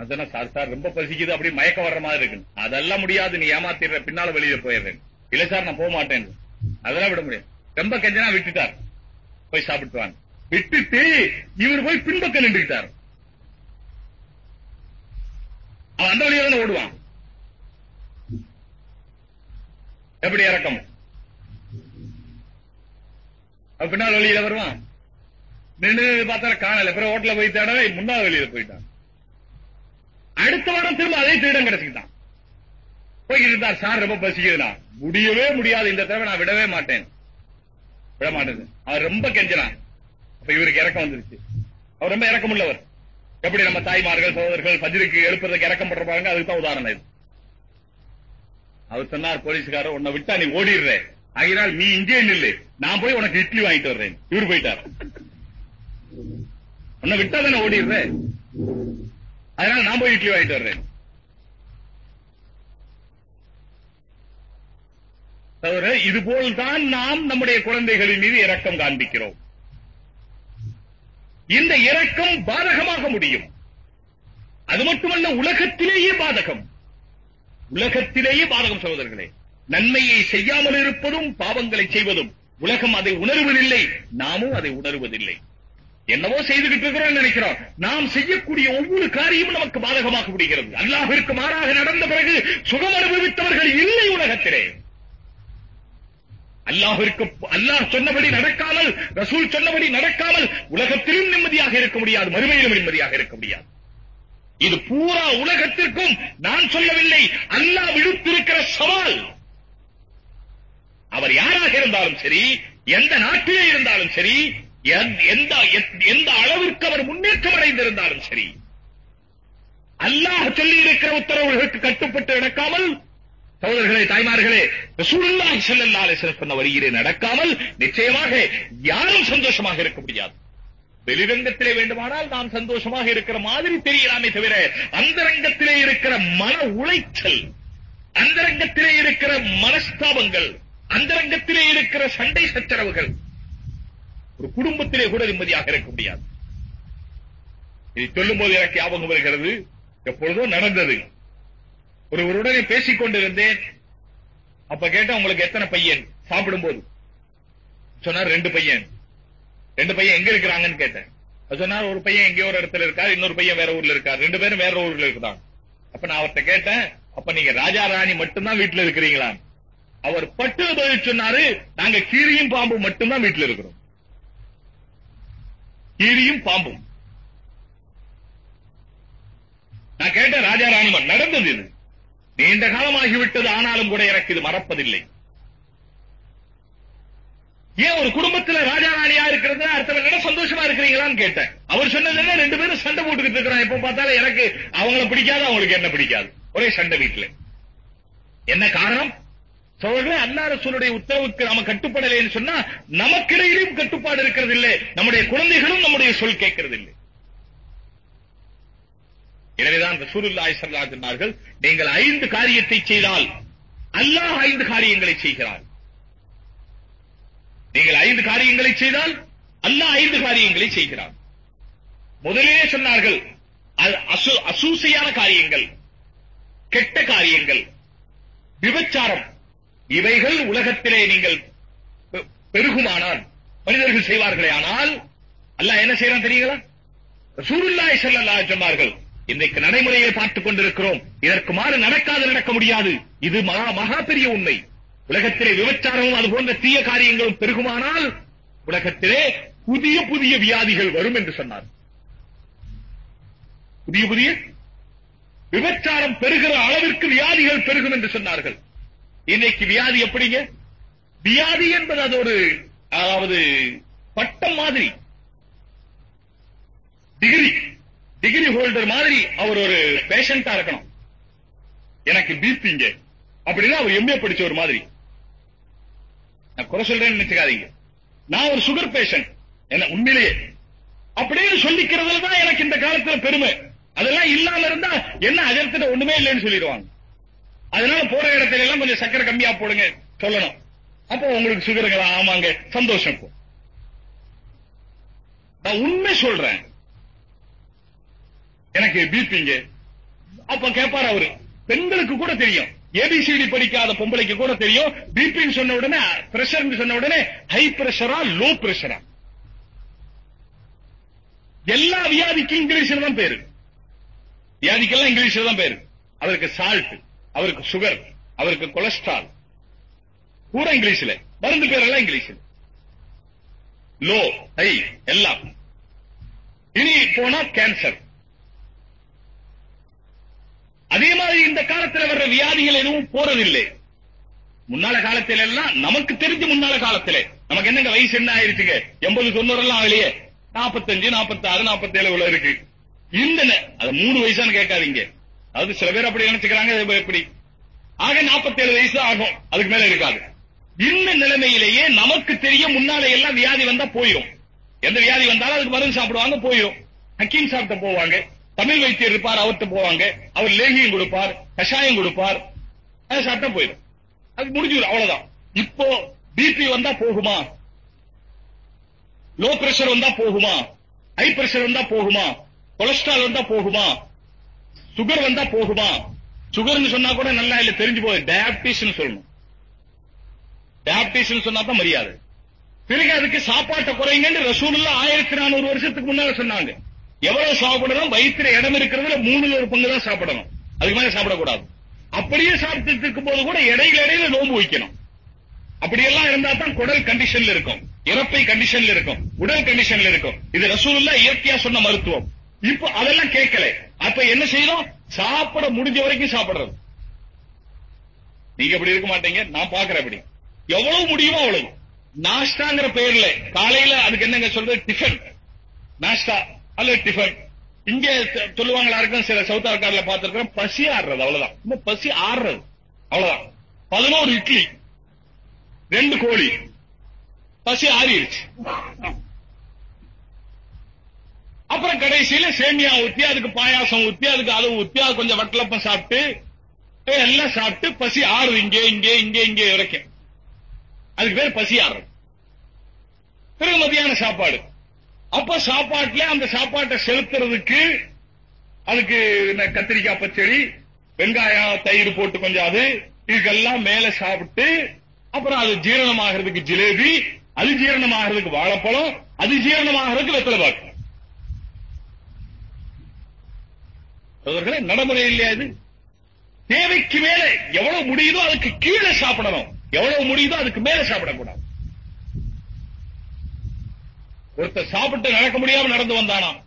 அதான் சார் சார் ரொம்ப பசிக்குது அப்படி மயக்க வர்ற மாதிரி இருக்கு. அதெல்லாம் முடியாது நீ ஏமாத்திடுற பின்னால வெளியில போயிடுறேன். இல்ல சார் நான் போக மாட்டேன். அதெல்லாம் விட முடியும் ரொம்ப கெஞ்சனா விட்டுட்டார். போய் சாப்பிட்டு வாங்க. விட்டுட்டு இவர் போய் பின்பக்கம் நின்றுட்டார் அவன் அந்த வழியா தானே ஓடுவான். எப்படி இறக்கம்? பின்னால் வெளியில வருவான். நின்று பார்த்தா காணல. பிறகு ஹோட்டல போய் தேடவே முன்னாள் வெளியில போயிட்டான். அடுத்த வாரம் திரும்ப அதே திருடம் கிடைச்சுக்கிட்டான். போய்கிட்டு இருந்தார் சார் ரொம்ப பசிக்குதுனா முடியவே முடியாது இந்த தடவை நான் விடவே மாட்டேன். விட மாட்டேன் அவர் ரொம்ப கெஞ்சனான் அப்ப இவருக்கு இறக்கம் வந்துருச்சு. அவர் ரொம்ப இறக்கம் உள்ளவர். எப்படி நம்ம தாய்மார்கள் சகோதரர்கள் பதிலுக்கு எழுப்புறதுக்கு இறக்கம் பண்றாங்க அதுக்கு தான் உதாரணம் இது. அவர் சொன்னார் போலீஸ்காரர் உன்னை விட்டா நீ ஓடிடுற. ஆகினால் நீ இங்கே நில்லு. நான் போய் உனக்கு இட்லி வாங்கிட்டு வர்றேன். இவர் போயிட்டார். உன்னை விட்டா தானே ஓடிடுற? அதனால நான் போய் இட்லி வாங்கிட்டு வர்றேன். தவிர இதுபோல்தான் நாம் நம்முடைய குழந்தைகளின் மீது இரக்கம் காண்பிக்கிறோம். இந்த இரக்கம் பாதகமாக முடியும். அது மட்டுமல்ல உலகத்திலேயே பாதகம். உலகத்திலேயே பாதகம் சகோதரர்களே நன்மையை செய்யாமல் இருப்பதும் பாவங்களை செய்வதும் உலகம் அதை உணர்வதில்லை நாமும் அதை உணர்வதில்லை. என்னவோ செய்துகிட்டு இருக்கிறோம் நினைக்கிறோம். நாம் செய்யக்கூடிய ஒவ்வொரு காரியமும் நமக்கு பாதகமாக முடிகிறது அல்லாஹிற்கு மாறாக நடந்த பிறகு சுகம் அனுபவித்தவர்கள் இல்லை உலகத்திலே. அல்லாஹிற்கு அல்லாஹ் சொன்னபடி நடக்காமல் ரசூல் சொன்னபடி நடக்காமல் உலகத்திலும் நிம்மதியாக இருக்க முடியாது மறுமையிலும் நிம்மதியாக இருக்க முடியாது. இது பூரா உலகத்திற்கும் நான் சொல்லவில்லை அல்லாஹ் விடுத்திருக்கிற சவால். அவர் யாராக இருந்தாலும் சரி எந்த நாட்டிலே இருந்தாலும் சரி எந்த எந்த அளவிற்கு அவர் முன்னேற்றம் அடைந்திருந்தாலும் சரி அல்லாஹ் சொல்லி இருக்கிற உத்தரவுகளுக்கு கட்டுப்பட்டு நடக்காமல் சகோதரர்களே தாய்மார்களே ரசூலுல்லாஹி ஸல்லல்லாஹு சிறப்பான வழியிலே நடக்காமல் நிச்சயமாக யாரும் சந்தோஷமாக இருக்க முடியாது. வெளிரங்கத்திலே வேண்டுமானால் நாம் சந்தோஷமாக இருக்கிற மாதிரி தெரியலாமே தவிர அந்தரங்கத்திலே இருக்கிற மன உளைச்சல் அந்தரங்கத்திலே இருக்கிற மனஸ்தாபங்கள் அந்தரங்கத்திலே இருக்கிற சண்டை சச்சரவுகள் ஒரு குடும்பத்திலே கூட நிம்மதியாக இருக்க முடியாது. இதை சொல்லும் போது எனக்கு ஞாபகம் வருகிறது. எப்பொழுதோ நடந்தது. ஒருவருடனே பேசிக் கொண்டிருந்தேன். அப்ப கேட்டேன் உங்களுக்கு எத்தனை பையன்? சாப்பிடும் போது சொன்னார் ரெண்டு பையன். ரெண்டு பையன் எங்க இருக்கிறாங்கன்னு கேட்டேன். சொன்னார் ஒரு பையன் எங்கேயோ ஒரு இடத்துல இருக்காரு இன்னொரு பையன் வேற ஊர்ல இருக்கார். ரெண்டு பேரும் வேற ஊர்ல இருக்கிறாங்க அப்ப நான் அவர்கிட்ட கேட்டேன் அப்ப நீங்க ராஜா ராணி மட்டும்தான் வீட்டுல இருக்கிறீங்களா அவர் பட்டு பதில் சொன்னாரு நாங்க கீரியும் பாம்பு மட்டும்தான் வீட்டுல இருக்கிறோம். கீரியும் பாம்பும். நான் கேட்டேன் ராஜா ராணிமன் நடந்தது இது. நீண்ட காலமாகிவிட்டது ஆனாலும் கூட எனக்கு இது மறப்பதில்லை. ஏன் ஒரு குடும்பத்துல ராஜா ராணியா இருக்கிறது அடுத்த என்ன சந்தோஷமா இருக்கிறீங்களான்னு கேட்டேன். அவர் சொன்னது என்ன ரெண்டு பேரும் சண்டை போட்டுக்கிட்டு இருக்கிறான் எப்ப பார்த்தாலும் எனக்கு அவங்கள பிடிக்காது அவங்களுக்கு என்ன பிடிக்காது. ஒரே சண்டை வீட்டுல. என்ன காரணம்? சோழர்களே அல்லா ரசூலுடைய உத்தரவுக்கு நாம கட்டுப்படலைன்னு சொன்னா நமக்கிடையிலும் கட்டுப்பாடு இருக்கிறது இல்லை நம்முடைய குழந்தைகளும் நம்முடைய சொல் கேட்கிறது இல்லை எனவேதான் ரசூலுல்லாஹி ஸல்லல்லாஹு சொன்னார்கள் நீங்கள் ஐந்து காரியத்தை செய்தால் அல்லாஹ் ஐந்து காரியங்களை செய்கிறார். நீங்கள் ஐந்து காரியங்களை செய்தால் அல்லாஹ் ஐந்து காரியங்களை செய்கிறார். முதலிலே சொன்னார்கள் அசூசையான காரியங்கள் கெட்ட காரியங்கள் விபச்சாரம் இவைகள் உலகத்திலே நீங்கள் பெருகுமானால் மனிதர்கள் செய்வார்களே ஆனால் அல்லாஹ் என்ன செய்யறான் தெரியுங்களா? ரசூலுல்லாஹி செல்லல்லா சொன்னார்கள் இன்றைக்கு நடைமுறையை பார்த்துக் கொண்டிருக்கிறோம். இதற்கு மாறு நடக்காது நடக்க முடியாது. இது மகா மகா பெரிய உண்மை. உலகத்திலே விபச்சாரமும் அது போன்ற தீய காரியங்களும் பெருகுமானால் உலகத்திலே புதிய புதிய வியாதிகள் வரும் என்று சொன்னார். புதிய புதிய விபச்சாரம் பெருகிற அளவிற்கு வியாதிகள் பெருகும் என்று சொன்னார்கள். இன்னைக்கு வியாதி எப்படிங்க? வியாதி என்பது அது ஒரு அதாவது பட்டம் மாதிரி. டிகிரி டிகிரி ஹோல்டர் மாதிரி அவர் ஒரு பேஷண்டா இருக்கணும். எனக்கு பிபிங்க அப்படின்னா அவர் எம்ஏ படிச்ச ஒரு மாதிரி. நான் குறை சொல்றேன்னு நினைச்சுக்காதீங்க. நான் ஒரு சுகர் பேஷண்ட் என்ன உண்மையிலேயே. அப்படின்னு சொல்லிக்கிறதுல தான் எனக்கு இந்த காலத்துல பெருமை. அதெல்லாம் இல்லாம இருந்தா என்ன அஜர்த்திட்ட ஒண்ணுமே இல்லைன்னு சொல்லிடுவாங்க. அதனால போற இடத்துல எல்லாம் கொஞ்சம் சக்கரை கம்மியா போடுங்க சொல்லணும். அப்போ உங்களுக்கு சுகருங்களா ஆமாங்க சந்தோஷம் நான் உண்மை சொல்றேன். எனக்கு பிபிங்க அப்ப கேட்பாரு அவரு. பெண்களுக்கு கூட தெரியும். ஏபிசிடி படிக்காத பொம்பளைக்கு கூட தெரியும். பிபின்னு சொன்ன உடனே பிரஷர் சொன்ன உடனே ஹை பிரஷரா லோ பிரஷரா எல்லா வியாதிக்கும் இங்கிலீஷ்ல தான் பேரு. வியாதிக்கெல்லாம் இங்கிலீஷ்ல தான் பேரு. அதற்கு சால்ட் அவருக்கு சுகர் அவருக்கு கொலஸ்ட்ரால் பூரா இங்கிலீஷ்ல மருந்து பேரெல்லாம் இங்கிலீஷ்ல. லோ ஹை எல்லாம். இனி போனா கேன்சர் அதே மாதிரி இந்த காலத்துல வர்ற வியாதிகள் எதுவும் போறதில்லை. முன்னால காலத்துல எல்லாம் நமக்கு தெரிஞ்ச முன்னால காலத்திலே. நமக்கு என்னங்க வயசு என்ன ஆயிருச்சுங்க? எண்பது தொண்ணூறு எல்லாம் ஆகலையே. நாற்பத்தஞ்சு நாற்பத்தாறு நாற்பத்தேழு உள்ள இருக்கு. இந்த அது மூணு வயசான்னு கேட்காதீங்க. அது சில பேர் அப்படி நினைச்சுக்கிறாங்க எப்படி? ஆக 47 வயசு ஆகும் அதுக்கு மேல இருக்காது. இந்த நிலைமையிலேயே நமக்கு தெரிய முன்னால எல்லாம் வியாதி வந்தா போயிடும் எந்த வியாதி வந்தாலும் அதுக்கு மருந்து சாப்பிடுவாங்க போயிடும் ஹக்கீம் சாப்பிட்ட போவாங்க தமிழ் வைத்தியர் இருப்பார் அவர்கிட்ட போவாங்க. அவர் லேகியம் கொடுப்பார் கஷாயம் கொடுப்பார். அதை சாப்பிட்டா போயிடும் அது முடிஞ்சிடும் அவ்வளவுதான். இப்போ பிபி வந்தா போகுமா? லோ பிரஷர் வந்தா போகுமா? ஹை பிரஷர் வந்தா போகுமா? கொலஸ்ட்ரால் வந்தா போகுமா? சுகர் வந்தா போகுமா? சுகர்னு சொன்னா கூட நல்லா இல்ல தெரிஞ்சு போகுது டயபிட்டிஸ் சொல்லணும். டயபிட்டிஸ் சொன்னா தான் மரியாதை. பிறகு அதுக்கு சாப்பாட்டை குறைங்கன்னு ரசூலுல்லா ஆயிரத்தி நானூறு வருஷத்துக்கு முன்னால சொன்னாங்க. எவ்வளவு சாப்பிடணும் வயிற்றுல இடம் இருக்கிறதுல மூணுல ஒரு பங்கு தான் சாப்பிடணும். அதுக்கு மேல சாப்பிடக்கூடாது. அப்படியே சாப்பிட்டு இருக்கும் போது கூட இடையில இடையில நோன்பு வைக்கணும். அப்படியெல்லாம் இருந்தா தான் குடல் கண்டிஷன்ல இருக்கும். இறப்பை கண்டிஷன்ல இருக்கும். உடல் கண்டிஷன்ல இருக்கும். இது ரசூலுல்லா இயற்கையா சொன்ன மருத்துவம். இப்ப அதெல்லாம் கேட்கல. அப்ப என்ன செய்யணும் சாப்பிட முடிஞ்ச வரைக்கும் சாப்பிடுறது. நீங்க அப்படி இருக்க மாட்டீங்க நான் பாக்குறேன் அப்படி. எவ்வளவு முடியுமோ அவ்வளவு. நாஷ்டாங்கிற பெயர்ல காலையில அதுக்கு என்னங்க சொல்றது? டிஃபன். நாஷ்டா அல்லது டிஃபன். இங்க சொல்லுவாங்களா இருக்கும் சில சவுத் ஆர்காட்ல பார்த்திருக்கிறோம் பசி ஆடுறது அவ்வளவுதான். சும்மா பசி ஆடுறது அவ்வளவுதான். பதினோரு இட்லி ரெண்டு கோழி. பசி ஆறிடுச்சு. அப்புறம் கடைசியில சேமியா ஊத்தி அதுக்கு பாயாசம் ஊத்தி அதுக்கு அளவு ஊத்தி அது கொஞ்சம் வட்டலப்பம் சாப்பிட்டு எல்லாம் சாப்பிட்டு பசி ஆறு இங்கே இங்கே இங்கே இங்கே வரைக்கும். அதுக்கு பேர் பசி ஆறு பிறகு மதியான சாப்பாடு. அப்ப சாப்பாட்டுல அந்த சாப்பாட்டை செலுத்துறதுக்கு அதுக்கு இந்த கத்திரிக்காய் பச்சடி வெங்காயம் தயிர் போட்டு கொஞ்சம் அது இதுக்கெல்லாம் மேல சாப்பிட்டு அப்புறம் அது ஜீரணமாகிறதுக்கு ஜிலேபி அது ஜீரணமாகிறதுக்கு வாழைப்பழம் அது ஜீரணமாகிறதுக்கு வெத்தலை பாக்கு. அவர்களே நடைமுறை இல்லையா இது? தேவைக்கு மேல எவ்வளவு முடியுதோ அதுக்கு கீழே சாப்பிடணும். எவ்வளவு முடியுதோ அதுக்கு மேல சாப்பிடக்கூடாது. ஒருத்தர் சாப்பிட்டு நடக்க முடியாம நடந்து வந்தானாம்.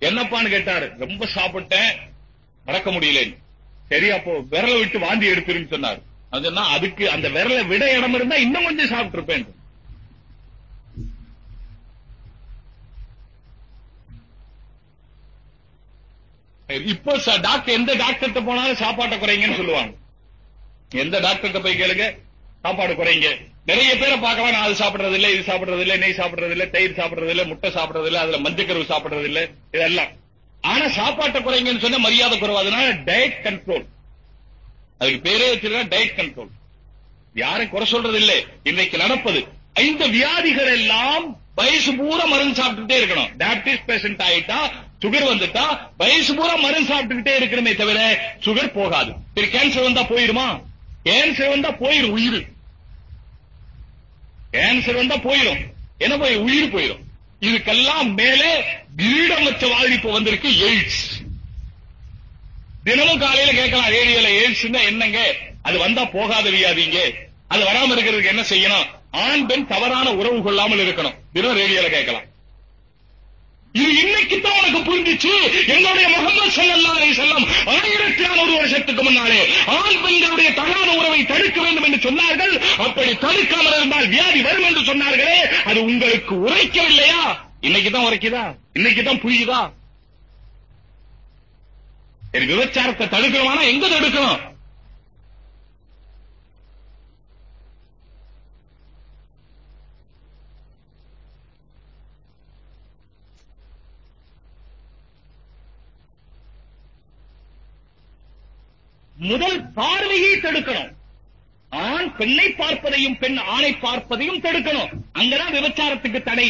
என்னப்பான்னு கேட்டாரு. ரொம்ப சாப்பிட்டேன் நடக்க முடியலன்னு சரி அப்போ விரலை விட்டு வாந்தி எடுத்துருன்னு சொன்னார். அது என்ன? அதுக்கு அந்த விரலை விட இடம் இருந்தா இன்னும் கொஞ்சம் சாப்பிட்டு இருப்பேன் இப்போ டாக்டர் எந்த டாக்டர்கிட்ட போனாலும் சாப்பாட்டை குறைங்கன்னு சொல்லுவாங்க. எந்த டாக்டர்கிட்ட போய் கேளுங்க சாப்பாடு குறைங்க. நிறைய பேரை பார்க்கலாம் நான் அது சாப்பிடுறது இல்ல இது சாப்பிடுறது இல்ல நெய் சாப்பிடுறது இல்ல தயிர் சாப்பிடுறது இல்ல முட்டை சாப்பிடுறது இல்ல அதுல மஞ்சக்கருவு சாப்பிடுறது இல்ல இதெல்லாம். ஆனா சாப்பாட்டை குறைங்கன்னு சொன்னா மரியாதை குறைவு. அதனால டயட் கண்ட்ரோல் அதுக்கு பேரே வச்சிருக்கா டயட் கண்ட்ரோல் யாரும் குறை சொல்றது இல்ல. இன்னைக்கு நடப்பது இந்த வியாதிகள் எல்லாம் வயசு பூரா மருந்து சாப்பிட்டுட்டே இருக்கணும். டயபிட்டிஸ் பேஷண்ட் ஆயிட்டா சுகர் வந்துட்டா வயசு பூரா மருந்து சாப்பிட்டுக்கிட்டே இருக்கிறமே தவிர சுகர் போகாது. சரி கேன்சர் வந்தா போயிருமா? கேன்சர் வந்தா போயிடும் உயிர். கேன்சர் வந்தா போயிரும். என்ன போய் உயிர் போயிரும். இதுக்கெல்லாம் மேலே கிரீடம் வச்ச இப்ப வந்திருக்கு எய்ட்ஸ். தினமும் காலையில கேட்கலாம் ரேடியோல எய்ட்ஸ்னா என்னங்க? அது வந்தா போகாத வியாதிங்க அது வராம இருக்கிறதுக்கு என்ன செய்யணும்? ஆண் பெண் தவறான உறவு கொள்ளாமல் இருக்கணும். தினம் ரேடியோல கேட்கலாம். இது இன்னைக்கு தான் உனக்கு புரிஞ்சிச்சு. என்னுடைய முகமது சல்லா அலி செல்லம் ஆயிரத்தி அறுநூறு வருஷத்துக்கு முன்னாலே ஆண் பெண்களுடைய தகாத உறவை தடுக்க வேண்டும் என்று சொன்னார்கள். அப்படி தடுக்காமல் இருந்தால் வியாதி வரும் என்று சொன்னார்களே அது உங்களுக்கு உரைக்கவில்லையா? இன்னைக்கு தான் உரைக்குதா? இன்னைக்கு தான் புரியுதா விபச்சாரத்தை தடுக்கணுமானா எங்க தடுக்கணும்? முதல் பார்வையை தடுக்கணும். ஆண் பெண்ணை பார்ப்பதையும் பெண் ஆணை பார்ப்பதையும் தடுக்கணும். அங்கதான் விபச்சாரத்துக்கு தடை.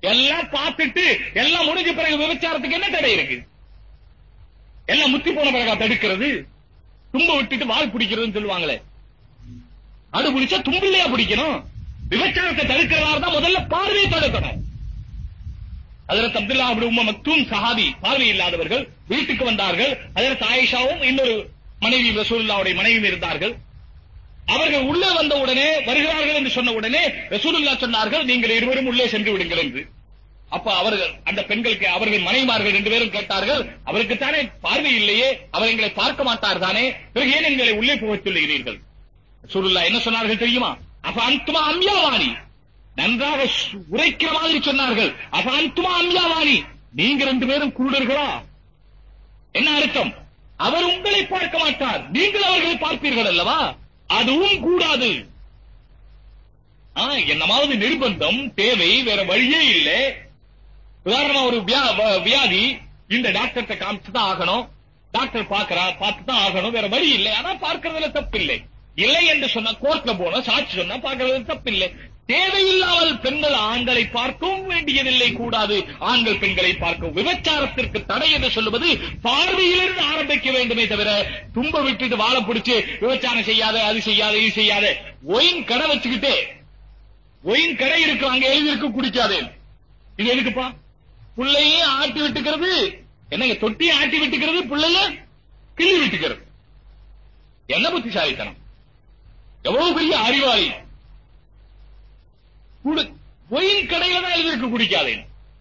எல்லாம் பார்த்துட்டு எல்லாம் முடிஞ்ச பிறகு விபச்சாரத்துக்கு என்ன தடை இருக்கு? எல்லாம் முத்தி போன பிறகா தடுக்கிறது? தும்ப விட்டுட்டு வால் பிடிக்கிறதுன்னு சொல்லுவாங்களே. அது பிடிச்சா தும்பிள்ளையா பிடிக்கணும். விபச்சாரத்தை தடுக்கிறதா தான் முதல்ல பார்வையை தடுக்கணும். அதற்கு அப்துல்லா அப்படி உம்ம மக்தூம் சஹாபி பார்வை இல்லாதவர்கள் வீட்டுக்கு வந்தார்கள். அதற்கு ஆயிஷாவும் இன்னொரு மனைவி ரசூலுல்லாவுடைய மனைவியும் இருந்தார்கள். அவர்கள் உள்ளே வந்த உடனே வருகிறார்கள் என்று சொன்ன உடனே ரசூலுல்லா சொன்னார்கள் நீங்கள் இருவரும் உள்ளே சென்று விடுங்கள் என்று. அப்ப அவர்கள் அந்த பெண்களுக்கு அவர்கள் மனைவிமார்கள் ரெண்டு பேரும் கேட்டார்கள் அவருக்கு தானே பார்வை இல்லையே? அவர் எங்களை பார்க்க மாட்டார் தானே? பிறகு ஏன் எங்களை உள்ளே போகச் சொல்லுகிறீர்கள்? ரசூலுல்லா என்ன சொன்னார்கள் தெரியுமா? அப்ப அந்துமா அம்யாவாணி நன்றாக உரைக்கிற மாதிரி சொன்னார்கள் அப்ப அந்துமா அம்யாவாணி நீங்க ரெண்டு பேரும் குருடர்களா? என்ன அர்த்தம்? அவர் உங்களை பார்க்க மாட்டார். நீங்கள் அவர்களை பார்ப்பீர்கள் அல்லவா? அதுவும் கூடாது. என்னமாவது நிர்பந்தம் தேவை வேற வழியே இல்லை. உதாரணமா ஒரு வியா- வ- வியாதி இந்த டாக்டர்கிட்ட காமிச்சு தான் ஆகணும். டாக்டர் பாக்குறா பார்த்து தான் ஆகணும். வேற வழி இல்லை. ஆனா பார்க்கறதுல தப்பு இல்லை இல்லை என்று சொன்னா கோர்ட்ல போன சாட்சி சொன்னா பாக்குறதுல தப்பு இல்லை தேவையில்லாமல் பெண்கள் ஆண்களை பார்க்கவும் வேண்டியதில்லை கூடாது. ஆண்கள் பெண்களை பார்க்கும் விபச்சாரத்திற்கு தடை என்று சொல்லுவது பார்வையிலிருந்து ஆரம்பிக்க வேண்டுமே தவிர தும்ப விட்டுட்டு வாழை பிடிச்சு விபச்சாரம் செய்யாத அது செய்யாத இது செய்யாத ஒயின் கடை வச்சுக்கிட்டே ஒயின் கடை இருக்கு அங்க எழுதி இருக்கு குடிக்காதே. இது எதுக்குப்பா? புள்ளையே ஆட்டி விட்டுக்கிறது. என்னங்க தொட்டியை ஆட்டி விட்டுக்கிறது பிள்ளைய கிள்ளி விட்டுக்கிறது. என்ன புத்திசாலித்தனம்? எவ்வளவு பெரிய அறிவாளி. குடு. ஒயின் கடையில தான் எழுதிருக்கு குடிக்காதே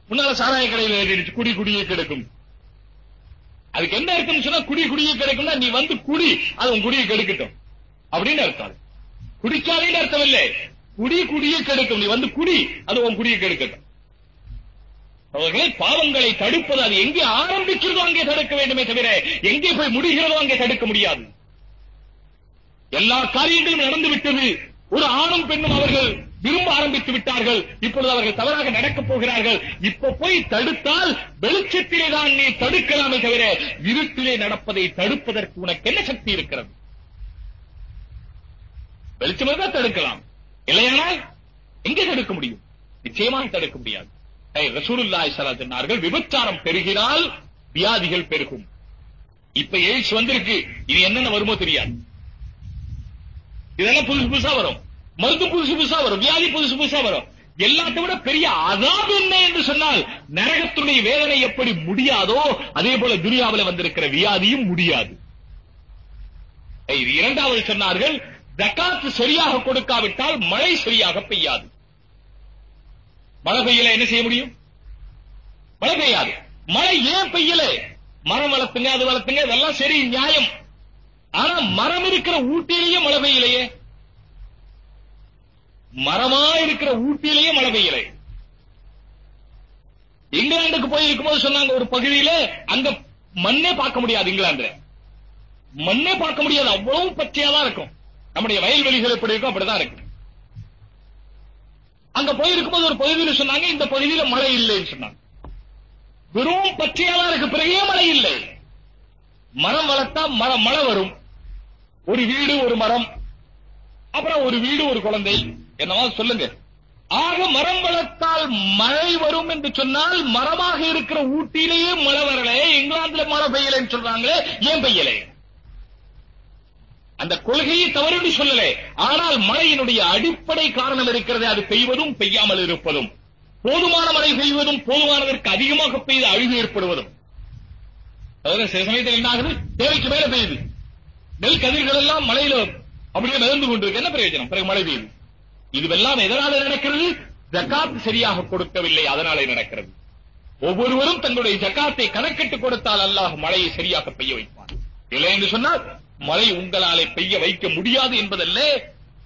முன்னால சாராய கடையில எழுதிருச்சு குடி குடியே கிடைக்கும். அதுக்கு என்ன இருக்குன்னு சொன்னா குடி குடியே கிடைக்கும்னா நீ வந்து குடி. அது உன் குடியை கெடுக்கட்டும். அப்படின்னு அர்த்தம் குடிக்காதேன்னு அர்த்தம் இல்லை. குடி குடியே கெடுக்கும். நீ வந்து குடி. அது உன் குடியை கெடுக்கட்டும். அவர்களே பாவங்களை தடுப்பது அது எங்கே ஆரம்பிக்கிறதோ அங்கே தடுக்க வேண்டுமே தவிர எங்கே போய் முடிகிறதோ அங்கே தடுக்க முடியாது. எல்லா காரியங்களும் நடந்து விட்டது ஒரு ஆணும் பெண்ணும் அவர்கள் விரும்ப ஆரம்பித்து விட்டார்கள். இப்பொழுது அவர்கள் தவறாக நடக்கப் போகிறார்கள். இப்ப போய் தடுத்தால் வெளிச்சத்திலே தான் நீ தடுக்கலாமே தவிர இருட்டிலே நடப்பதை தடுப்பதற்கு உனக்கு என்ன சக்தி இருக்கிறது? வெளிச்சமே தான் தடுக்கலாம். இல்லையானால் எங்கே தடுக்க முடியும்? நிச்சயமாக தடுக்க முடியாது. ரசூலுல்லாய் ரசூலுல்லாஹி சொன்னார்கள் விபச்சாரம் பெருகினால் வியாதிகள் பெருகும். இப்ப எய்ட்ஸ் வந்திருக்கு. இது என்னென்ன வருமோ தெரியாது. இதெல்லாம் புதுசு புதுசா வரும். மருந்து புதுசு புதுசா வரும். வியாதி புதுசு புதுசா வரும். எல்லாத்தை விட பெரிய அதாப் என்ன என்று சொன்னால் நரகத்துடைய வேதனை எப்படி முடியாதோ அதே போல துனியாவில் வந்திருக்கிற வியாதியும் முடியாது. இரண்டாவது சொன்னார்கள் ஜகாத் சரியாக கொடுக்காவிட்டால் மழை சரியாக பெய்யாது. மழை பெய்யல என்ன செய்ய முடியும்? மழை பெய்யாது. மழை ஏன் பெய்யல? மரம் வளர்த்துங்க அது வளர்த்துங்க இதெல்லாம் சரி நியாயம். ஆனா மரம் இருக்கிற ஊட்டியிலேயே மழை பெய்யலையே. மரமா இருக்கிற ஊட்டியிலேயே மழை பெய்யலை. இங்கிலாந்துக்கு போய் இருக்கும்போது சொன்னாங்க ஒரு பகுதியில அங்க மண்ணே பார்க்க முடியாது இங்கிலாந்துல. மண்ணே பார்க்க முடியாது அவ்வளவு பச்சையா தான் இருக்கும். நம்முடைய வயல்வெளிகள் எப்படி இருக்கும் அப்படிதான் இருக்கு. அங்க போயிருக்கும்போது ஒரு பகுதியில சொன்னாங்க இந்த பகுதியில மழை இல்லைன்னு சொன்னாங்க. வெறும் பச்சையா தான் இருக்கு பிறகே மழை இல்லை. மரம் வளர்த்தா மரம் மழை வரும். ஒரு வீடு ஒரு மரம். அப்புறம் ஒரு வீடு ஒரு குழந்தை. என்னவா சொல்லுங்க? ஆக மரம் வளர்த்தால் மழை வரும் என்று சொன்னால் மரமாக இருக்கிற ஊட்டியிலேயே மழை வரல இங்கிலாந்துல மழை பெய்யலைன்னு சொல்றாங்களே ஏன் பெய்யலை? அந்த கொள்கையை தவறு சொல்லல. ஆனால் மழையினுடைய அடிப்படை காரணம் இருக்கிறது அது பெய்வதும் பெய்யாமல் இருப்பதும். போதுமான மழை பெய்வதும் போதுமானதற்கு அதிகமாக பெய்து அழிவு ஏற்படுவதும். அதாவது சில சமயத்தில் என்ன ஆகுது? தேவைக்கு மேல பெய்யுது. நெல் கதிர்கள் எல்லாம் மழையில அப்படியே மிதந்து கொண்டிருக்கு. என்ன பிரயோஜனம்? பிறகு மழை பெய்யுது. இதுவெல்லாம் எதனால நடக்கிறது? ஜக்காத் சரியாக கொடுக்கவில்லை அதனாலே நடக்கிறது. ஒவ்வொருவரும் தங்களுடைய ஜக்காத்தை கணக்கிட்டு கொடுத்தால் அல்லாஹ் மழையை சரியாக பெய்ய வைப்பான். இல்லை என்று சொன்னால் மழை உங்களாலே பெய்ய வைக்க முடியாது என்பதல்ல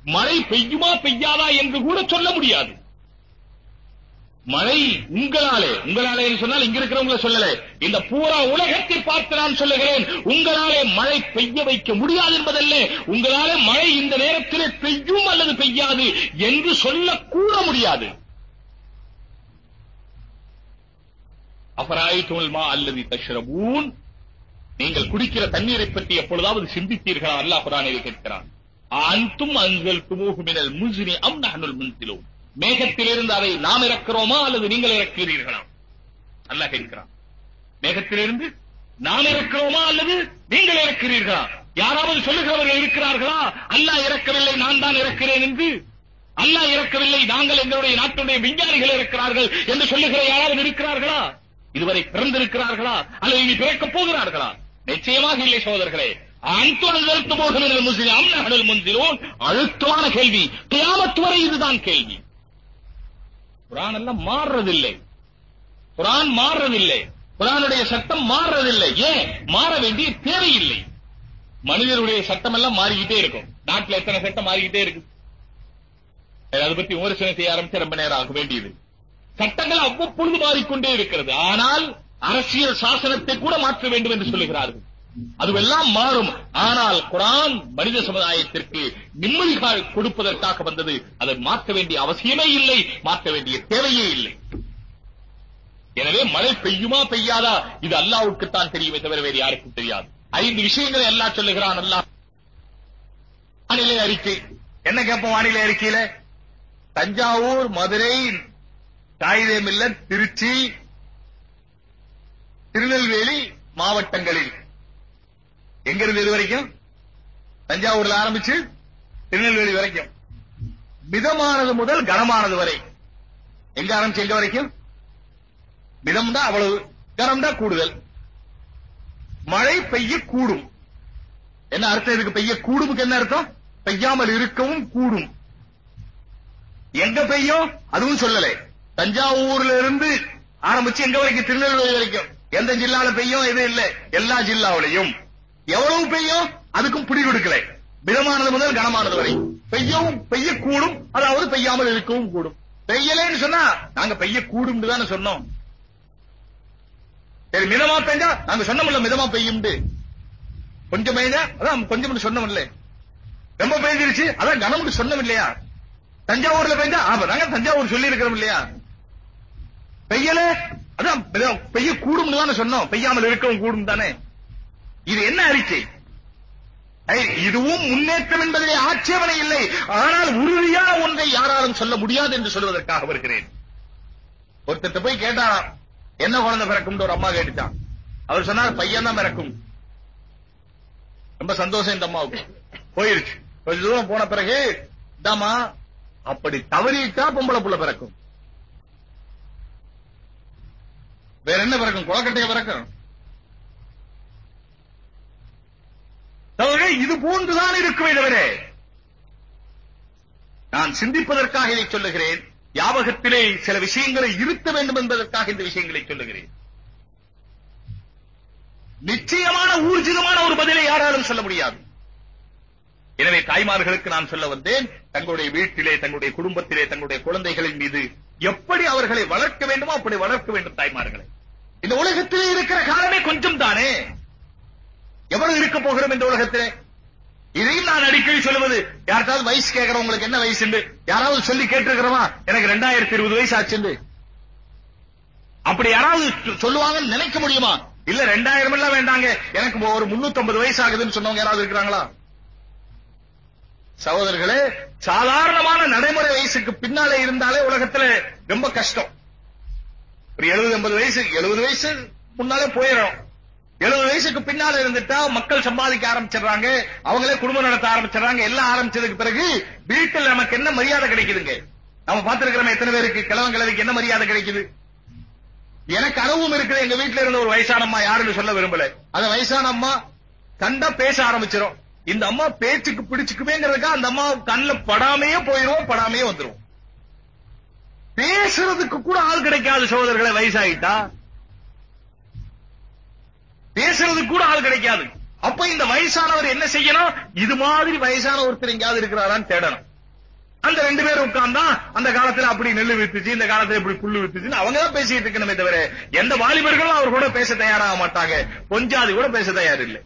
மழை பெய்யுமா பெய்யாதா என்று கூட சொல்ல முடியாது. மழை உங்களாலே உங்களாலே சொன்னால் இங்க இருக்கிறவங்கள சொல்லல. இந்த பூரா உலகத்தை பார்த்து நான் சொல்லுகிறேன். உங்களாலே மழை பெய்ய வைக்க முடியாது என்பதல்ல. உங்களாலே மழை இந்த நேரத்திலே பெய்யும் அல்லது பெய்யாது என்று சொல்லக்கூட முடியாது. அபராயித்துல் அல்லது தஷ்ரபூன். நீங்கள் குடிக்கிற தண்ணீரை பற்றி எப்பொழுதாவது சிந்தித்தீர்களா? அல்லாஹ் குரானில் கேட்கிறான். அன்தும் அங்கல் துமூஹு மினல் அம் நஹனுல் முன்சிலோம் மேகத்திலிருந்து அதை நாம் இறக்கிறோமா அல்லது நீங்கள் இறக்கிறீர்களா அல்லாஹ் கேட்கிறான். மேகத்திலிருந்து நாம் இறக்கிறோமா அல்லது நீங்கள் இறக்கிறீர்களா? யாராவது சொல்லுகிறவர்கள் இருக்கிறார்களா? அல்லாஹ் இறக்கவில்லை நான் தான் இறக்கிறேன் என்று? அல்லாஹ் இறக்கவில்லை நாங்கள் எங்களுடைய நாட்டுடைய விஞ்ஞானிகள் இருக்கிறார்கள் என்று சொல்லுகிற யாராவது இருக்கிறார்களா? இதுவரை பிறந்திருக்கிறார்களா? அல்லது இனி பிறக்கப் போகிறார்களா? நிச்சயமாக இல்லை சோதர்களே அன்துணர்த்து போகிற அழுத்தமான கேள்வி. கியாமத் வரை இதுதான் கேள்வி. குரான் எல்லாம் மாறுறதில்லை. குரான் மாறுறதில்லை. குரானுடைய சட்டம் மாறுறதில்லை. ஏன்? மாற வேண்டிய தேவையில்லை. மனிதருடைய சட்டம் எல்லாம் மாறிக்கிட்டே இருக்கும். நாட்டுல எத்தனை சட்டம் மாறிக்கிட்டே இருக்கு? அதை பத்தி விமர்சனம் செய்ய ஆரம்பிச்சு ரொம்ப நேரம் ஆக வேண்டியது. சட்டங்கள் அவ்வப்பொழுது மாறிக்கொண்டே இருக்கிறது. ஆனால் அரசியல் சாசனத்தை கூட மாற்ற வேண்டும் என்று சொல்லுகிறார்கள். அதுவெல்லாம் மாறும். ஆனால் குரான் மனித சமுதாயத்திற்கு நிம்மதி கொடுப்பதற்காக வந்தது. அதை மாற்ற வேண்டிய அவசியமே இல்லை. மாற்ற வேண்டிய தேவையே இல்லை. எனவே மழை பெய்யுமா பெய்யாதா? இது அல்லாவுக்குத்தான் தெரியுமே தவிர வேறு யாருக்கும் தெரியாது. ஐந்து விஷயங்களை எல்லாம் சொல்லுகிறான். அல்லா வானிலை அறிக்கை. என்ன கேட்போம் வானிலை அறிக்கையில? தஞ்சாவூர் மதுரை காயிதேமில்ல திருச்சி திருநெல்வேலி மாவட்டங்களில். எங்க இருந்து இது வரைக்கும்? தஞ்சாவூர்ல ஆரம்பிச்சு திருநெல்வேலி வரைக்கும். மிதமானது முதல் கனமானது வரை. எங்க ஆரம்பிச்சு எங்க வரைக்கும்? மிதம் தான் அவ்வளவு கனம் தான் கூடுதல். மழை பெய்ய கூடும். என்ன அர்த்தம் இதுக்கு பெய்ய கூடுமுக்கு என்ன அர்த்தம்? பெய்யாமல் இருக்கவும் கூடும். எங்க பெய்யும்? அதுவும் சொல்லலை. தஞ்சாவூர்ல இருந்து ஆரம்பிச்சு எங்க வரைக்கும்? திருநெல்வேலி வரைக்கும். எந்த ஜில்லால பெய்யும்? எதுவும் இல்ல. எல்லா ஜில்லாவிலையும். எவ்வளவு பெய்யும்? அதுக்கும் பிடி கொடுக்கல. மிதமானது முதல் கனமானது வரை. பெய்யவும் பெய்யக்கூடும். அதாவது பெய்யாமல் இருக்கவும் கூடும். பெய்யலைன்னு சொன்னா நாங்க பெய்ய கூடும் தானே சொன்னோம். சரி மிதமா பெஞ்சா நாங்க சொன்னோம்ல மிதமா பெய்யும் கொஞ்சம் பெய்ஞ்சா அதான் கொஞ்சம் சொன்னோம்ல ரொம்ப பெய்ஞ்சிருச்சு அதான் கனம்னு சொன்னோம் இல்லையா தஞ்சாவூர்ல பெய்ஞ்சா ஆமா நாங்க தஞ்சாவூர் சொல்லி இருக்கிறோம் இல்லையா? பெய்யல அதான் பெய்ய கூடும் தானே சொன்னோம். பெய்யாமல் இருக்கவும் கூடும் தானே. இது என்ன அறிக்கை? இதுவும் முன்னேற்றம் என்பதிலே ஆட்சேபனை இல்லை. ஆனால் உறுதியான ஒன்றை யாராலும் சொல்ல முடியாது என்று சொல்வதற்காக வருகிறேன். ஒருத்தர் போய் கேட்டாராம் என்ன குழந்தை பிறக்கும் ஒரு அம்மா கேட்டுச்சான் அவர் சொன்னார் பையன் தான் பிறக்கும். ரொம்ப சந்தோஷம் இந்த அம்மாவுக்கு. போயிருச்சு. கொஞ்ச தூரம் போன பிறகு இதாமா அப்படி தவறிட்டா பொம்பளை புள்ள பிறக்கும். வேற என்ன பிறக்கும்? குளக்கட்டையை பிறக்கும்? இது போன்றுதான் இருக்குமே தவிர நான் சிந்திப்பதற்காக இதை சொல்லுகிறேன். யாபகத்திலே சில விஷயங்களை இருத்த வேண்டும் என்பதற்காக இந்த விஷயங்களை சொல்லுகிறேன். நிச்சயமான ஊர்ஜிதமான ஒரு பதிலை யாராலும் சொல்ல முடியாது. எனவே தாய்மார்களுக்கு நான் சொல்ல வந்தேன் தங்களுடைய வீட்டிலே தங்களுடைய குடும்பத்திலே தங்களுடைய குழந்தைகளின் மீது எப்படி அவர்களை வளர்க்க வேண்டுமோ அப்படி வளர்க்க வேண்டும் தாய்மார்களை. இந்த உலகத்திலே இருக்கிற காலமே கொஞ்சம் தானே எவ்வளவு இருக்க போகிறோம் இந்த உலகத்திலே? இதையும் நான் அடிக்கடி சொல்லுவது யாருக்காவது வயசு கேட்கிறோம் உங்களுக்கு என்ன வயசு யாராவது சொல்லி கேட்டிருக்கிறோமா எனக்கு ரெண்டாயிரத்தி இருபது வயசு ஆச்சுண்டு அப்படி யாராவது சொல்லுவாங்கன்னு நினைக்க முடியுமா? இல்ல ரெண்டாயிரம் எல்லாம் வேண்டாங்க. எனக்கு ஒரு முன்னூத்தி ஐம்பது வயசு ஆகுதுன்னு சொன்னவங்க யாராவது இருக்கிறாங்களா? சகோதரர்களே சாதாரணமான நடைமுறை வயசுக்கு பின்னாலே இருந்தாலே உலகத்துல ரொம்ப கஷ்டம். ஒரு எழுபது எண்பது வயசு எழுபது வயசு முன்னாலே போயிடும். எழுபது வயசுக்கு பின்னால இருந்துட்டா மக்கள் சம்பாதிக்க ஆரம்பிச்சிடுறாங்க. அவங்களே குடும்பம் நடத்த ஆரம்பிச்சிடுறாங்க. எல்லாம் ஆரம்பிச்சதுக்கு பிறகு வீட்டில் நமக்கு என்ன மரியாதை கிடைக்குதுங்க? நம்ம பார்த்திருக்கிறோம் எத்தனை பேருக்கு? கிழவன் கிழவிக்கு என்ன மரியாதை கிடைக்குது? எனக்கு அளவும் இருக்குது. எங்க வீட்டுல இருந்த ஒரு வயசான அம்மா யாருன்னு சொல்ல விரும்பல. அந்த வயசான அம்மா கண்டா பேச ஆரம்பிச்சிடும் இந்த அம்மா பேச்சுக்கு பிடிச்சுக்குமேங்கிறதுக்கா அந்த அம்மா கண்ணில் படாமையே போயிடும் படாமையே வந்துரும். பேசுறதுக்கு கூட ஆள் கிடைக்காது சோதர்களை வயசாயிட்டா? பேசுறதுக்கு கூட ஆள் கிடைக்காது. அப்ப இந்த வயசானவர் என்ன செய்யணும்? இது மாதிரி வயசான ஒருத்தர் எங்கேயாவது இருக்கிறாரான்னு தேடணும். அந்த ரெண்டு பேரும் உட்கார்ந்தா அந்த காலத்துல அப்படி நெல்லு வித்துச்சு இந்த காலத்துல இப்படி புல்லு வித்துச்சு அவங்க தான் பேசிட்டு இருக்கணுமே தவிர எந்த வாலிபர்களும் அவர் கூட பேச தயாராக மாட்டாங்க. கொஞ்சாது கூட பேச தயார் இல்லை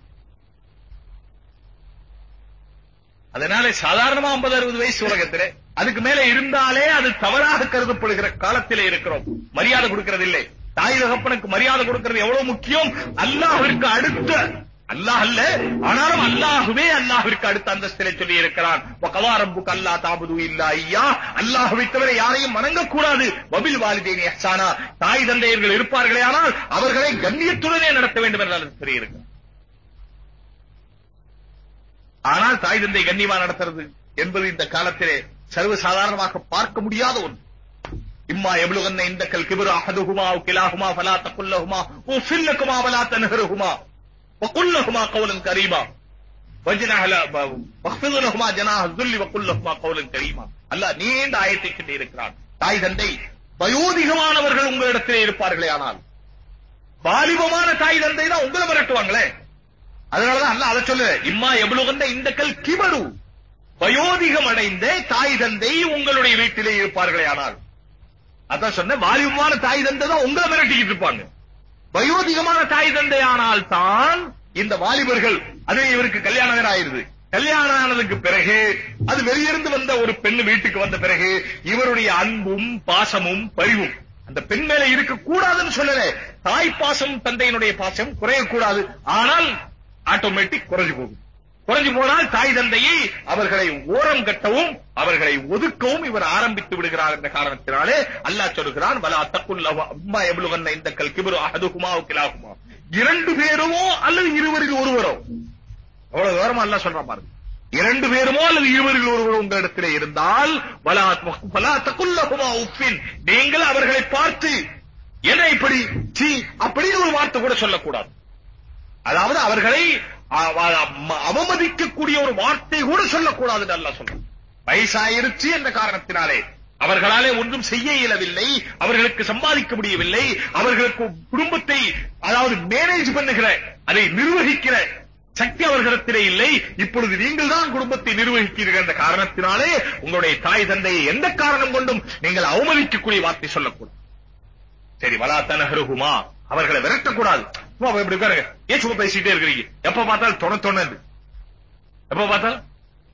அதனால சாதாரணமா 50 அறுபது வயசு உலகத்திலே அதுக்கு மேல இருந்தாலே அது தவறாக கருதப்படுகிற காலத்திலே இருக்கிறோம். மரியாதை கொடுக்கிறது இல்லை தாய் தகப்பனுக்கு மரியாதை கொடுக்கிறது எவ்வளவு முக்கியம்? அல்லாஹிற்கு அடுத்த அல்லாஹ் அல்ல ஆனாலும் அல்லாஹுவே அல்லாஹிற்கு அடுத்த அந்தஸ்திலே சொல்லி இருக்கிறான் வகவாரம்புக்கு தாபுது இல்லா ஐயா. அல்லாஹுவை தவிர யாரையும் வணங்கக்கூடாது. வபில் வாலிதேனி அச்சானா தாய் தந்தையர்கள் இருப்பார்களே ஆனால் அவர்களை கண்ணியத்துடனே நடத்த வேண்டும் என்று சொல்லி இருக்கிறார் ஆனால் தாய் தந்தை கண்ணியமா நடத்துறது என்பது இந்த காலத்திலே சர்வ சாதாரணமாக பார்க்க முடியாத ஒன்று. இம்மா எவ்வளவு இந்த கல் கிபரு அஹதுகுமா கிலாகுமா ஃபலா தகுல்லஹுமா உஃபில்லகுமா வலா தன்ஹருகுமா வகுல்லஹுமா கௌலன் கரீமா வஜ்னஹல வக்ஃபிது லஹுமா ஜனாஹ ذுல்லி வகுல் லஹுமா கௌலன் கரீமா அல்லாஹ் நீண்ட ஆயத்தை சொல்லி இருக்கிறான் தாய் தந்தை வயோதிகமானவர்கள் உங்களிடத்திலே இருப்பார்களே ஆனால் வாலிபமான தாய் தந்தை தான் உங்களை மிரட்டுவாங்களே. அதனாலதான் அல்ல அதை சொல்லு இம்மா எவ்வளவு இந்த கல் கிபரு. வயோதிகம் அடைந்த தாய் தந்தை உங்களுடைய வீட்டிலே இருப்பார்களே ஆனால் அதான் சொன்ன வாலிபமான தாய் தந்தை தான் உங்களை மிரட்டிக்கிட்டு இருப்பாங்க. வயோதிகமான தாய் தந்தை ஆனால் தான் இந்த வாலிபர்கள் அதே இவருக்கு கல்யாணம் வேற ஆயிருது கல்யாணம் ஆனதுக்கு பிறகு அது வெளியிருந்து வந்த ஒரு பெண் வீட்டுக்கு வந்த பிறகு இவருடைய அன்பும் பாசமும் பரிவும். அந்த பெண் மேல இருக்க கூடாதுன்னு சொல்லல. தாய் பாசம் தந்தையினுடைய பாசம் குறையக்கூடாது. ஆனால் ஆட்டோமேட்டிக் குறைஞ்சு போகும் குறைஞ்சு போனால் தாய் தந்தையை அவர்களை ஓரம் கட்டவும் அவர்களை ஒதுக்கவும் இவர் ஆரம்பித்து விடுகிறார் என்ற காரணத்தினாலே அல்லாஹ் சொல்கிறான் வலா தக்குல்ல அம்மா எவ்வளவு இந்த கல் கிபரு அதுகுமா கிலாகுமா இரண்டு பேருமோ அல்லது இருவரில் ஒருவரோ? அவ்வளவு விவரமா அல்லாஹ் சொல்ற பாருங்க. இரண்டு பேருமோ அல்லது இருவரில் ஒருவர் உங்களிடத்திலே இருந்தால் வலா வலா தக்குல்லஹுமா உஃபின். நீங்கள் அவர்களை பார்த்து என்ன இப்படி சி அப்படின்னு ஒரு வார்த்தை கூட சொல்லக்கூடாது. அதாவது அவர்களை அவமதிக்கக்கூடிய ஒரு வார்த்தை கூட சொல்லக்கூடாது என்று சொல்றான் வயசாயிருச்சு என்ற காரணத்தினாலே அவர்களாலே ஒன்றும் செய்ய இயலவில்லை அவர்களுக்கு சம்பாதிக்க முடியவில்லை அவர்களுக்கு குடும்பத்தை அதாவது மேனேஜ் பண்ணுகிற அதை நிர்வகிக்கிற சக்தி அவர்களிடத்திலே இல்லை. இப்பொழுது நீங்கள் தான் குடும்பத்தை நிர்வகிக்கிறீர்கள் என்ற காரணத்தினாலே உங்களுடைய தாய் தந்தையை எந்த காரணம் கொண்டும் நீங்கள் அவமதிக்கக்கூடிய வார்த்தை சொல்லக்கூடாது. சரி வலா தனகருகுமா அவர்களை விரட்டக்கூடாது. சும்மா போய் இப்படி உட்காருங்க. ஏன் சும்மா பேசிட்டே இருக்கிறீங்க. எப்ப பார்த்தாலும் தொண தொண்ணு எப்ப பார்த்தாலும்?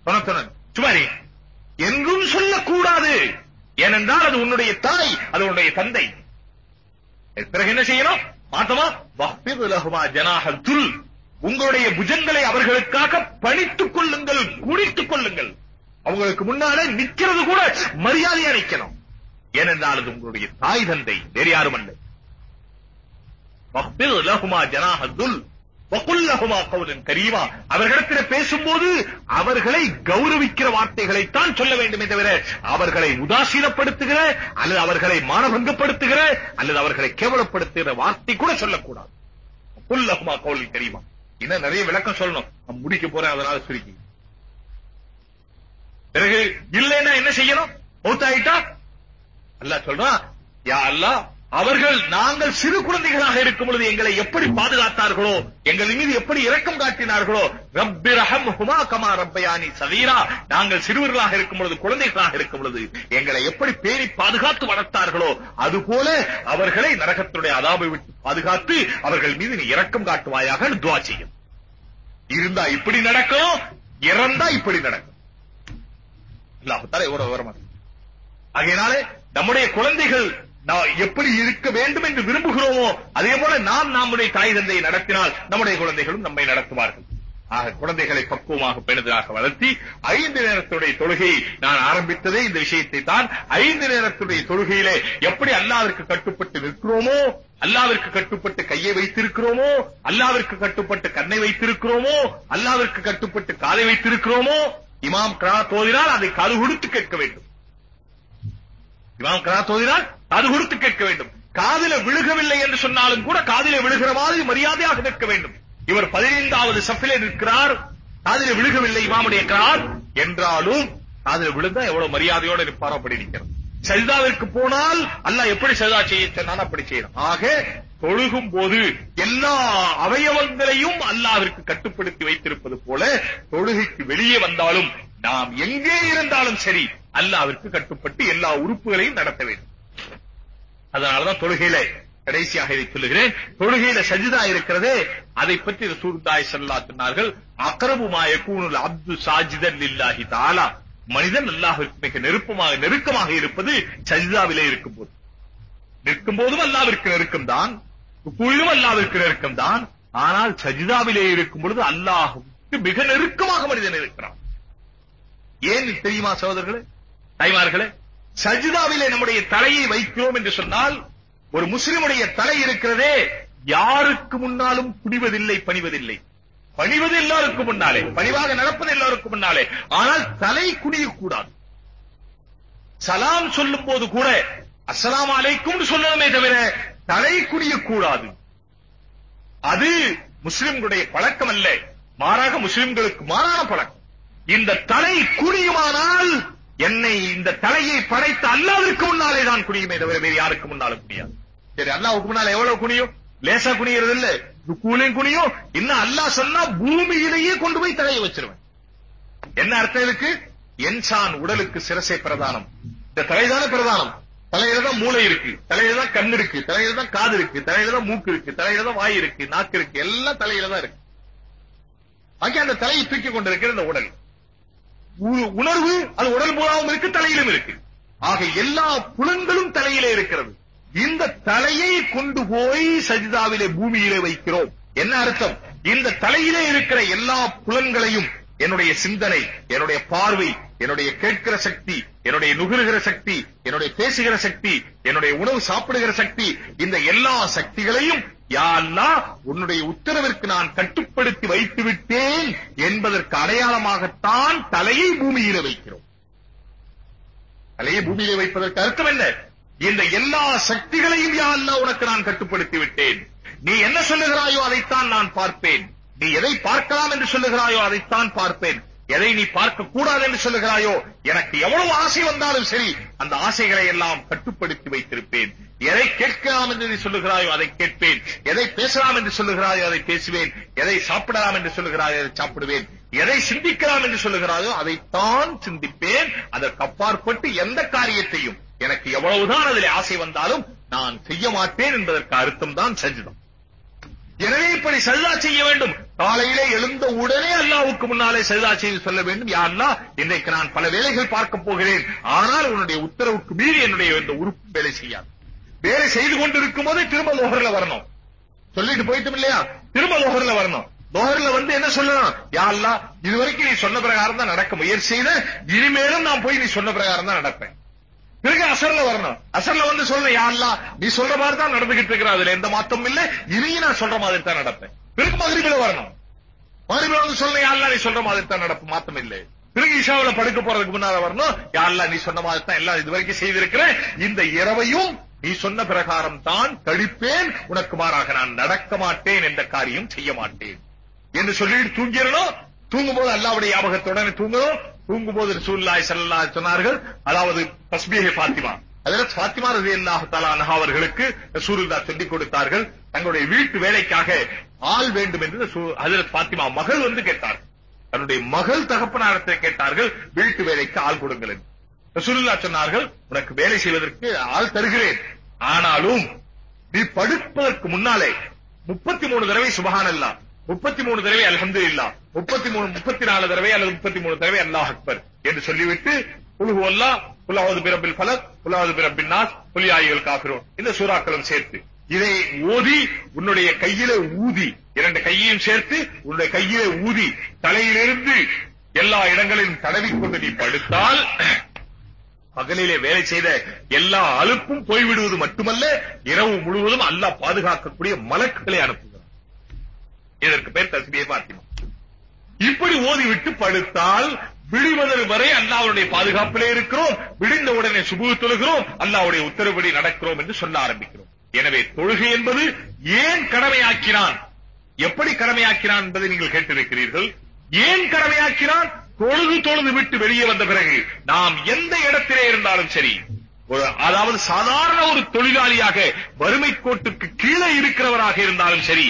தொண தொண்ணு சும்மா இருங்க. என்றும் சொல்லக்கூடாது. ஏனென்றால் அது உன்னுடைய தாய் அது உன்னுடைய தந்தை. பிறகு என்ன செய்யணும்? மாத்தமா? வஹ்பிது லஹுமா ஜனாக துல். உங்களுடைய புஜங்களை அவர்களுக்காக பணித்துக் கொள்ளுங்கள் குடித்துக் கொள்ளுங்கள். அவங்களுக்கு முன்னாலே நிக்கிறது கூட மரியாதையா நிக்கணும். ஏனென்றால் அது உங்களுடைய தாய் தந்தை. வேறு யாரும் அல்ல. வஹ்பிது லஹுமா ஜனாஹல் கரீமா. அவர்களிடத்தில் பேசும்போது அவர்களை கௌரவிக்கிற வார்த்தைகளைத்தான் சொல்ல வேண்டுமே தவிர அவர்களை உதாசீனப்படுத்துகிற அல்லது அவர்களை மானபங்கப்படுத்துகிற அல்லது அவர்களை கேவலப்படுத்துகிற வார்த்தை கூட சொல்லக்கூடாது. வகுல் லஹுமா கௌலன் கரீமா. இன்னும் நிறைய விளக்கம் சொல்லணும். நான் முடிக்க போறேன் அதனால சுருக்கி பிறகு இல்லைன்னா என்ன செய்யணும்? மௌத்தாயிட்டா? அல்லாஹ் சொல்றான் யா அல்லாஹ் அவர்கள் நாங்கள் சிறு குழந்தைகளாக இருக்கும் பொழுது எங்களை எப்படி பாதுகாத்தார்களோ எங்கள் மீது எப்படி இரக்கம் காட்டினார்களோ ரப்பி ரஹம்ஹுமா கமா ரப்பயானி சதீரா நாங்கள் சிறுவர்களாக இருக்கும் பொழுது குழந்தைகளாக இருக்கும் பொழுது எங்களை எப்படி பேணி பாதுகாத்து வளர்த்தார்களோ அதுபோல அவர்களை நரகத்துடைய அதாபை விட்டு பாதுகாத்து அவர்கள் மீது நீ இரக்கம் காட்டுவாயாக துவா செய்யும். இருந்தா இப்படி நடக்கும் இறந்தா இப்படி நடக்கும் அல்லாஹ் ஒரு விவரமா ஆகையினாலே நம்முடைய குழந்தைகள் நான் எப்படி இருக்க வேண்டும் என்று விரும்புகிறோமோ அதே போல நாம் நம்முடைய தாய் தந்தையை நடத்தினால் நம்முடைய குழந்தைகளும் நம்மை நடத்துவார்கள். ஆக குழந்தைகளை பக்குவமாக பெரிதாக வளர்த்தி ஐந்து நேரத்துடைய தொழுகையை நான் ஆரம்பித்ததே இந்த விஷயத்தை தான். ஐந்து நேரத்துடைய தொழுகையிலே எப்படி அல்லாவிற்கு கட்டுப்பட்டு நிற்கிறோமோ அல்லாவிற்கு கட்டுப்பட்டு கையை வைத்திருக்கிறோமோ அல்லாவிற்கு கட்டுப்பட்டு கண்ணை வைத்திருக்கிறோமோ அல்லாவிற்கு கட்டுப்பட்டு காதை வைத்திருக்கிறோமோ இமாம் கிரா தோதினால் அதை காது கொடுத்து கேட்க வேண்டும். இமாம் கிரா தோதினால் அது கொடுத்து கேட்க வேண்டும். காதில விழுகவில்லை என்று சொன்னாலும் கூட காதில விழுகிற மாதிரி மரியாதையாக நிற்க வேண்டும். இவர் பதினைந்தாவது சப்பிலே நிற்கிறார். காதில விழுகவில்லை இமாமுடைய கிராத் என்றாலும் காதில விழுந்தா எவ்வளவு மரியாதையோட நிற்பாரோ அப்படி நிற்கிறது. சரிதாவிற்கு போனால் அல்லாஹ் எப்படி சரிதா செய்ய சொன்னாலும் அப்படி செய்யணும். ஆக தொழுகும் போது எல்லா அவயவங்களையும் அல்லாவிற்கு கட்டுப்படுத்தி வைத்திருப்பது போல தொழுகைக்கு வெளியே வந்தாலும் நாம் எங்கே இருந்தாலும் சரி அல்லாவிற்கு கட்டுப்பட்டு எல்லா உறுப்புகளையும் நடத்த வேண்டும். அதனாலதான் தொழுகையில கடைசியாக இதை சொல்லுகிறேன். தொழுகையில சஜிதா இருக்கிறதே அதை பற்றி ரசூலுல்லாஹி ஸல்லல்லாஹு அலைஹி சொன்னார்கள் அக்ரபுமா யகூனுல் அப்து சாஜிதன் லில்லாஹி தஆலா. மனிதன் அல்லாஹ்விற்கு மிக நெருப்பமாக நெருக்கமாக இருப்பது சஜிதாவிலே இருக்கும் போது. நிற்கும் போதும் அல்லாவிற்கு நெருக்கம் தான் குழுவும் அல்லாவிற்கு நெருக்கம் தான். ஆனால் சஜிதாவிலே இருக்கும் பொழுது அல்லாஹுக்கு மிக நெருக்கமாக மனிதன் இருக்கிறான். ஏன் தெரியுமா சகோதரர்களே? தாய்மார்களே சஜிதாவிலே நம்முடைய தலையை வைக்கிறோம் என்று சொன்னால் ஒரு முஸ்லிமுடைய தலை இருக்கிறதே யாருக்கு முன்னாலும் குடிவதில்லை பணிவதில்லை. பணிவது எல்லாருக்கும் முன்னாலே பணிவாக நடப்பது எல்லாருக்கும் முன்னாலே. ஆனால் தலை குனியக்கூடாது. சலாம் சொல்லும் போது கூட அஸ்ஸலாமு அலைக்கும் சொல்லணுமே தவிர தலை குனியக்கூடாது. அது முஸ்லிம்களுடைய பழக்கம் அல்ல. மாறாக முஸ்லிம்களுக்கு மாறான பழக்கம். இந்த தலை குனியுமானால் என்னை இந்த தலையை படைத்த அல்லாவிற்கு முன்னாலே தான் குனியுமே தவிர வேறு யாருக்கு முன்னாலும் குனியாது. சரி அல்லாவுக்கு முன்னால எவ்வளவு குனியும்? லேசா குனியறது இல்ல. ருக்கூலையும் குனியும். இன்னும் அல்லாஹ் சொன்னா பூமியிலேயே கொண்டு போய் தலையை வச்சிருவேன். என்ன அர்த்தம் இதுக்கு? என்சான் உடலுக்கு சிரசை பிரதானம். இந்த தலைதானே பிரதானம். தலையில தான் மூளை இருக்கு. தலையில தான் கண் இருக்கு. தலையில தான் காது இருக்கு. தலையில தான் மூக்கு இருக்கு. தலையில தான் வாய் இருக்கு. நாக்கு இருக்கு. எல்லாம் தலையில தான் இருக்கு. ஆகிய அந்த தலையை தூக்கி கொண்டிருக்கிற இந்த உடல். உணர்வு அது உடல் பூராவும் இருக்கு தலையிலும் இருக்கு. ஆக எல்லா புலன்களும் தலையிலே இருக்கிறது. இந்த தலையை கொண்டு போய் சஜிதாவிலே பூமியிலே வைக்கிறோம். என்ன அர்த்தம்? இந்த தலையிலே இருக்கிற எல்லா புலன்களையும் என்னுடைய சிந்தனை என்னுடைய பார்வை என்னுடைய கேட்கிற சக்தி என்னுடைய நுகருகிற சக்தி என்னுடைய பேசுகிற சக்தி என்னுடைய உணவு சாப்பிடுகிற சக்தி இந்த எல்லா சக்திகளையும் யாழ்லா உன்னுடைய உத்தரவிற்கு நான் கட்டுப்படுத்தி வைத்து விட்டேன் என்பதற்கு அடையாளமாகத்தான் தலையை பூமியில வைக்கிறோம். தலையை பூமியில வைப்பதற்கு அர்த்தம் என்ன? இந்த எல்லா சக்திகளையும் யா உனக்கு நான் கட்டுப்படுத்தி விட்டேன். நீ என்ன சொல்லுகிறாயோ அதைத்தான் நான் பார்ப்பேன். நீ எதை பார்க்கலாம் என்று சொல்லுகிறாயோ அதைத்தான் பார்ப்பேன். எதை நீ பார்க்க கூடாது என்று சொல்லுகிறாயோ எனக்கு எவ்வளவு ஆசை வந்தாலும் சரி அந்த ஆசைகளை எல்லாம் கட்டுப்படுத்தி வைத்திருப்பேன். எதை கேட்கலாம் என்று நீ சொல்லுகிறாயோ அதை கேட்பேன். எதை பேசலாம் என்று சொல்லுகிறாயோ அதை பேசுவேன். எதை சாப்பிடலாம் என்று சொல்லுகிறாயோ அதை சாப்பிடுவேன். எதை சிந்திக்கலாம் என்று சொல்லுகிறாயோ அதைத்தான் சிந்திப்பேன். அதற்கு அப்பாற்பட்டு எந்த காரியத்தையும் எனக்கு எவ்வளவுதான் அதில் ஆசை வந்தாலும் நான் செய்ய மாட்டேன் என்பதற்கு அர்த்தம் தான் சஜிதம் எனவே இப்படி சஜிதா செய்ய வேண்டும். காலையிலே எழுந்த உடனே அல்லாவுக்கு முன்னாலே சஜிதா செய்து சொல்ல வேண்டும். யா அல்லாஹ் இன்றைக்கு நான் பல வேலைகள் பார்க்க போகிறேன். ஆனால் உன்னுடைய உத்தரவுக்கு மீறி என்னுடைய இந்த உறுப்பு வேலை செய்யாது. வேலை செய்து கொண்டிருக்கும் போதே திரும்ப லோகர்ல வரணும். சொல்லிட்டு போயிட்டோம் இல்லையா? திரும்ப லோகர்ல வரணும். லோகர்ல வந்து என்ன சொல்லணும்? யா அல்லாஹ் இதுவரைக்கும் நீ சொன்ன பிரகாரம் தான் நடக்க முயற்சி செய்த. இனிமேலும் நான் போய் நீ சொன்ன பிரகாரம் தான் நடப்பேன். பிறகு அசர்ல வரணும். அசர்ல வந்து சொல்லணும் யா நீ சொல்ற மாதிரி தான் நடந்துகிட்டு இருக்கிற அதுல எந்த மாற்றமும் இல்ல. இனியும் நான் சொல்ற மாதிரி தான் நடப்பேன். பிறகு மகிழ்ச்சியில வரணும். மகிழ்ச்சியில வந்து சொல்லணும் யா நீ சொல்ற மாதிரி தான் நடப்பு மாற்றம் இல்லை. பிறகு இஷாவில படுக்க போறதுக்கு முன்னால வரணும் யா நீ சொன்ன மாதிரி தான் எல்லாம் இது வரைக்கும் செய்திருக்கிறேன். இந்த இரவையும் நீ சொன்ன பிரகாரம் தான் கழிப்பேன் உனக்கு மாறாக நான் நடக்க மாட்டேன் என்ற காரியம் செய்ய மாட்டேன். என்று சொல்லிட்டு தூங்கிடணும். தூங்கும் போது அல்லாவுடைய ஞாபகத்துடனே தூங்கணும். தூங்கும்போது ரசூல்லாய் ரசூலுல்லாஹி சொன்னார்கள் அதாவது தஸ்பீஹே பாத்திமா அதில் ஃபாத்திமா ரலியல்லாஹு தஆலா அன்ஹா அவர்களுக்கு ரசூலுல்லாஹ் சொல்லிக் கொடுத்தார்கள் தங்களுடைய வீட்டு வேலைக்காக ஆள் வேண்டும் என்று அதில் ஹஜரத் மகள் வந்து கேட்டார் தன்னுடைய மகள் தகப்பனாரத்தை கேட்டார்கள் வீட்டு வேலைக்கு ஆள் கொடுங்கள் என்று. ரசூலுல்லாஹ் சொன்னார்கள் உனக்கு வேலை செய்வதற்கு ஆள் தருகிறேன். ஆனாலும் நீ படுப்பதற்கு முன்னாலே முப்பத்தி மூணு தடவை சுபஹானல்லா முப்பத்தி மூணு தடவை அல்ஹம்துலில்லா. முப்பத்தி மூணு முப்பத்தி நாலு தடவை அல்லது முப்பத்தி மூணு தடவை அல்லாஹ் அக்பர் என்று சொல்லிவிட்டு குல்ஹு அல்லா குலாவது பிரபில் ஃபலக் குலாவது பிரபின் நாஸ் புலியாயிகள் காபிரோன் இந்த சூறாக்களும் சேர்த்து இதை ஓதி உன்னுடைய கையில ஊதி இரண்டு கையையும் சேர்த்து உன்னுடைய கையில ஊதி தலையிலிருந்து எல்லா இடங்களிலும் தடவிக்கொண்டு நீ படுத்தால் பகலிலே வேலை செய்த எல்லா அழுப்பும் போய்விடுவது மட்டுமல்ல இரவு முழுவதும் அல்லாஹ் பாதுகாக்கக்கூடிய மலக்குகளை அனுப்பும் இதற்கு பேர் தஸ்பியை பாத்திமா. இப்படி ஓதிவிட்டு படுத்தால் விடுவதற்கு வரை அல்லாவுடைய பாதுகாப்பிலே இருக்கிறோம். விடிந்த உடனே சுபு தொழுகிறோம். அல்லாவுடைய உத்தரவுபடி நடக்கிறோம் என்று சொல்ல ஆரம்பிக்கிறோம். எனவே தொழுகை என்பது ஏன் கடமையாக்கினான்? எப்படி கடமையாக்கினான் என்பதை நீங்கள் கேட்டிருக்கிறீர்கள். ஏன் கடமையாக்கினான்? தொழுது தொழுது விட்டு வெளியே வந்த பிறகு நாம் எந்த இடத்திலே இருந்தாலும் சரி ஒரு அதாவது சாதாரண ஒரு தொழிலாளியாக வறுமை கோட்டுக்கு கீழே இருக்கிறவராக இருந்தாலும் சரி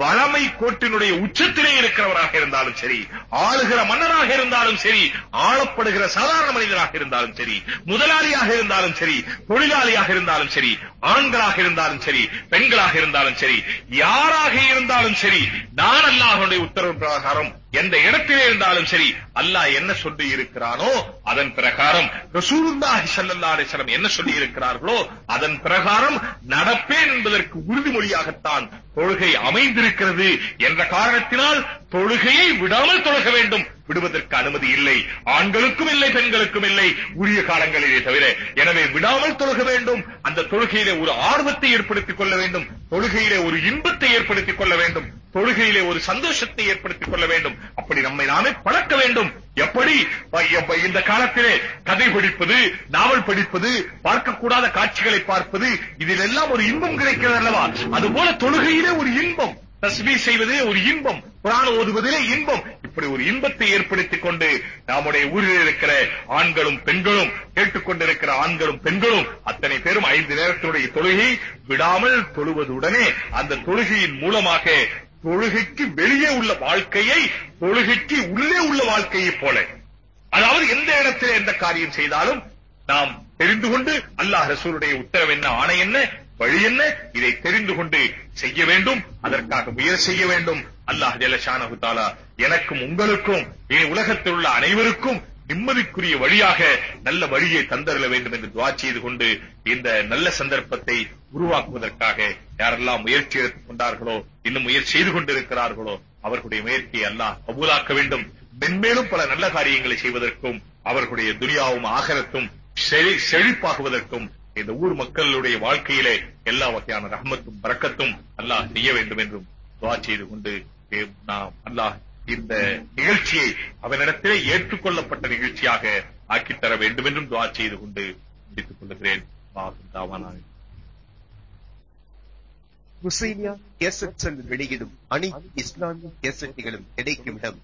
வளமை கோட்டினுடைய உச்சத்திலே இருக்கிறவராக இருந்தாலும் சரி ஆளுகிற மன்னராக இருந்தாலும் சரி ஆளப்படுகிற சாதாரண மனிதராக இருந்தாலும் சரி முதலாளியாக இருந்தாலும் சரி தொழிலாளியாக இருந்தாலும் சரி ஆண்களாக இருந்தாலும் சரி பெண்களாக இருந்தாலும் சரி யாராக இருந்தாலும் சரி நான் அல்லாஹனுடைய உத்தரவு பிரகாரம் எந்த இடத்திலே இருந்தாலும் சரி அல்லாஹ் என்ன சொல்லி இருக்கிறானோ அதன் பிரகாரம் ரசூலுல்லாஹி ஸல்லல்லாஹு அலைஹி வஸல்லம் என்ன சொல்லி இருக்கிறார்களோ அதன் பிரகாரம் நடப்பேன் என்பதற்கு உறுதிமொழியாகத்தான் தொழுகை அமைந்திருக்கிறது என்ற காரணத்தினால் தொழுகையை விடாமல் தொழுக வேண்டும். விடுவதற்கு அனுமதி இல்லை. ஆண்களுக்கும் இல்லை பெண்களுக்கும் இல்லை. உரிய காலங்களிலே தவிர. எனவே விடாமல் தொழுக வேண்டும். அந்த தொழுகையிலே ஒரு ஆர்வத்தை ஏற்படுத்திக் கொள்ள வேண்டும். தொழுகையிலே ஒரு இன்பத்தை ஏற்படுத்திக் கொள்ள வேண்டும். தொழுகையிலே ஒரு சந்தோஷத்தை ஏற்படுத்திக் கொள்ள வேண்டும். அப்படி நம்மை நாமே பழக்க வேண்டும். எப்படி? இந்த காலத்திலே கதை படிப்பது நாவல் படிப்பது பார்க்கக்கூடாத காட்சிகளை பார்ப்பது இதில் எல்லாம் ஒரு இன்பம் கிடைக்கிறது அல்லவா? அதுபோல தொழுகையிலே ஒரு இன்பம். தஸ்மீ செய்வதே ஒரு இன்பம். குரான் ஓதுவதிலே இன்பம். இப்படி ஒரு இன்பத்தை ஏற்படுத்திக் கொண்டு நம்முடைய ஊரில் இருக்கிற ஆண்களும் பெண்களும் கேட்டுக்கொண்டிருக்கிற ஆண்களும் பெண்களும் அத்தனை பேரும் ஐந்து நேரத்தினுடைய தொழுகை விடாமல் தொழுவதுடனே அந்த தொழுகையின் மூலமாக தொழுகைக்கு வெளியே உள்ள வாழ்க்கையை தொழுகைக்கு உள்ளே உள்ள வாழ்க்கையைப் போல. அதாவது எந்த இடத்தில் எந்த காரியம் செய்தாலும் நாம் தெரிந்து கொண்டு அல்லாஹ் ரசூலுடைய உத்தரவு என்ன ஆணை என்ன? வழி என்ன? இதை தெரிந்து கொண்டு செய்ய வேண்டும். அதற்காக முயற்சி செய்ய வேண்டும். அல்லாஹ் ஜல்லஷானஹு தஆலா எனக்கும் உங்களுக்கும் இனி உலகத்தில் உள்ள அனைவருக்கும் நிம்மதிக்குரிய வழியாக நல்ல வழியை தந்தரல வேண்டும் என்று துவா செய்து கொண்டு இந்த நல்ல சந்தர்ப்பத்தை உருவாக்குவதற்காக யாரெல்லாம் முயற்சி எடுத்துக் கொண்டார்களோ இன்னும் முயற்சி செய்து கொண்டிருக்கிறார்களோ அவர்களுடைய முயற்சியை அல்லாஹ் கபூலாக்க வேண்டும். மென்மேலும் பல நல்ல காரியங்களை செய்வதற்கும் அவர்களுடைய துரியாவும் ஆகரத்தும் செழி செழிப்பாகுவதற்கும் இந்த ஊர் மக்களுடைய வாழ்க்கையிலே எல்லா வகையான ரஹமத்தும் பறக்கத்தும் அல்லாஹ் செய்ய வேண்டும் என்றும் துவா செய்து கொண்டு நாம் அல்லாஹ் இந்த நிகழ்ச்சியை அவனிடத்திலே ஏற்றுக்கொள்ளப்பட்ட நிகழ்ச்சியாக ஆக்கித்தர வேண்டும் என்றும் துவா செய்து கொண்டு முடித்துக் கொள்கிறேன். வாஹிர் தாவானா. ஹுசைனியா கேசட் வெளியிடும் அனைத்து இஸ்லாமிய கேசட்டுகளும் கிடைக்கும் இடம்.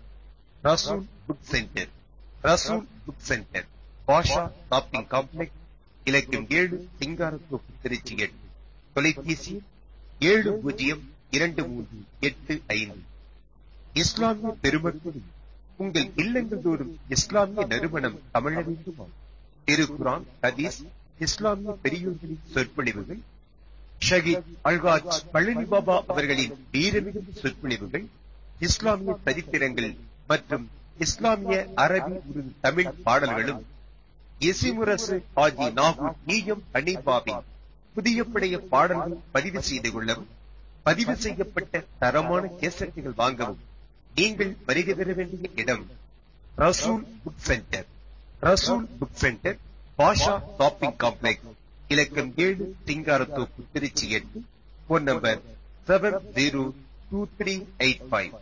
Rasool book centre. Rasool book centre. Basha shopping complex இலக்கம் ஏழு சிங்காரத்தோப்பு திருச்சி எட்டு. தொலைபேசி ஏழு பூஜ்ஜியம் இரண்டு மூன்று எட்டு ஐந்து. இஸ்லாமிய பெருமக்களும் உங்கள் இல்லங்கள் தோறும் இஸ்லாமிய நறுமணம் தமிழ வேண்டுமா திருக்குரான் ஹதீஸ் இஸ்லாமிய பெரியோர்களின் சொற்பொழிவுகள் ஷஹீத் அல்காஜ் பழனி பாபா அவர்களின் வீரமிகு சொற்பொழிவுகள் இஸ்லாமிய சரித்திரங்கள் மற்றும் இஸ்லாமிய அரபி உருது தமிழ் பாடல்களும் எசிமுரசு ஆஜி நாகூர் ஈயம் ஹனீபாவின் புதிய பழைய பாடல்கள் பதிவு செய்து கொள்ளவும் பதிவு செய்யப்பட்ட தரமான கேசட்டுகள் வாங்கவும். நீங்கள் வருகை பெற வேண்டிய இடம் Rasool book centre. Rasool book centre Basha shopping complex இலக்கம் ஏழு சிங்காரத்தோப்பு திருச்சி எட்டு. Phone number seven zero two three eight five.